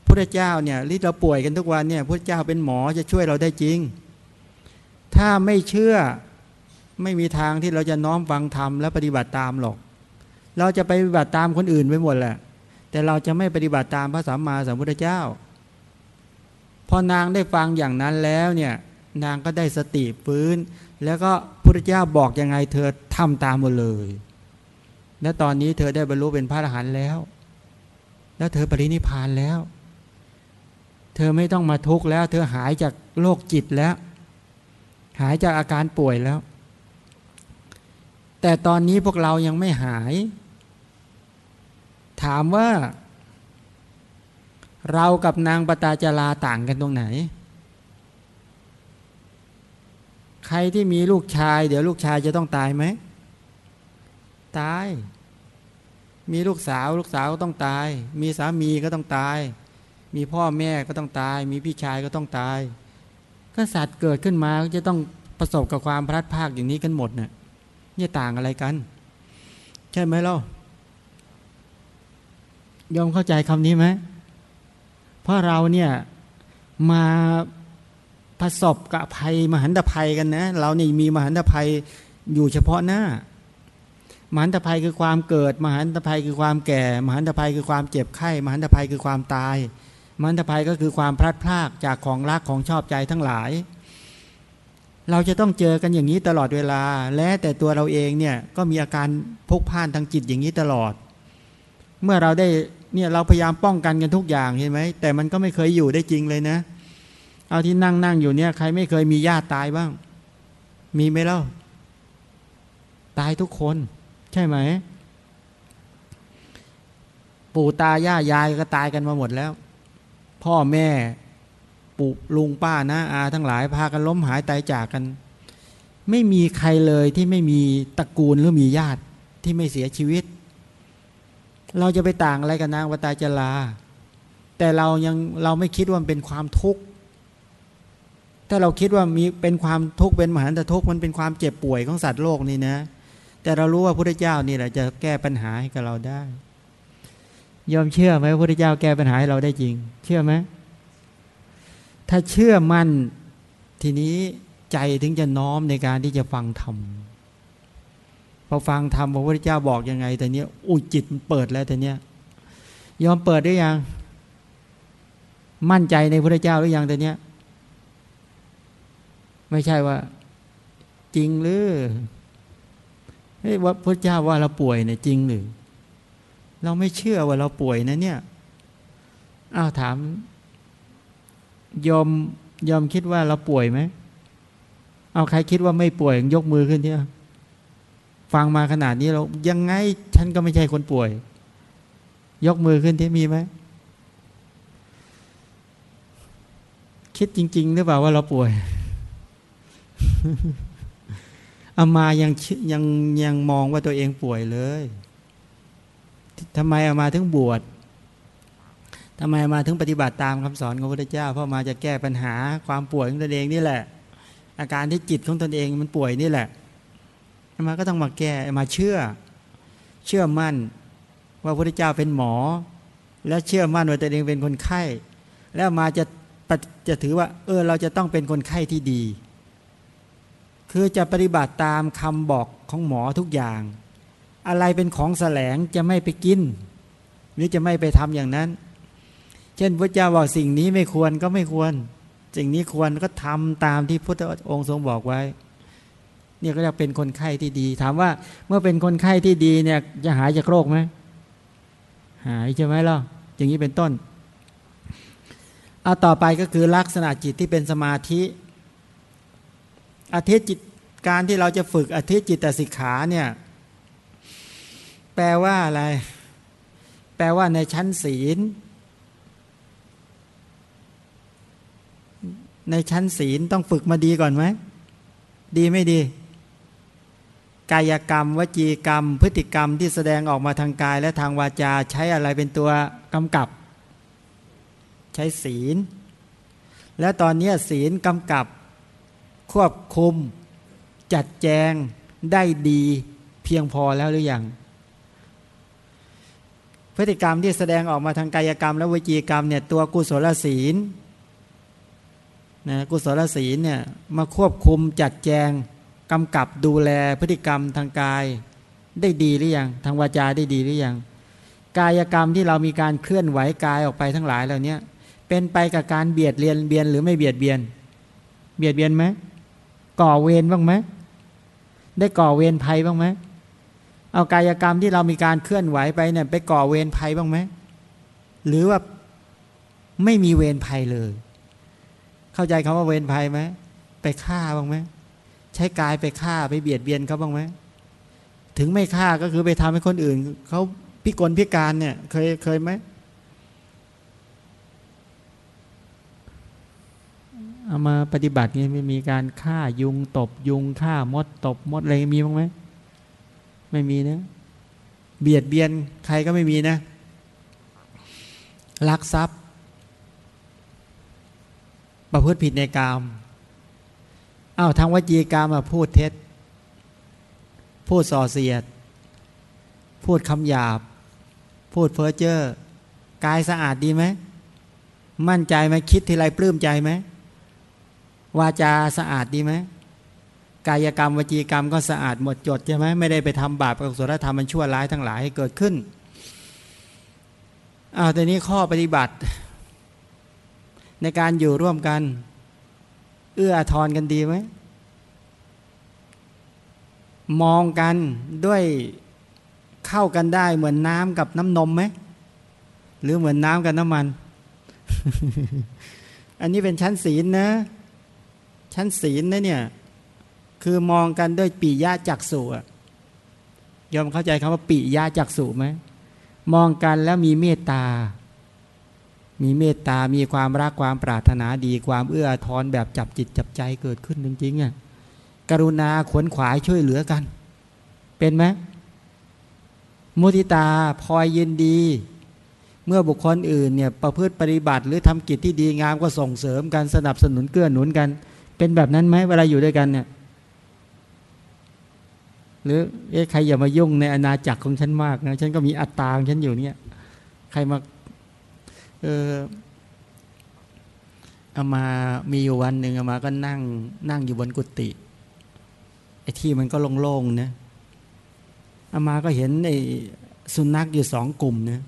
พระเจ้าเนี่ยที่เราป่วยกันทุกวันเนี่ยพระเจ้าเป็นหมอจะช่วยเราได้จริง ถ้าไม่เชื่อ ไม่มีทางที่เราจะน้อมฟังธรรมและปฏิบัติตามหรอก เราจะไปปฏิบัติตามคนอื่นไปหมดแหละ แต่เราจะไม่ปฏิบัติตามพระสัมมาสัมพุทธเจ้า พอนางได้ฟังอย่างนั้นแล้วเนี่ยนางก็ได้สติฟื้น แล้วก็พุทธเจ้าบอกยังไงเธอทำตามหมดเลย และตอนนี้เธอได้บรรลุเป็นพระอรหันต์แล้ว แล้วเธอปรินิพานแล้ว เธอไม่ต้องมาทุกข์แล้ว เธอหายจากโรคจิตแล้ว หายจากอาการป่วยแล้ว แต่ตอนนี้พวกเรายังไม่หาย ถามว่า เรากับนางปตาจาราต่างกันตรงไหน ใครที่มีลูกชาย เดี๋ยวลูกชายจะต้องตายไหม ตาย มีลูกสาวลูกสาวก็ต้องตาย มีสามีก็ต้องตาย มีพ่อแม่ก็ต้องตาย มีพี่ชายก็ต้องตาย ก็สัตว์เกิดขึ้นมาก็จะต้องประสบกับความพลัดพรากอย่างนี้กันหมดเนะ่ ยนี่ยต่างอะไรกัน ใช่ไหมเรายอมเข้าใจคำนี้ไหมเพราะเราเนี่ยมาประสบกับภัยมหันตภัยกันนะ เรานี่มีมหันตภัยอยู่เฉพาะหน้ามหันตภัยคือความเกิด มหันตภัยคือความแก่ มหันตภัยคือความเจ็บไข้ มหันตภัยคือความตาย มหันตภัยก็คือความพลัดพรากจากของรักของชอบใจทั้งหลาย เราจะต้องเจอกันอย่างนี้ตลอดเวลา และแต่ตัวเราเองเนี่ยก็มีอาการพกพ่านทางจิตอย่างนี้ตลอด เมื่อเราได้เนี่ยเราพยายามป้องกันกันทุกอย่างเห็นไหมแต่มันก็ไม่เคยอยู่ได้จริงเลยนะ เอาที่นั่งนั่งอยู่เนี่ยใครไม่เคยมีญาติตายบ้าง มีไหมเล่าตายทุกคน ใช่ไหม ปู่ตาย่ายายก็ตายกันมาหมดแล้ว พ่อแม่ ลุงป้านะอาทั้งหลายพากันล้มหายตายจากกัน ไม่มีใครเลยที่ไม่มีตระกูลหรือมีญาติที่ไม่เสียชีวิต เราจะไปต่างอะไรกับนางวตาจลา แต่เรายังเราไม่คิดว่ามันเป็นความทุกข์ถ้าเราคิดว่ามีเป็นความทุกข์เป็นมหันตทุกข์มันเป็นความเจ็บป่วยของสัตว์โลกนี่นะ แต่เรารู้ว่าพระเจ้านี่แหละจะแก้ปัญหาให้กับเราได้ยอมเชื่อไหมพระพุทธเจ้าแก้ปัญหาให้เราได้จริง เชื่อไหม ถ้าเชื่อมั่นทีนี้ใจถึงจะน้อมในการที่จะฟังธรรมพอฟังธรรมพระพุทธเจ้าบอกยังไงแต่เนี้ยอุ้ยจิตมันเปิดแล้วแต่เนี้ยยอมเปิดได้ยังมั่นใจในพระเจ้าหรือยังแต่เนี้ยไม่ใช่ว่า จริงหรือเฮ้ยว่าพระเจ้าว่าเราป่วยเนี่ยจริงหรือ เราไม่เชื่อว่าเราป่วยนะเนี่ยอ้าวถาม ยอมยอมคิดว่าเราป่วยไหม เอาใครคิดว่าไม่ป่วยยกมือขึ้นเนี่ยฟังมาขนาดนี้เรายังไงฉันก็ไม่ใช่คนป่วย ยกมือขึ้นที่มีไหม คิดจริง ๆ หรือเปล่าว่าเราป่วยอามายังยังยังมองว่าตัวเองป่วยเลยทำไมอามาถึงบวช ทำไมมาถึงปฏิบัติตามคำสอนของพระพุทธเจ้า เพราะมาจะแก้ปัญหาความป่วยของตนเองนี่แหละ อาการที่จิตของตนเองมันป่วยนี่แหละมาก็ต้องมาแก้มาเชื่อ เชื่อมั่นว่าพระพุทธเจ้าเป็นหมอ และเชื่อมั่นว่าตนเองเป็นคนไข้ แล้วมาจะจะถือว่า เออเราจะต้องเป็นคนไข้ที่ดี คือจะปฏิบัติตามคำบอกของหมอทุกอย่าง อะไรเป็นของแสลงจะไม่ไปกิน หรือจะไม่ไปทำอย่างนั้น ช่นพระเจ้าบอกสิ่งนี้ไม่ควรก็ไม่ควร สิ่งนี้ควรก็ทำตามที่พุทธองค์ทรงบอกไว้ เนี่ยก็จะเป็นคนไข้ที่ดี ถามว่าเมื่อเป็นคนไข้ที่ดีเนี่ยจะหายจากโรคไหมหายใช่ไหมล่ะอย่างนี้เป็นต้นเอาต่อไปก็คือลักษณะจิตที่เป็นสมาธิอาทิตจิตการที่เราจะฝึกอาทิตจิตสิกขาเนี่ยแปลว่าอะไร แปลว่าในชั้นศีล ในชั้นศีลต้องฝึกมาดีก่อนไหม ดีไม่ดี กายกรรม วจีกรรม พฤติกรรมที่แสดงออกมาทางกายและทางวาจาใช้อะไรเป็นตัวกำกับ ใช้ศีล และตอนนี้ศีลกำกับ ควบคุม จัดแจงได้ดีเพียงพอแล้วหรือยังพฤติกรรมที่แสดงออกมาทางกายกรรม และวิจีกรรมเนี่ยตัวกุศลศีล นะกุศลศีลเนี่ยมาควบคุมจัดแจงกำกับดูแลพฤติกรรมทางกายได้ดีหรือยังทางวาจาได้ดีหรือยังกายกรรมที่เรามีการเคลื่อนไหวกายออกไปทั้งหลายเหล่านี้เป็นไปกับการเบียดเรียนเบียนหรือไม่เบียดเบียน เบียดเบียนไหมก่อเวรบ้างไหมได้ก่อเวรภัยบ้างไหมเอากายกรรมที่เรามีการเคลื่อนไหวไปเนี่ยไปก่อเวรภัยบ้างไหมหรือว่าไม่มีเวรภัยเลย เข้าใจคำว่าเวรภัยไหมไปฆ่าบ้างไหมใช้กายไปฆ่าไปเบียดเบียนเขาบ้างไหมถึงไม่ฆ่าก็คือไปทำให้คนอื่นเขาพิกลพิการเนี่ย เคยเคยไหมเอามาปฏิบัติไงไม่มีการฆ่ายุงตบยุงฆ่ามดตบมดอะไรมีบ้างไหมไม่มีนะ เบียดเบียนใครก็ไม่มีนะลักทรัพย์ ประพฤติผิดในกามอ้าวทางวจีกรรมมาพูดเท็จ พูดส่อเสียด พูดคำหยาบ พูดเพ้อเจ้อกายสะอาดดีไหม มั่นใจไหมคิดทีไรปลื้มใจไหมวาจาสะอาดดีไหมกายกรรมวจีกรรมก็สะอาดหมดจดใช่ไหมไม่ได้ไปทำบาปกุศลธรรมมันชั่วร้ายทั้งหลายให้เกิดขึ้นอ้าวแต่นี้ข้อปฏิบัติ ในการอยู่ร่วมกัน เอื้อทอนกันดีไหม มองกันด้วยเข้ากันได้เหมือนน้ำกับน้ำนมไหม หรือเหมือนน้ำกับน้ำมัน อันนี้เป็นชั้นศีลนะ ชั้นศีลนะเนี่ย คือมองกันด้วยปียะจักสุยอมเข้าใจคำว่าปียะจักสุไหมมองกันแล้วมีเมตตา มีเมตตา มีความรักความปรารถนาดีความเอื้อทอนแบบจับจิตจับใจเกิดขึ้นจริงๆอะกรุณาขวนขวายช่วยเหลือกัน เป็นไหมมุติตาพลอยยินดี เมื่อบุคคลอื่นเนี่ยประพฤติปฏิบัติหรือทำกิจที่ดีงามก็ส่งเสริมกันสนับสนุนเกื้อหนุนกัน เป็นแบบนั้นไหมเวลาอยู่ด้วยกันเนี่ยหรือเอ๊ะใครอย่ามายุ่งในอาณาจักรของฉันมากนะฉันก็มีอัตตาของฉันอยู่เนี่ย ใครมา เอออามามีอยู่วันหนึ่งเอามาก็นั่ง นั่งอยู่บนกุฏิไอ้ที่มันก็โล่งๆนะอามาก็เห็นไอ้สุนัขอยู่สองกลุ่มนะ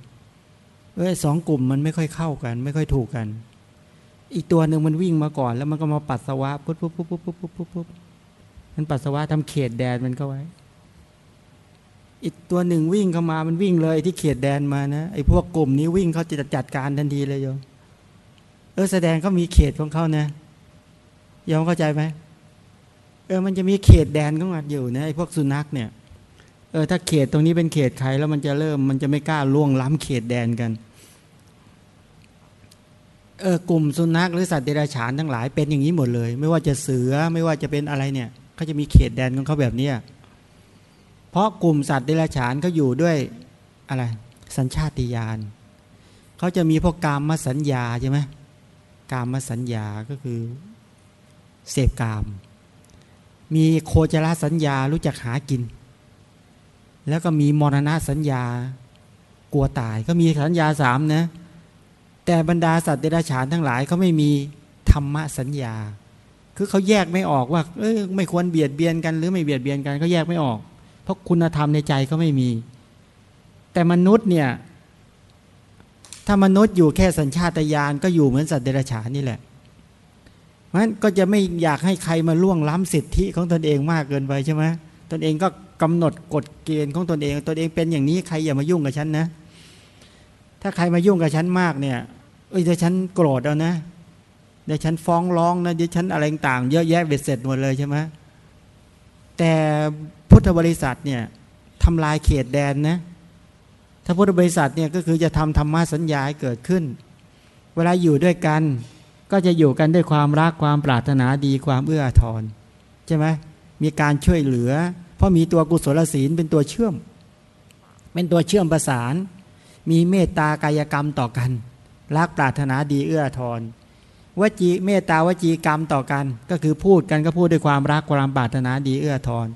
เอ้ยสองกลุ่มมันไม่ค่อยเข้ากัน ไม่ค่อยถูกกัน อีกตัวหนึ่งมันวิ่งมาก่อน แล้วมันก็มาปัสสาวะปุ๊บปุ๊บปุ๊บปุ๊บปุ๊บปุ๊บปุ๊บมันปัสสาวะทำเขตแดนมันก็ไว้ อีกตัวหนึ่งวิ่งเข้ามามันวิ่งเลยที่เขตแดนมานะไอ้พวกกลุ่มนี้วิ่งเขาจะจัดการทันทีเลยโยมเออแสดงเขามีเขตของเขานะยอมเข้าใจไหมเออมันจะมีเขตแดนของมันอยู่นะไอ้พวกสุนัขเนี่ยเออถ้าเขตตรงนี้เป็นเขตใครแล้วมันจะเริ่มมันจะไม่กล้าล่วงล้ำเขตแดนกันเออกลุ่มสุนัขหรือสัตว์เดรัจฉานทั้งหลายเป็นอย่างนี้หมดเลย ไม่ว่าจะเสือไม่ว่าจะเป็นอะไรเนี่ยเขาจะมีเขตแดนของเขาแบบเนี้ย เพราะกลุ่มสัตว์เดรัจฉานเขาอยู่ด้วยอะไรสัญชาติญาณเขาจะมีพวกกามมาสัญญาใช่ไหมกามมาสัญญาก็คือเสพกาม มีโคจรสัญญารู้จักหากิน แล้วก็มีมรณะสัญญากลัวตายก็มีสัญญาสามนะแต่บรรดาสัตว์เดรัจฉานทั้งหลายเขาไม่มีธรรมสัญญา คือเขาแยกไม่ออกว่า เออไม่ควรเบียดเบียนกันหรือไม่เบียดเบียนกันเขาแยกไม่ออก เพราะคุณธรรมในใจเขาไม่มี แต่มนุษย์เนี่ย ถ้ามนุษย์อยู่แค่สัญชาตญาณก็อยู่เหมือนสัตว์เดรัจฉานนี่แหละเพราะฉะนั้นก็จะไม่อยากให้ใครมาล่วงล้ำสิทธิของตนเองมากเกินไปใช่ไหมตนเองก็กำหนดกฎเกณฑ์ของตนเอง ตนเองเป็นอย่างนี้ใครอย่ามายุ่งกับฉันนะ ถ้าใครมายุ่งกับฉันมากเนี่ย เอ้ยเดี๋ยวฉันโกรธเอานะ เดี๋ยวฉันฟ้องร้องนะ เดี๋ยวฉันอะไรต่างเยอะแยะเบ็ดเสร็จหมดเลยใช่ไหม แต่พุทธบริษัทเนี่ยทำลายเขตแดนนะถ้าพุทธบริษัทเนี่ยก็คือจะทำธรรมะสัญญาให้เกิดขึ้น เวลาอยู่ด้วยกัน ก็จะอยู่กันด้วยความรักความปรารถนาดีความเอื้ออาทรใช่ไหมมีการช่วยเหลือ เพราะมีตัวกุศลศีลเป็นตัวเชื่อม เป็นตัวเชื่อมประสาน มีเมตตากายกรรมต่อกัน รักปรารถนาดีเอื้ออาทร วจีเมตตาวจีกรรมต่อกัน ก็คือพูดกันก็พูดด้วยความรักความปรารถนาดีเอื้อทอาทร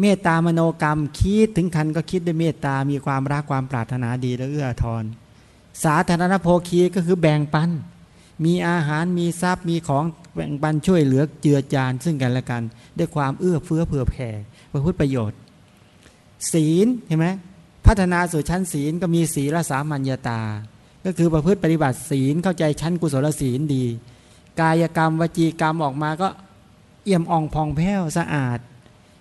เมตตามโนกรรมคิดถึงคันก็คิดด้วยเมตตามีความรักความปรารถนาดีและเอื้อทอาทรสาธารณโภคีก็คือแบ่งปัน มีอาหารมีทรัพย์มีของแบ่งปันช่วยเหลือเจือจานซึ่งกันและกัน ด้วยความเอื้อเฟื้อเผื่อแผ่เพื่อพุทธประโยชน์ ศีลเห็นไหมพัฒนาสู่ชั้นศีลก็มีศีลสามัญญาตา ก็คือประพฤติปฏิบัติศีลเข้าใจชั้นกุศลศีลดี กายกรรมวจีกรรมออกมาก็เอี่ยมอ่องพองแผ้วสะอาด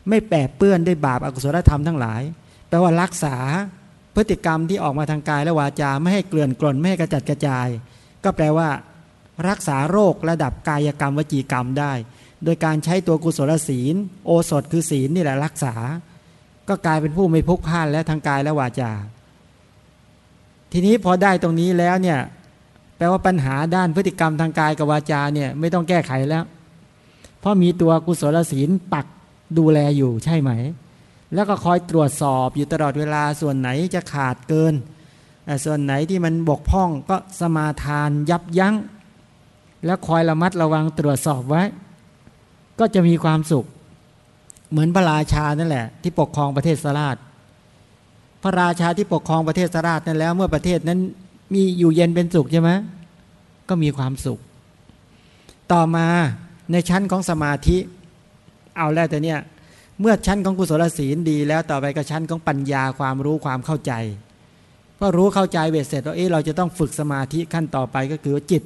ไม่แปดเปื้อนด้วยบาปอากุศลธรรมทั้งหลาย แปลว่ารักษาพฤติกรรมที่ออกมาทางกายและวาจาไม่ให้เกลื่อนกล่นไม่ให้กระจัดกระจาย ก็แปลว่า รักษาโรคระดับกายกรรมวจีกรรมได้ โดยการใช้ตัวกุศลศีล โอสถคือศีลนี่แหละรักษา ก็กลายเป็นผู้ไม่พกพ่านและทางกายและวาจา ทีนี้พอได้ตรงนี้แล้วเนี่ย แปลว่าปัญหาด้านพฤติกรรมทางกายกับวาจาเนี่ยไม่ต้องแก้ไขแล้ว เพราะมีตัวกุศลศีลปักดูแลอยู่ใช่ไหม แล้วก็คอยตรวจสอบอยู่ตลอดเวลาส่วนไหนจะขาดเกิน ส่วนไหนที่มันบกพร่องก็สมาทานยับยัง้ง แล้วคอยระมัดระวังตรวจสอบไว้ ก็จะมีความสุข เหมือนพระราชานั่นแหละ ที่ปกครองประเทศสราช พระราชาที่ปกครองประเทศสราชนั่นแล้ว เมื่อประเทศนั้นมีอยู่เย็นเป็นสุขใช่ไหมก็มีความสุข ต่อมาในชั้นของสมาธิ เอาแล้วแต่เนี่ยเมื่อชั้นของกุศลศีลดีแล้วต่อไปก็ชั้นของปัญญาความรู้ความเข้าใจพอรู้เข้าใจเวทเสร็จว่าเอ๊ะเราจะต้องฝึกสมาธิขั้นต่อไปก็คือจิต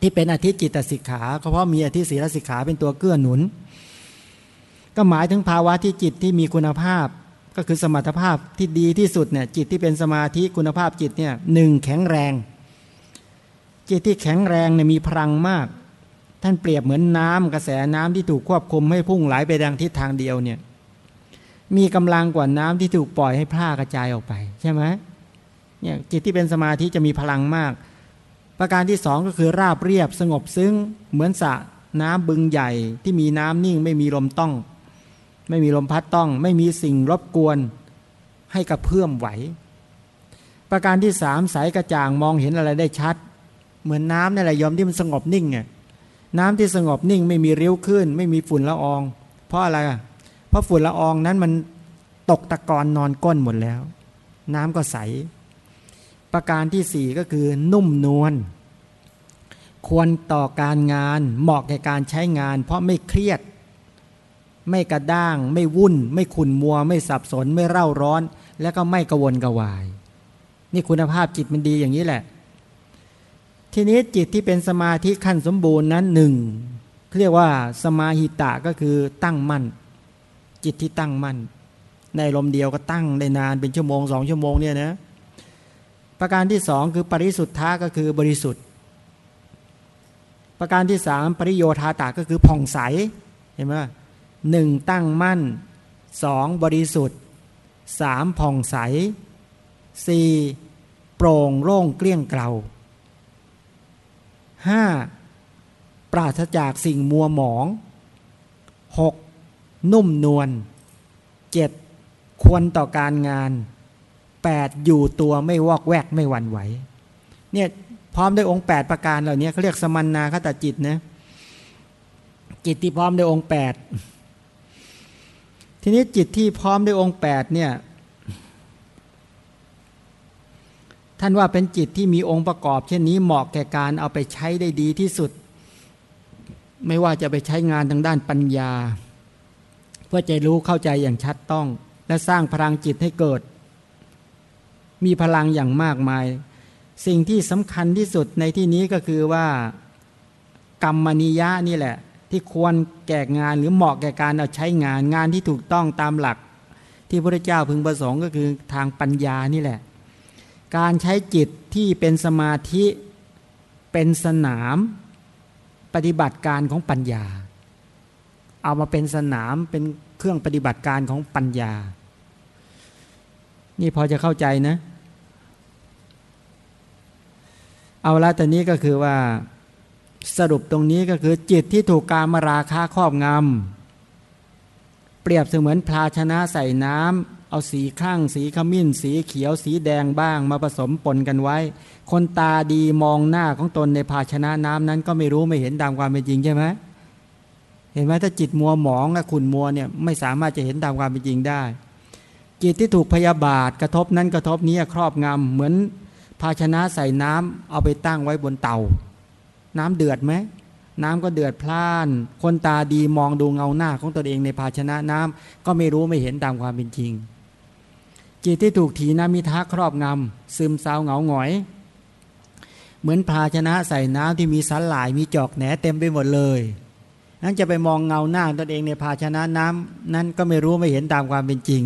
ที่เป็นอธิจิตสิกขาเพราะมีอธิศีลสิกขาเป็นตัวเกื้อหนุน ก็หมายถึงภาวะที่จิตที่มีคุณภาพ ก็คือสมรรถภาพที่ดีที่สุดเนี่ยจิตที่เป็นสมาธิคุณภาพจิตเนี่ยหนึ่งแข็งแรง จิตที่แข็งแรงเนี่ยมีพลังมาก ท่านเปรียบเหมือนน้ำกระแสน้ำที่ถูกควบคุมให้พุ่งไหลไปดังทิศทางเดียวเนี่ยมีกำลังกว่าน้ำที่ถูกปล่อยให้พร่ากระจายออกไปใช่ไหมเนี่ยจิตที่เป็นสมาธิจะมีพลังมาก ประการที่สองก็คือราบเรียบสงบซึ้งเหมือนสระน้ำบึงใหญ่ที่มีน้ำนิ่งไม่มีลมต้อง ไม่มีลมพัดต้อง ไม่มีสิ่งรบกวน ให้กระเพื่อมไหว ประการที่สามใสกระจ่างมองเห็นอะไรได้ชัด เหมือนน้ำในไหละยอมที่มันสงบนิ่งไงน้ำที่สงบนิ่งไม่มีริ้วขึ้น ไม่มีฝุ่นละออง เพราะอะไรอะเพราะฝุ่นละอองนั้นมันตกตะกอนนอนก้นหมดแล้ว น้ำก็ใส ประการที่สี่ก็คือนุ่มนวลควรต่อการงาน เหมาะแก่การใช้งาน เพราะไม่เครียด ไม่กระด้าง ไม่วุ่น ไม่ขุนมัว ไม่สับสน ไม่เร่าร้อน และก็ไม่กระวนกระวาย นี่คุณภาพจิตมันดีอย่างนี้แหละ ทีนี้จิตที่เป็นสมาธิขั้นสมบูรณ์นั้นหนึ่งเรียกว่าสมาหิตะก็คือตั้งมั่น จิตที่ตั้งมั่น ในลมเดียวก็ตั้งได้นานเป็นชั่วโมงสองชั่วโมงเนี่ยนะประการที่สองคือปริสุทธาก็คือบริสุทธิ์ ประการที่สามปริโยธาตาก็คือผ่องใสเห็นไหม หนึ่งตั้งมั่นสองบริสุทธิ์สามผ่องใสสี่โปร่งโล่งเกลี้ยงเกลาห้าปราศจากสิ่งมัวหมองหกนุ่มนวลเจ็ดควรต่อการงานแปดอยู่ตัวไม่วอกแวกไม่หวั่นไหวเนี่ยพร้อมด้วยองค์แปดประการเหล่านี้เขาเรียกสมันนาคตจิตนะจิตที่พร้อมด้วยองค์แปด ทีนี้จิตที่พร้อมด้วยองค์แปดเนี่ยท่านว่าเป็นจิตที่มีองค์ประกอบ เช่นนี้เหมาะแก่การเอาไปใช้ได้ดีที่สุด ไม่ว่าจะไปใช้งานทางด้านปัญญา เพื่อจะรู้เข้าใจอย่างชัดต้อง และสร้างพลังจิตให้เกิด มีพลังอย่างมากมาย สิ่งที่สำคัญที่สุดในที่นี้ก็คือว่า กรรมนิยะนี่แหละ ที่ควรแก่งานหรือเหมาะแก่การเอาใช้งานงานที่ถูกต้องตามหลัก ที่พระเจ้าพึงประสงค์ก็คือทางปัญญานี่แหละ การใช้จิตที่เป็นสมาธิเป็นสนามปฏิบัติการของปัญญา เอามาเป็นสนามเป็นเครื่องปฏิบัติการของปัญญา นี่พอจะเข้าใจนะ เอาละแต่นี้ก็คือว่า สรุปตรงนี้ก็คือจิตที่ถูกการมาราคาครอบงำ เปรียบเสมือนภาชนะใส่น้ำเอาสีข้างสีขมิ้น สีเขียวสีแดงบ้างมาผสมปนกันไว้ คนตาดีมองหน้าของตนในภาชนะน้ำนั้นก็ไม่รู้ไม่เห็นตามความเป็นจริงใช่ไหมเห็นไหมถ้าจิตมัวหมองขุนมัวเนี่ยไม่สามารถจะเห็นตามความเป็นจริงได้ จิตที่ถูกพยาบาทกระทบนั้นกระทบนี้ครอบงำเหมือนภาชนะใส่น้ำเอาไปตั้งไว้บนเตา น้ำเดือดไหมน้ำก็เดือดพล่าน คนตาดีมองดูเงาหน้าของตัวเองในภาชนะน้ำก็ไม่รู้ไม่เห็นตามความเป็นจริง จิตที่ถูกถีนามิทะครอบงำซึมเศร้าเหงาหงอย เหมือนภาชนะใส่น้ำที่มีสันหลายมีจอกแหนเต็มไปหมดเลยนั้นจะไปมองเงาหน้าตนเองในภาชนะน้ำนั้นก็ไม่รู้ไม่เห็นตามความเป็นจริง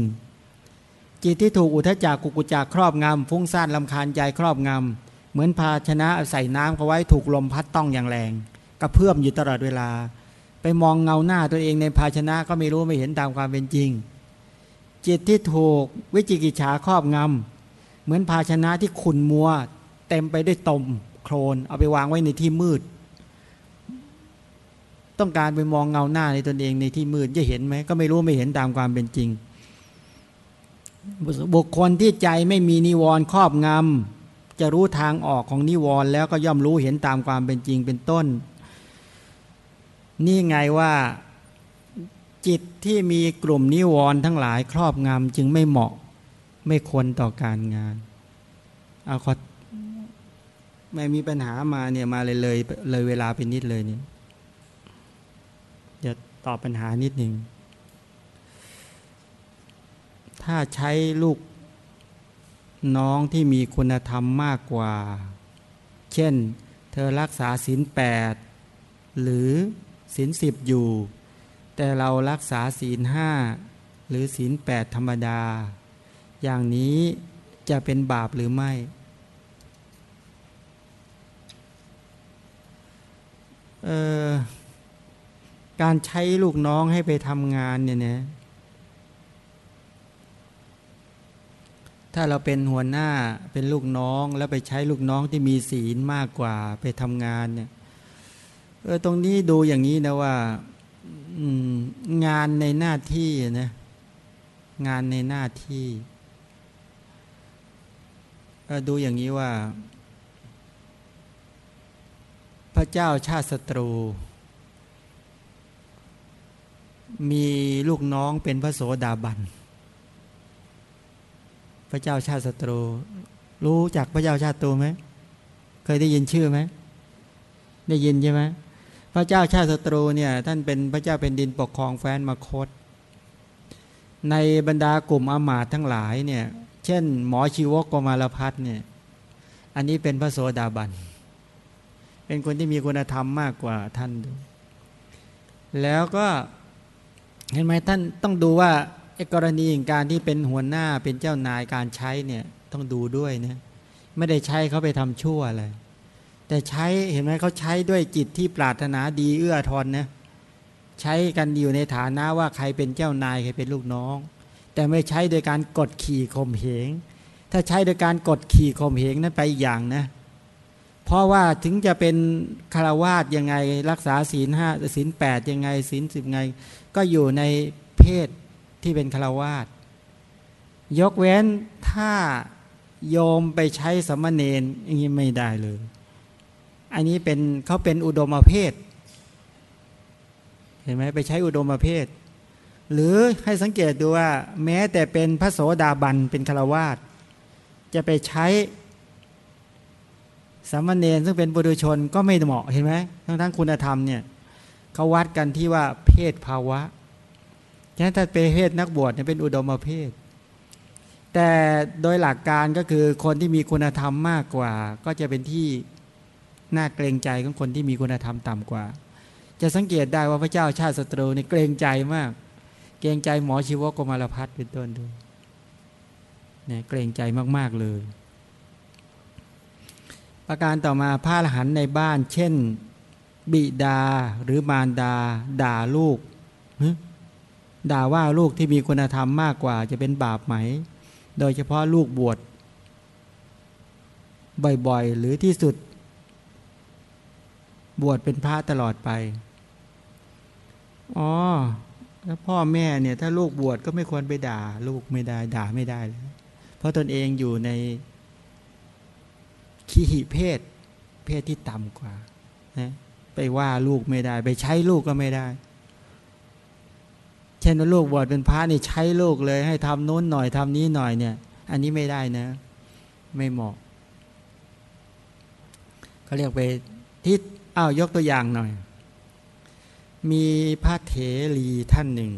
จิตที่ถูกอุทจักกุกุจักครอบงำฟุ้งซ่านลำคาญใจครอบงำ เหมือนภาชนะใส่น้ำเขาไว้ถูกลมพัดต้องอย่างแรงกระเพื่อมอยู่ตลอดเวลา ไปมองเงาหน้าตัวเองในภาชนะก็ไม่รู้ไม่เห็นตามความเป็นจริง จิตที่ถูกวิจิกิจฉาครอบงำเหมือนภาชนะที่ขุนมัว เต็มไปด้วยตมโครนเอาไปวางไว้ในที่มืด ต้องการไปมองเงาหน้าในตนเองในที่มืดจะเห็นไหมก็ไม่รู้ไม่เห็นตามความเป็นจริง บุคคลที่ใจไม่มีนิวรณ์ครอบงำ จะรู้ทางออกของนิวรณ์แล้วก็ย่อมรู้เห็นตามความเป็นจริงเป็นต้น นี่ไงว่าจิตที่มีกลุ่มนิวรณ์ทั้งหลายครอบงำจึงไม่เหมาะไม่ควรต่อการงานเอาขอไม่มีปัญหามาเนี่ยมาเลยเลยเลยเวลาไปนิดเลยเนี่ยจะตอบปัญหานิดหนึ่ง ถ้าใช้ลูก น้องที่มีคุณธรรมมากกว่า เช่น เธอรักษาศีลแปดหรือศีลสิบอยู่ แต่เรารักษาศีลห้าหรือศีลแปดธรรมดา อย่างนี้จะเป็นบาปหรือไม่ การใช้ลูกน้องให้ไปทำงานเนี่ยนะ ถ้าเราเป็นหัวหน้าเป็นลูกน้องแล้วไปใช้ลูกน้องที่มีศีลมากกว่าไปทำงานเนี่ยเออตรงนี้ดูอย่างนี้นะว่างานในหน้าที่นะงานในหน้าที่ดูอย่างนี้ว่า พระเจ้าชาติศัตรู มีลูกน้องเป็นพระโสดาบัน พระเจ้าชาติศัตรู รู้จักพระเจ้าชาติตูไหมเคยได้ยินชื่อไหมได้ยินใช่ไหมพระเจ้าชาติศัตรูเนี่ยท่านเป็นพระเจ้าเป็นดินปกครองแฟนมาคต ในบรรดากลุ่มอามาตทั้งหลายเนี่ยเช่น หมอชีวกกมารพัฒเนี่ยอันนี้เป็นพระโสดาบัน เป็นคนที่มีคุณธรรมมากกว่าท่านดูแล้วก็เห็นไหมท่านต้องดูว่า กรณีการที่เป็นหัวหน้าเป็นเจ้านายการใช้เนี่ยต้องดูด้วยนะไม่ได้ใช้เขาไปทำชั่วอะไรแต่ใช้เห็นไหมเขาใช้ด้วยจิตที่ปรารถนาดีเอื้อทอนนะใช้กันอยู่ในฐานะว่าใครเป็นเจ้านายใครเป็นลูกน้อง แต่ไม่ใช้โดยการกดขี่ข่มเหงถ้าใช้โดยการกดขี่ข่มเหงนั้นไปอย่างนะเพราะว่าถึงจะเป็นคารวาสยังไงรักษาศีลห้าศีลแปดยังไงศีลสิบไง ก็อยู่ในเพศ ที่เป็นคาวาสยกเว้นถ้าโยมไปใช้สมณเณรอย่างนี้ไม่ได้เลย อันนี้เป็นเขาเป็นอุดมเพศเห็นไหมไปใช้อุดมเพศ หรือให้สังเกตดูว่า แม้แต่เป็นพระโสดาบันเป็นคาวาสจะไปใช้สามเณรซึ่งเป็นบุรุชนก็ไม่เหมาะเห็นไหมทั้งทั้งคุณธรรมเนี่ยเขาวัดกันที่ว่าเพศภาวะ ฉะนั้นถ้าเป็นเพศนักบวชเนี่ยเป็นอุดมเพศ แต่โดยหลักการก็คือคนที่มีคุณธรรมมากกว่า ก็จะเป็นที่น่าเกรงใจของคนที่มีคุณธรรมต่ำกว่า จะสังเกตได้ว่าพระเจ้าชาติศัตรูนี่เกรงใจมาก เกรงใจหมอชีวกมารพัฒเป็นต้นด้วยเนี่ยเกรงใจมาก ๆ เลย ประการต่อมาพระอรหันในบ้าน เช่น บิดาหรือมารดา ด่าลูก ด่าว่าลูกที่มีคุณธรรมมากกว่าจะเป็นบาปไหม โดยเฉพาะลูกบวชบ่อยๆ หรือที่สุด บวชเป็นพระตลอดไป อ๋อถ้าพ่อแม่เนี่ย ถ้าลูกบวชก็ไม่ควรไปด่า ลูกไม่ได้ ด่าไม่ได้เลยเพราะตนเองอยู่ในขีหิเพศ เพศที่ต่ำกว่านะไปว่าลูกไม่ได้ ไปใช้ลูกก็ไม่ได้ ช่นว่าลูกบวชเป็นพระนี่ใช้ลูกเลย ให้ทำโน้นหน่อยทำนี้หน่อยเนี่ย อันนี้ไม่ได้นะ ไม่เหมาะเขาเรียกไปที่อ้าวยกตัวอย่างหน่อย มีพระเถรีท่านหนึ่ง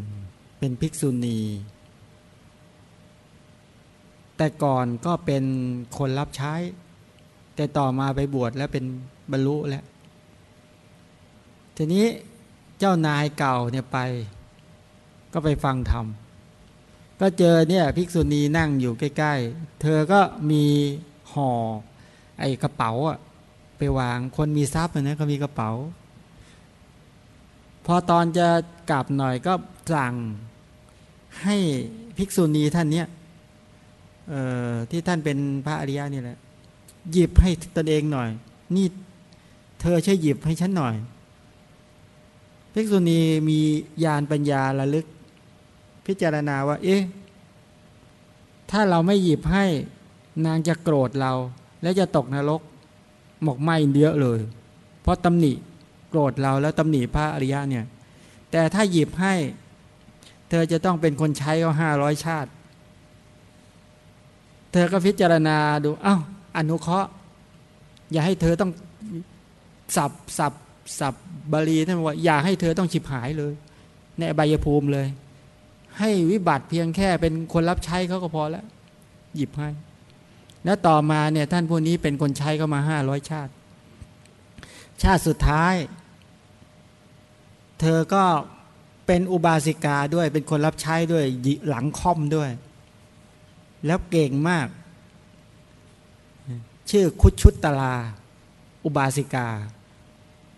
เป็นภิกษุณี แต่ก่อนก็เป็นคนรับใช้ แต่ต่อมาไปบวชแล้วเป็นบรรลุแล้ว ทีนี้เจ้านายเก่าเนี่ยไป ก็ไปฟังธรรม ก็เจอเนี่ยภิกษุณีนั่งอยู่ใกล้ ๆ เธอก็มีห่อไอ้กระเป๋าอะไปวางคนมีทรัพย์นะก็มีกระเป๋า พอตอนจะกลับหน่อยก็สั่งให้ภิกษุณีท่านเนี้ยที่ท่านเป็นพระอริยะนี่แหละหยิบให้ตนเองหน่อย นี่เธอช่วยหยิบให้ฉันหน่อยภิกษุณีมีญาณปัญญาระลึก พิจารณาว่า เอ๊ะถ้าเราไม่หยิบให้นางจะโกรธเรา และจะตกนรก หมกไหมเยอะเลย เพราะตำหนิโกรธเราแล้วตำหนิพระอริยะเนี่ย แต่ถ้าหยิบให้ เธอจะต้องเป็นคนใช้เขาห้าร้อยชาติ เธอก็พิจารณาดู เอา้า อนุเคราะห์ อย่าให้เธอต้องสับสับสับบาลีท่านบอกว่า อย่าให้เธอต้องฉิบหายเลย ในอบายภูมิเลย ให้วิบัติเพียงแค่เป็นคนรับใช้เขาก็พอแล้ว หยิบให้ แล้วต่อมาเนี่ยท่านผู้นี้เป็นคนใช้เขามาห้าร้อยชาติ ชาติสุดท้าย เธอก็เป็นอุบาสิกาด้วยเป็นคนรับใช้ด้วยหลังค่อมด้วย แล้วเก่งมาก ชื่อคุชุตตลา อุบาสิกา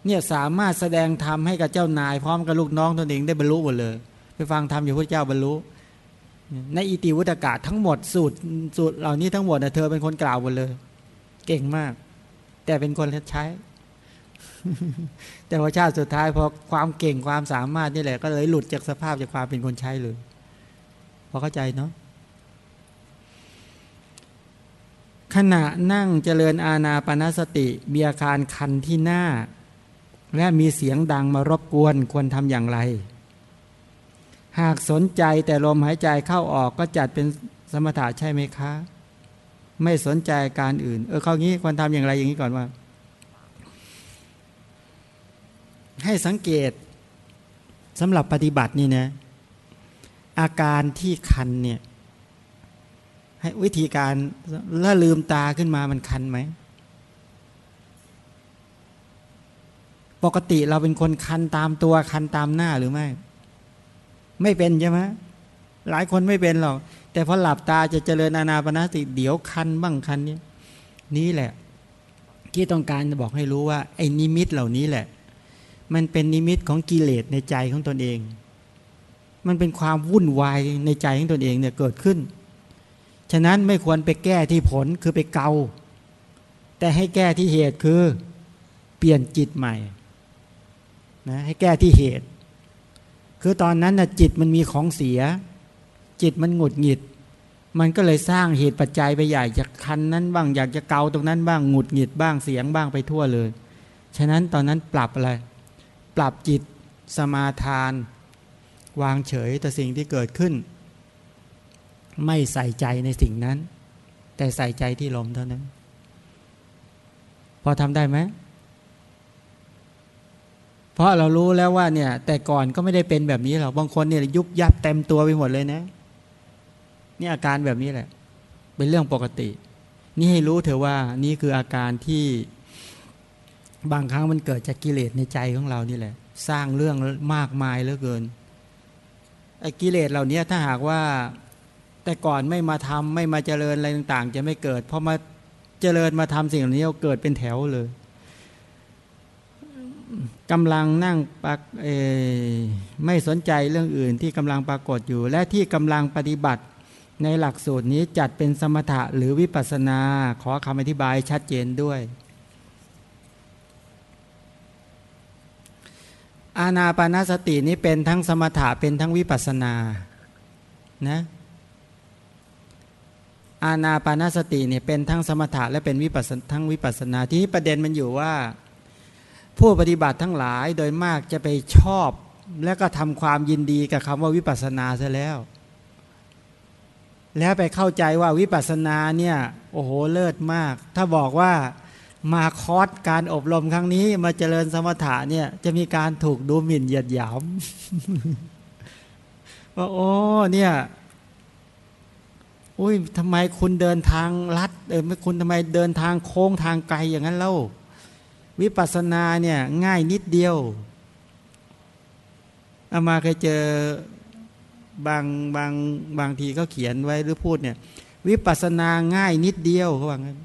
เนี่ยสามารถแสดงธรรมให้กับเจ้านายพร้อมกับลูกน้องตนเองได้บรรลุหมดเลย ไปฟังธรรมอยู่พระเจ้าบรรลุ ในอิติวุตกาศทั้งหมดสูตรสูตรเหล่านี้ทั้งหมดเธอเป็นคนกล่าวหมดเลย เก่งมาก แต่เป็นคนใช้ แต่พอชาติสุดท้ายพอความเก่งความสามารถนี่แหละ ก็เลยหลุดจากสภาพจากความเป็นคนใช้เลยพอเข้าใจเนาะขณะนั่งเจริญอาณาปณสติมีอาการคันที่หน้า และมีเสียงดังมารบกวนควรทำอย่างไร หากสนใจแต่ลมหายใจเข้าออกก็จัดเป็นสมถะใช่ไหมคะ ไม่สนใจการอื่น เออเขางี้ควรทำอย่างไรอย่างนี้ก่อนว่า ให้สังเกตสำหรับปฏิบัตินี่นะอาการที่คันเนี่ยให้วิธีการล้าลืมตาขึ้นมามันคันไหม ปกติเราเป็นคนคันตามตัวคันตามหน้าหรือไม่ ไม่เป็นใช่ไหมหลายคนไม่เป็นหรอก แต่พอหลับตาจะเจริญอานาปนาสติเดี๋ยวคันบ้างคันนี้นี่แหละ ที่ต้องการจะบอกให้รู้ว่า ไอ้นิมิตเหล่านี้แหละ มันเป็นนิมิตของกิเลสในใจของตนเอง มันเป็นความวุ่นวายในใจของตนเองเนี่ยเกิดขึ้น ฉะนั้นไม่ควรไปแก้ที่ผลคือไปเกา แต่ให้แก้ที่เหตุคือเปลี่ยนจิตใหม่นะให้แก้ที่เหตุ คือตอนนั้นนะจิตมันมีของเสีย จิตมันหงุดหงิด มันก็เลยสร้างเหตุปัจจัยไปใหญ่จากคันนั้นบ้างอยากจะเกาตรงนั้นบ้างหงุดหงิดบ้างเสียงบ้างไปทั่วเลย ฉะนั้นตอนนั้นปรับอะไร ปรับจิตสมาทาน วางเฉยแต่สิ่งที่เกิดขึ้น ไม่ใส่ใจในสิ่งนั้น แต่ใส่ใจที่ลมเท่านั้น พอทำได้ไหม เพราะเรารู้แล้วว่าเนี่ย แต่ก่อนก็ไม่ได้เป็นแบบนี้หรอกบางคนเนี่ยยุบยับเต็มตัวไปหมดเลยนะ นี่อาการแบบนี้แหละ เป็นเรื่องปกติ นี่ให้รู้เถอะว่านี่คืออาการที่บางครั้งมันเกิดจากกิเลสในใจของเรานี่แหละ สร้างเรื่องมากมายเหลือเกินไอ้กิเลสเหล่านี้ถ้าหากว่าแต่ก่อนไม่มาทำไม่มาเจริญอะไรต่าง ๆ จะไม่เกิดพอมาเจริญมาทำสิ่งเหล่านี้เกิดเป็นแถวเลย กำลังนั่งปักไม่สนใจเรื่องอื่นที่กำลังปรากฏอยู่ และที่กำลังปฏิบัติในหลักสูตรนี้จัดเป็นสมถะหรือวิปัสนา ขอคำอธิบายชัดเจนด้วย อาณาปานสตินี้เป็นทั้งสมถะเป็นทั้งวิปัสนา นะอาณาปานสติเนี่ยเป็นทั้งสมถะและเป็นวิปัสทั้งวิปัสนาที่ประเด็นมันอยู่ว่า ผู้ปฏิบัติทั้งหลายโดยมากจะไปชอบ และก็ทำความยินดีกับคำว่าวิปัสสนาซะแล้ว แล้วไปเข้าใจว่าวิปัสสนาเนี่ยโอ้โหเลิศมาก ถ้าบอกว่ามาคอร์สการอบรมครั้งนี้ มาเจริญสมถะเนี่ยจะมีการถูกดูหมิ่นเหยียดหยามว่าโอ้เนี่ยอุ้ยทำไมคุณเดินทางลัดเออไม่คุณทำไมเดินทางโค้งทางไกลอย่างนั้นเล่า วิปัสสนาเนี่ยง่ายนิดเดียวอามาเคยเจอบางบางบางทีเขาเขียนไว้หรือพูดเนี่ย วิปัสสนาง่ายนิดเดียวเขาว่างั้น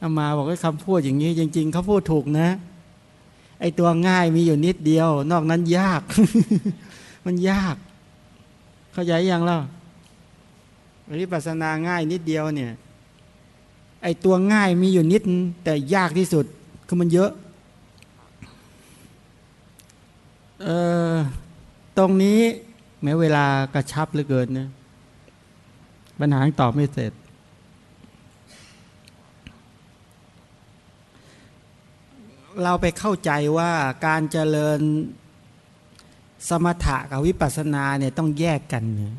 อามาบอกว่าคำพูดอย่างนี้ จริง ๆเขาพูดถูกนะ ไอตัวง่ายมีอยู่นิดเดียว นอกนั้นยาก มันยาก เข้าใจยังล่ะวิปัสสนาง่ายนิดเดียวเนี่ย ไอตัวง่ายมีอยู่นิด แต่ยากที่สุด คือมันเยอะเออตรงนี้แม้เวลากระชับเหลือเกินนะปัญหาตอบไม่เสร็จ เราไปเข้าใจว่าการเจริญสมถะกับวิปัสสนาเนี่ยต้องแยกกันเนะ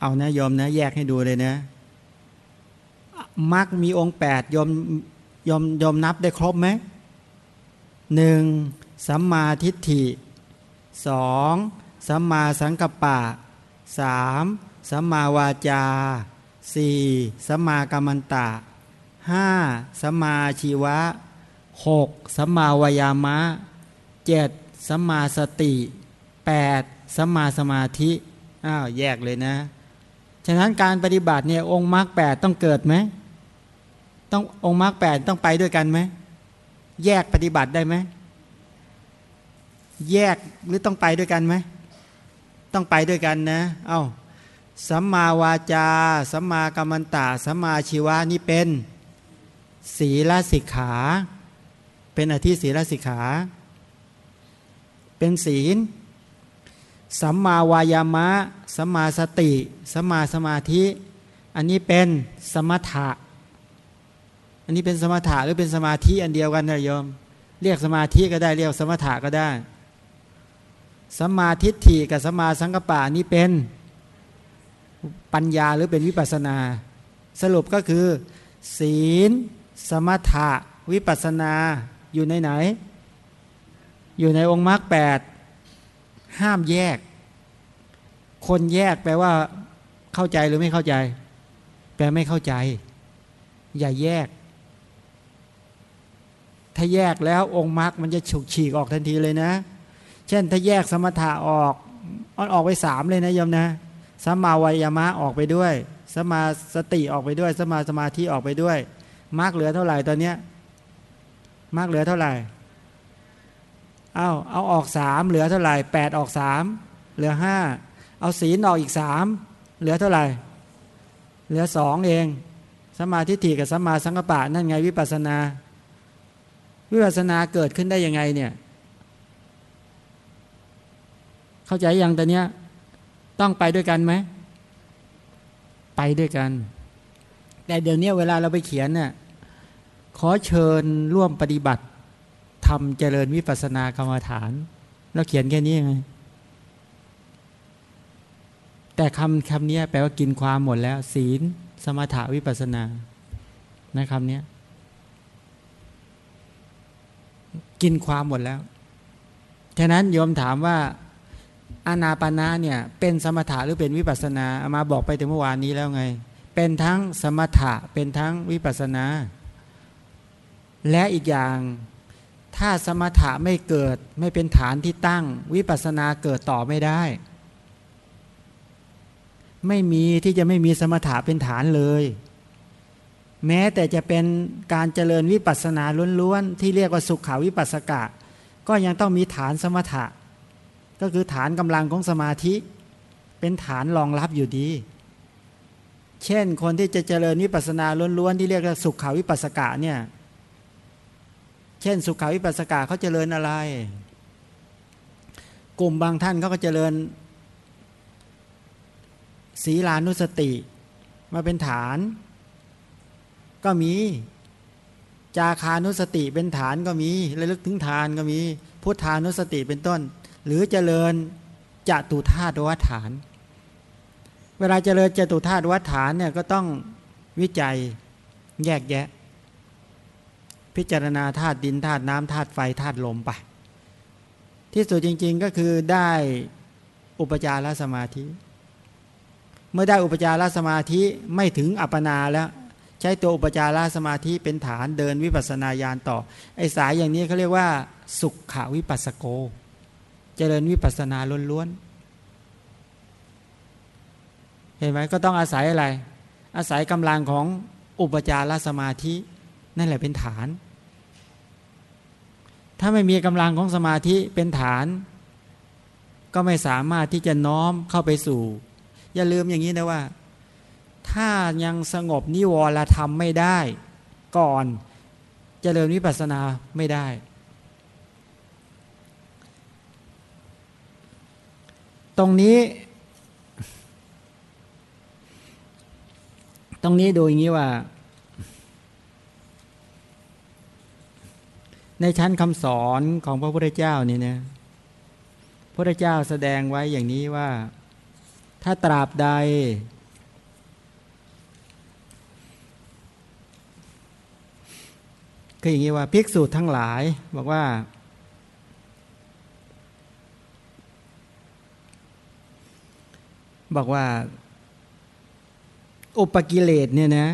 เอานะยอมนะ แยกให้ดูเลยนะ มรรคมีองค์แปดยอมยอมยอมนับได้ครบไหมหนึ่งสัมมาทิฏฐิสองสัมมาสังกัปปะสามสัมมาวาจาสี่สัมมากรรมันตะห้าสัมมาชีวะหกสัมมาวายามะเจ็ดสัมมาสติแปดสัมมาสมาธิอ้าวแยกเลยนะ ฉะนั้นการปฏิบัติเนี่ยองค์มรรคแปดต้องเกิดไหมต้ององค์มรรคแปดต้องไปด้วยกันไหมแยกปฏิบัติได้ไหมแยกหรือต้องไปด้วยกันไหมต้องไปด้วยกันนะ เอา้าสัมมาวาจาสัมมากรรมันตาสัมมาชีวานี่เป็นศีลสิกขา เป็นอธิศีลสิกขา เป็นศีล สัมมาวายามะ สมาสติสมมาสมาธิ อันนี้เป็นสมถะ อันนี้เป็นสมถะหรือเป็นสมาธิอันเดียวกันนะโยม เรียกสมาธิก็ได้เรียกสมถะก็ได้สมาทิฏฐิกับสมาสังกปะนี้เป็นปัญญาหรือเป็นวิปัสนา สรุปก็คือ ศีล สมถะวิปัสนาอยู่ในไหน อยู่ในองค์มรรคแปดห้ามแยก คนแยกแปลว่า เข้าใจหรือไม่เข้าใจ แปลไม่เข้าใจ อย่าแยก ถ้าแยกแล้วองค์มรรคมันจะฉุกฉีกออกทันทีเลยนะ เช่น ถ้าแยกสมถะออกอนออกไปสามเลยนะยมนะสมาวายามะออกไปด้วย สมาสติออกไปด้วย สมาสมาธิออกไปด้วยมรรคเหลือเท่าไหร่ตอนเนี้ยมรรคเหลือเท่าไหร่เอาเอาออกสามเหลือเท่าไหร่แปดออกสามเหลือห้า เอาศีลออกอีกสามเหลือเท่าไหร่ เหลือสองเองสมาธิฏฐิกับสมาสังกปะนั่นไงวิปัสนา วิปัสนาเกิดขึ้นได้ยังไงเนี่ย เข้าใจยังแต่เนี้ยต้องไปด้วยกันไหม ไปด้วยกัน แต่เดี๋ยวนี้เวลาเราไปเขียนเนี่ยขอเชิญร่วมปฏิบัติทำเจริญวิปัสสนากรรมฐานแล้วเขียนแค่นี้ไง แต่คำคำนี้แปลว่ากินความหมดแล้ว ศีล สมถาวิปัสนานะคำนี้กินความหมดแล้ว ฉะนั้นโยมถามว่าอานาปานาเนี่ยเป็นสมถะหรือเป็นวิปัสนาอามาบอกไปถึงเมื่อวานนี้แล้วไง เป็นทั้งสมถะเป็นทั้งวิปัสนา และอีกอย่างถ้าสมถะไม่เกิดไม่เป็นฐานที่ตั้ง วิปัสนาเกิดต่อไม่ได้ ไม่มีที่จะไม่มีสมถะเป็นฐานเลย แม้แต่จะเป็นการเจริญวิปัสนาล้วนๆที่เรียกว่าสุขาวิปัสสกะ ก็ยังต้องมีฐานสมถะ ก็คือฐานกำลังของสมาธิ เป็นฐานรองรับอยู่ดี เช่นคนที่จะเจริญวิปัสนาล้วนๆที่เรียกว่าสุขาวิปัสสกะเนี่ยเช่น สุขาวิปัสสกาเขาเจริญอะไร กลุ่มบางท่านเขาก็เจริญ ศีลานุสติมาเป็นฐาน ก็มี จาคานุสติเป็นฐานก็มีระลึกถึงทานก็มีพุทธานุสติเป็นต้น หรือเจริญจตุธาตุวัฏฐาน เวลาเจริญจตุธาตุวัฏฐานเนี่ยก็ต้องวิจัยแยกแยะ พิจารณาธาตุดินธาตุน้ำธาตุไฟธาตุลมไปที่สุดจริง ๆก็คือได้อุปจารสมาธิ เมื่อได้อุปจารสมาธิไม่ถึงอัปปนาแล้ว ใช้ตัวอุปจารสมาธิเป็นฐานเดินวิปัสนาญาณต่อ ไอ้สายอย่างนี้เขาเรียกว่า สุขขาวิปัสสโก เจริญวิปัสนาล้วนๆเห็นไหมก็ต้องอาศัยอะไร อาศัยกำลังของอุปจารสมาธินั่นแหละเป็นฐาน ถ้าไม่มีกำลังของสมาธิเป็นฐาน ก็ไม่สามารถที่จะน้อมเข้าไปสู่ อย่าลืมอย่างนี้นะว่า ถ้ายังสงบนิวรธรรมไม่ได้ ก่อนจเจริญวิปัสสนาไม่ได้ ตรงนี้ ตรงนี้ดูอย่างนี้ว่า ในชั้นคำสอนของพระพุทธเจ้านี่นะพระพุทธเจ้าแสดงไว้อย่างนี้ว่า ถ้าตราบใด คืออย่างนี้ว่าภิกษุทั้งหลายบอกว่า บอกว่า อุปกิเลสเนี่ยนะ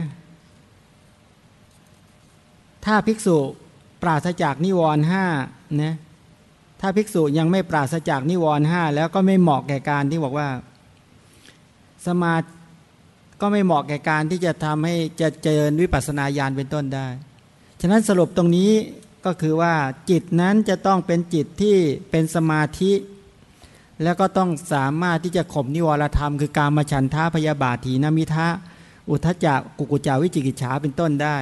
ถ้าภิกษุปราศจากนิวรณ์ห้านะถ้าภิกษุยังไม่ปราศจากนิวรณ์ห้าแล้วก็ไม่เหมาะแก่การที่บอกว่า สมาก็ไม่เหมาะแก่การที่จะทำให้จะเจริญวิปัสสนาญาณเป็นต้นได้ ฉะนั้นสรุปตรงนี้ก็คือว่าจิตนั้นจะต้องเป็นจิตที่เป็นสมาธิ แล้วก็ต้องสามารถที่จะข่มนิวรธรรม คือการมาฉันท่าพยาบาทีนมิทะอุทจจะกุกุจาวิจิกิจฉาเป็นต้นได้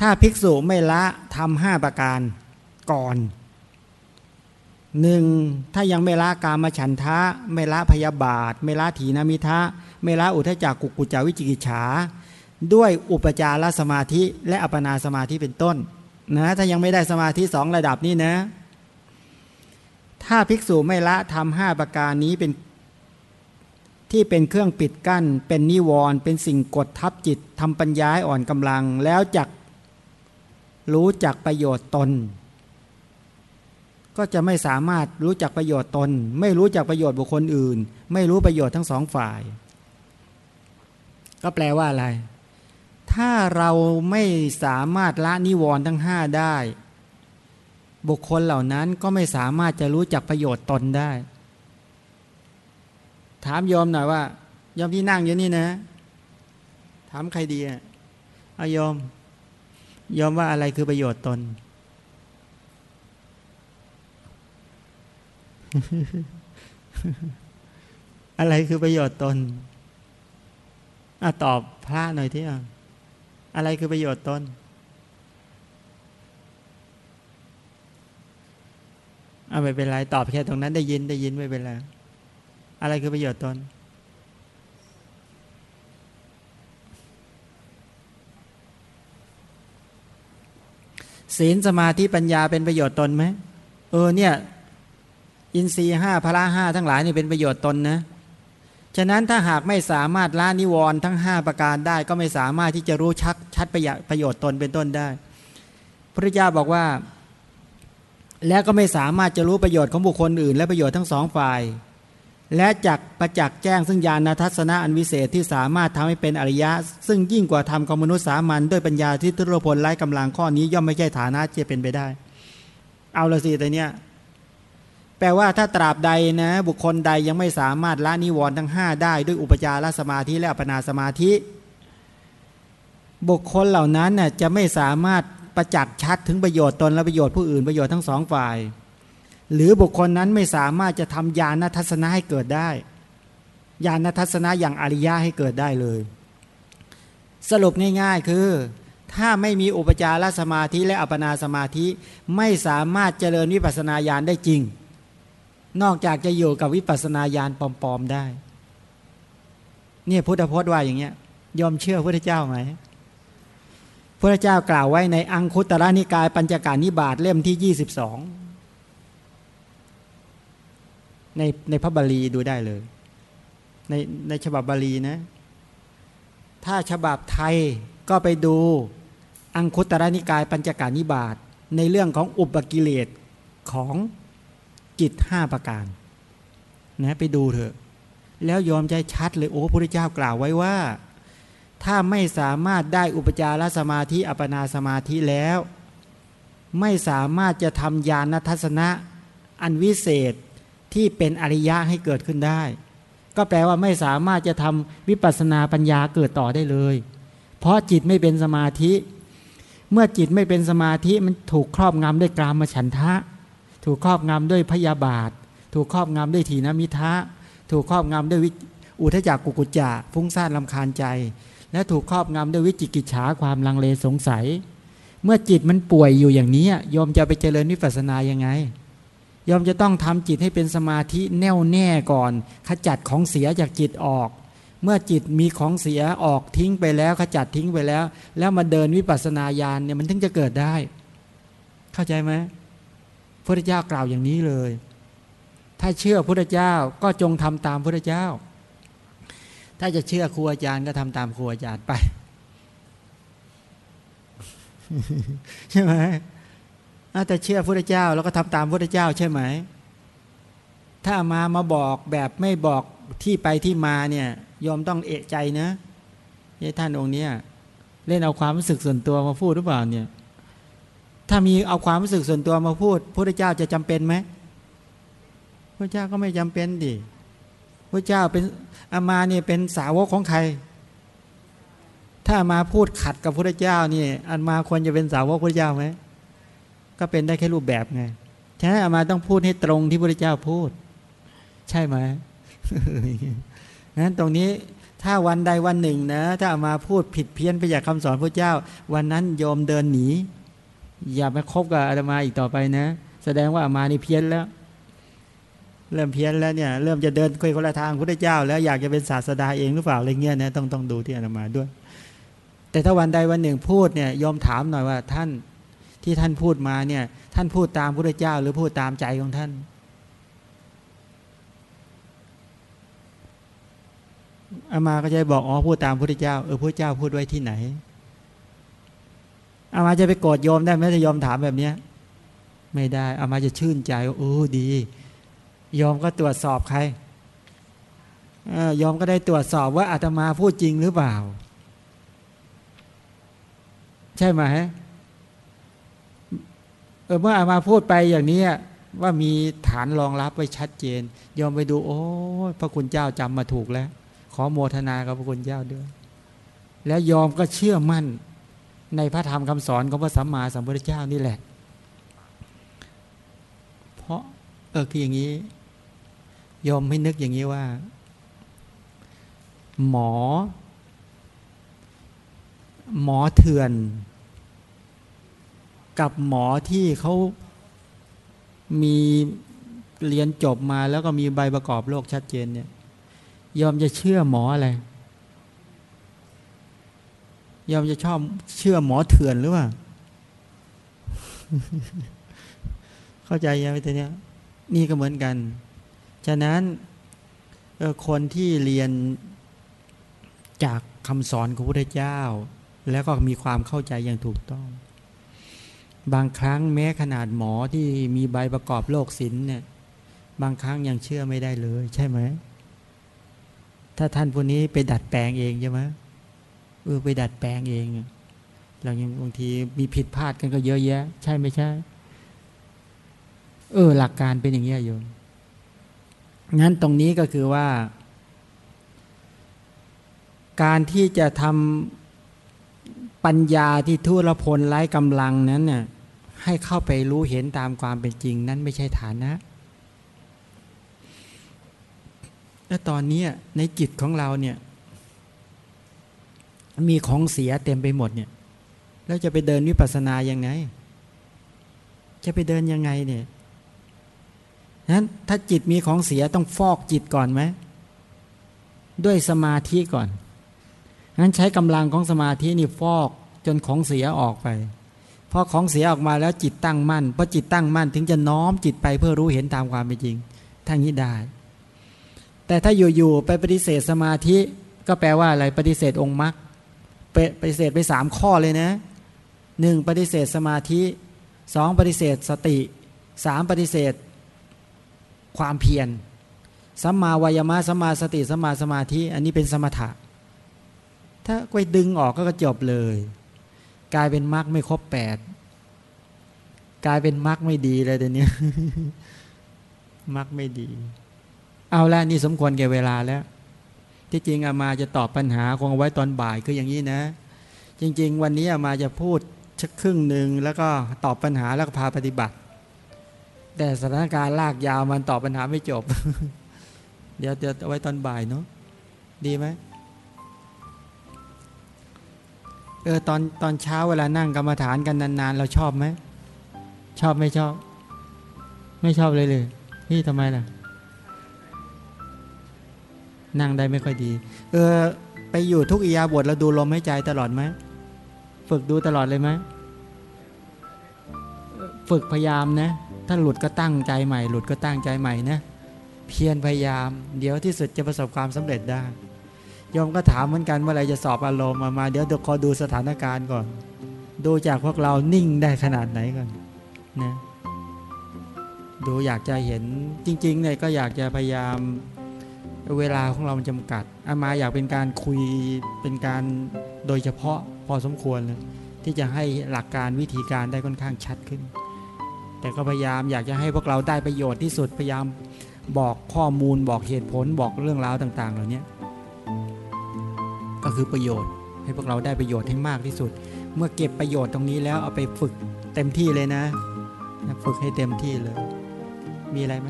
ถ้าภิกษุไม่ละทำห้าประการก่อน หนึ่งถ้ายังไม่ละกามฉันทะ ไม่ละพยาบาท ไม่ละถีนามิทะ ไม่ละอุทจักกุกุจาวิจิกิจฉา ด้วยอุปจารสมาธิและอัปนาสมาธิเป็นต้นนะถ้ายังไม่ได้สมาธิสองระดับนี้นะ ถ้าภิกษุไม่ละทำห้าประการนี้เป็นที่เป็นเครื่องปิดกั้น เป็นนิวรณ์เป็นสิ่งกดทับจิตทำปัญญาให้อ่อนกำลังแล้วจักรู้จักประโยชน์ตน ก็จะไม่สามารถรู้จักประโยชน์ตน ไม่รู้จักประโยชน์บุคคลอื่น ไม่รู้ประโยชน์ทั้งสองฝ่าย ก็แปลว่าอะไร ถ้าเราไม่สามารถละนิวรณ์ทั้งห้าได้ บุคคลเหล่านั้นก็ไม่สามารถจะรู้จักประโยชน์ตนได้ ถามยอมหน่อยว่ายอมที่นั่งอยู่นี่นะ ถามใครดีอะอายอมยอมว่าอะไรคือประโยชน์ตน อะไรคือประโยชน์ตนอะตอบพระหน่อยที่อะอะไรคือประโยชน์ตนอะไม่เป็นไรตอบแค่ตรงนั้นได้ยินได้ยินไม่เป็นไรอะไรคือประโยชน์ตนศีลสมาธิปัญญาเป็นประโยชน์ตนไหมเออเนี่ย อินทรีห้าพละห้าทั้งหลายนี่เป็นประโยชน์ตนนะฉะนั้นถ้าหากไม่สามารถละนิวรณ์ทั้ง 5 ประการได้ก็ไม่สามารถที่จะรู้ชักชัดประโยชน์ตนเป็นต้นได้พระเจ้าบอกว่า แล้วก็ไม่สามารถจะรู้ประโยชน์ของบุคคลอื่น และประโยชน์ทั้งสองฝ่าย และจักประจักษ์แจ้งซึ่งญาณทัศนะอันวิเศษที่สามารถทำให้เป็นอริยะ ซึ่งยิ่งกว่าธรรมของมนุษย์สามัญด้วยปัญญาที่ทุรพลไร้กำลังข้อนี้ย่อมไม่ใช่ฐานะจะเป็นไปได้ เอาละสิแต่เนี้ย แปลว่าถ้าตราบใดนะ บุคคลใดยังไม่สามารถละนิวรณ์ทั้ง 5 ได้ ด้วยอุปจารสมาธิและอัปนาสมาธิ บุคคลเหล่านั้นน่ยจะไม่สามารถประจักษ์ชัดถึงประโยชน์ตนและประโยชน์ผู้อื่นประโยชน์ทั้งสองฝ่าย หรือบุคคลนั้นไม่สามารถจะทำญาณทัศนะให้เกิดได้ญาณทัศนะอย่างอริยะให้เกิดได้เลย สรุปง่ายๆคือ ถ้าไม่มีอุปจารสมาธิและอัปนาสมาธิไม่สามารถเจริญวิปัสสนาญาณได้จริง นอกจากจะอยู่กับวิปัสสนาญาณปลอมๆได้ เนี่ยพุทธพจน์ว่าอย่างเงี้ย ยอมเชื่อพระเจ้าไหมพระเจ้ากล่าวไว้ในอังคุตระนิกายปัญจการนิบาตเล่มที่ยี่สิบสองในในพระบาลีดูได้เลย ในในฉบับบาลีนะ ถ้าฉบับไทยก็ไปดูอังคุตระนิกายปัญจการนิบาตในเรื่องของอุปกิเลสของ จิตห้าประการนะไปดูเถอะ แล้วยอมใจชัดเลย โอ้พระพุทธเจ้ากล่าวไว้ว่า ถ้าไม่สามารถได้อุปจารสมาธิอัปนาสมาธิแล้ว ไม่สามารถจะทำญาณทัศนะ อันวิเศษที่เป็นอริยะให้เกิดขึ้นได้ ก็แปลว่าไม่สามารถจะทำวิปัสสนาปัญญาเกิดต่อได้เลย เพราะจิตไม่เป็นสมาธิ เมื่อจิตไม่เป็นสมาธิมันถูกครอบงำด้วยกรามฉันทะ ถูกครอบงำด้วยพยาบาท ถูกครอบงำด้วยถีนมิทะ ถูกครอบงำด้วยอุทจักกุกุจจะฟุ้งซ่านลำคาญใจ และถูกครอบงำด้วยวิจิกิจฉาความลังเลสงสัย เมื่อจิตมันป่วยอยู่อย่างนี้ยอมจะไปเจริญวิปัสสนายังไงยอมจะต้องทำจิตให้เป็นสมาธิแน่วแน่ก่อน ขจัดของเสียจากจิตออก เมื่อจิตมีของเสียออกทิ้งไปแล้ว ขจัดทิ้งไปแล้ว แล้วมาเดินวิปัสสนาญาณเนี่ยมันถึงจะเกิดได้ เข้าใจไหม พระเจ้ากล่าวอย่างนี้เลย ถ้าเชื่อพระเจ้าก็จงทำตามพระเจ้า ถ้าจะเชื่อครูอาจารย์ก็ทำตามครูอาจารย์ไป ใช่ไหมแต่เชื่อพระเจ้าแล้วก็ทำตามพระเจ้าใช่ไหม ถ้ามามาบอกแบบไม่บอกที่ไปที่มาเนี่ยยอมต้องเอะใจนะยายท่านองค์เนี้ยเล่นเอาความรู้สึกส่วนตัวมาพูดหรือเปล่าเนี่ย ถ้ามีเอาความรู้สึกส่วนตัวมาพูดพระเจ้าจะจำเป็นไหมพระเจ้าก็ไม่จำเป็นดิพระเจ้าเป็นอามาเนี่ยเป็นสาวกของใคร ถ้ามาพูดขัดกับพระเจ้านี่อันมาควรจะเป็นสาวกพระเจ้าไหมก็เป็นได้แค่รูปแบบไงฉะนั้นอามาต้องพูดให้ตรงที่พระเจ้าพูด ใช่ไหมนั้นตรงนี้ถ้าวันใดวันหนึ่งนะ ถ้าอามาพูดผิดเพี้ยนไปจากคำสอนพระเจ้า วันนั้นโยมเดินหนี อย่าไปคบกับอาตมาอีกต่อไปนะ แสดงว่าอามานี่เพี้ยนแล้ว เริ่มเพี้ยนแล้วเนี่ย เริ่มจะเดินคุยคนละทางพระเจ้า แล้วอยากจะเป็นศาสดาเองหรือเปล่าอะไรเงี้ยนะต้องต้องดูที่อาตมาด้วย แต่ถ้าวันใดวันหนึ่งพูดเนี่ยยอมถามหน่อยว่าท่านที่ท่านพูดมาเนี่ย ท่านพูดตามพระเจ้า หรือพูดตามใจของท่านอามาก็จะบอกอ๋อพูดตามพระพุทธเจ้าเออพระเจ้าพูดไว้ที่ไหน อามาจะไปโกรธโยมได้ไหมถ้าโยมถามแบบเนี้ย ไม่ได้อามาจะชื่นใจโอ้ดียอมก็ตรวจสอบใครยอมก็ได้ตรวจสอบว่าอาตมาพูดจริงหรือเปล่า ใช่ไหมเออเมื่ออามาพูดไปอย่างนี้ว่ามีฐานรองรับไว้ชัดเจน ยอมไปดู โอ้พระคุณเจ้าจำมาถูกแล้ว ขอโมทนากับพระคุณเจ้าด้วย แล้วยอมก็เชื่อมั่น ในพระธรรมคำสอนของพระสัมมาสัมพุทธเจ้านี่แหละ เพราะเออคืออย่างนี้ยอมไม่นึกอย่างนี้ว่า หมอ หมอเถื่อน กับหมอที่เขามีเรียนจบมาแล้วก็มีใบประกอบโรคชัดเจนเนี่ย ยอมจะเชื่อหมออะไร ยอมจะชอบเชื่อหมอเถื่อนหรือเปล่า เข้าใจยังไงตัวเนี้ย นี่ก็เหมือนกัน ฉะนั้นคนที่เรียนจากคำสอนของพระพุทธเจ้า แล้วก็มีความเข้าใจอย่างถูกต้อง บางครั้งแม้ขนาดหมอที่มีใบประกอบโรคศิลป์เนี่ย บางครั้งยังเชื่อไม่ได้เลย ใช่ไหมถ้าท่านพวกนี้ไปดัดแปลงเองใช่ไหม เออไปดัดแปลงเอง เรายังบางทีมีผิดพลาดกันก็เยอะแยะ ใช่ไม่ใช่ เออ หลักการเป็นอย่างนี้โยมงั้นตรงนี้ก็คือว่า การที่จะทำปัญญาที่ทุรพลไร้กำลังนั้นเนี่ยให้เข้าไปรู้เห็นตามความเป็นจริง นั้นไม่ใช่ฐานะและตอนนี้ในจิตของเราเนี่ย มีของเสียเต็มไปหมดเนี่ย แล้วจะไปเดินวิปัสสนายังไง จะไปเดินยังไงเนี่ยนั้นถ้าจิตมีของเสียต้องฟอกจิตก่อนไหมด้วยสมาธิก่อนนั้นใช้กำลังของสมาธินี่ฟอกจนของเสียออกไปพอของเสียออกมาแล้วจิตตั้งมั่นพอจิตตั้งมั่น ถึงจะน้อมจิตไปเพื่อรู้เห็นตามความเป็นจริงทั้งนี้ได้ แต่ถ้าอยู่ๆไปปฏิเสธสมาธิก็แปลว่าอะไรปฏิเสธองค์มรรค ปฏิเสธไปสามข้อเลยนะหนึ่งปฏิเสธสมาธิสองปฏิเสธสติสามปฏิเสธ ความเพียรสัมมาวายมะสัมมาสติสัมมาสมาธิ อันนี้เป็นสมถะ ถ้าไปดึงออกก็จบเลย กลายเป็นมรรคไม่ครบแปดกลายเป็นมรรคไม่ดีเลยเดี๋ยวนี้มรรคไม่ดี เอาละนี่สมควรแก่เวลาแล้ว ที่จริงอามาจะตอบปัญหาคงเอาไว้ตอนบ่ายคืออย่างนี้นะ จริง ๆ วันนี้อามาจะพูดชักครึ่งหนึ่งแล้วก็ตอบปัญหาแล้วก็พาปฏิบัติ แต่สถานการณ์ลากยาวมันตอบปัญหาไม่จบ เดี๋ยวจะไว้ตอนบ่ายเนาะดีไหมเออตอนตอนเช้าเวลานั่งกรรมฐานกันนานๆ เราชอบไหมชอบไม่ชอบ ไม่ชอบเลยเลยพี่ทำไมล่ะ นั่งได้ไม่ค่อยดี เออ ไปอยู่ทุกอิยาบทเราดูลมหายใจตลอดไหมฝึกดูตลอดเลยไหมฝึกพยายามนะถ้าหลุดก็ตั้งใจใหม่ หลุดก็ตั้งใจใหม่นะเพียรพยายาม เดี๋ยวที่สุดจะประสบความสำเร็จได้ยอมก็ถามเหมือนกันเมื่อไรจะสอบอารมณ์มามาเดี๋ยวเดี๋ยวขอดูสถานการณ์ก่อน ดูจากพวกเรานิ่งได้ขนาดไหนก่อนนะดูอยากจะเห็นจริงๆเนี่ยก็อยากจะพยายาม เวลาของเรามันจำกัดอามาอยากเป็นการคุยเป็นการโดยเฉพาะพอสมควรเลยที่จะให้หลักการวิธีการได้ค่อนข้างชัดขึ้น แต่ก็พยายามอยากจะให้พวกเราได้ประโยชน์ที่สุดพยายามบอกข้อมูลบอกเหตุผลบอกเรื่องราวต่าง ๆ เหล่านี้ก็คือประโยชน์ให้พวกเราได้ประโยชน์ให้มากที่สุด เมื่อเก็บประโยชน์ตรงนี้แล้วเอาไปฝึกเต็มที่เลยนะ ฝึกให้เต็มที่เลย มีอะไรไหม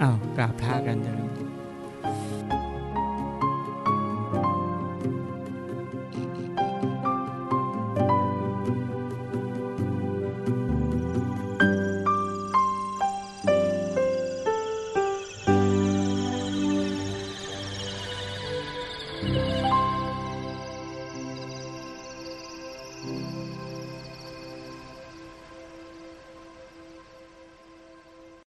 อ้าวกราบพระกันเถอะ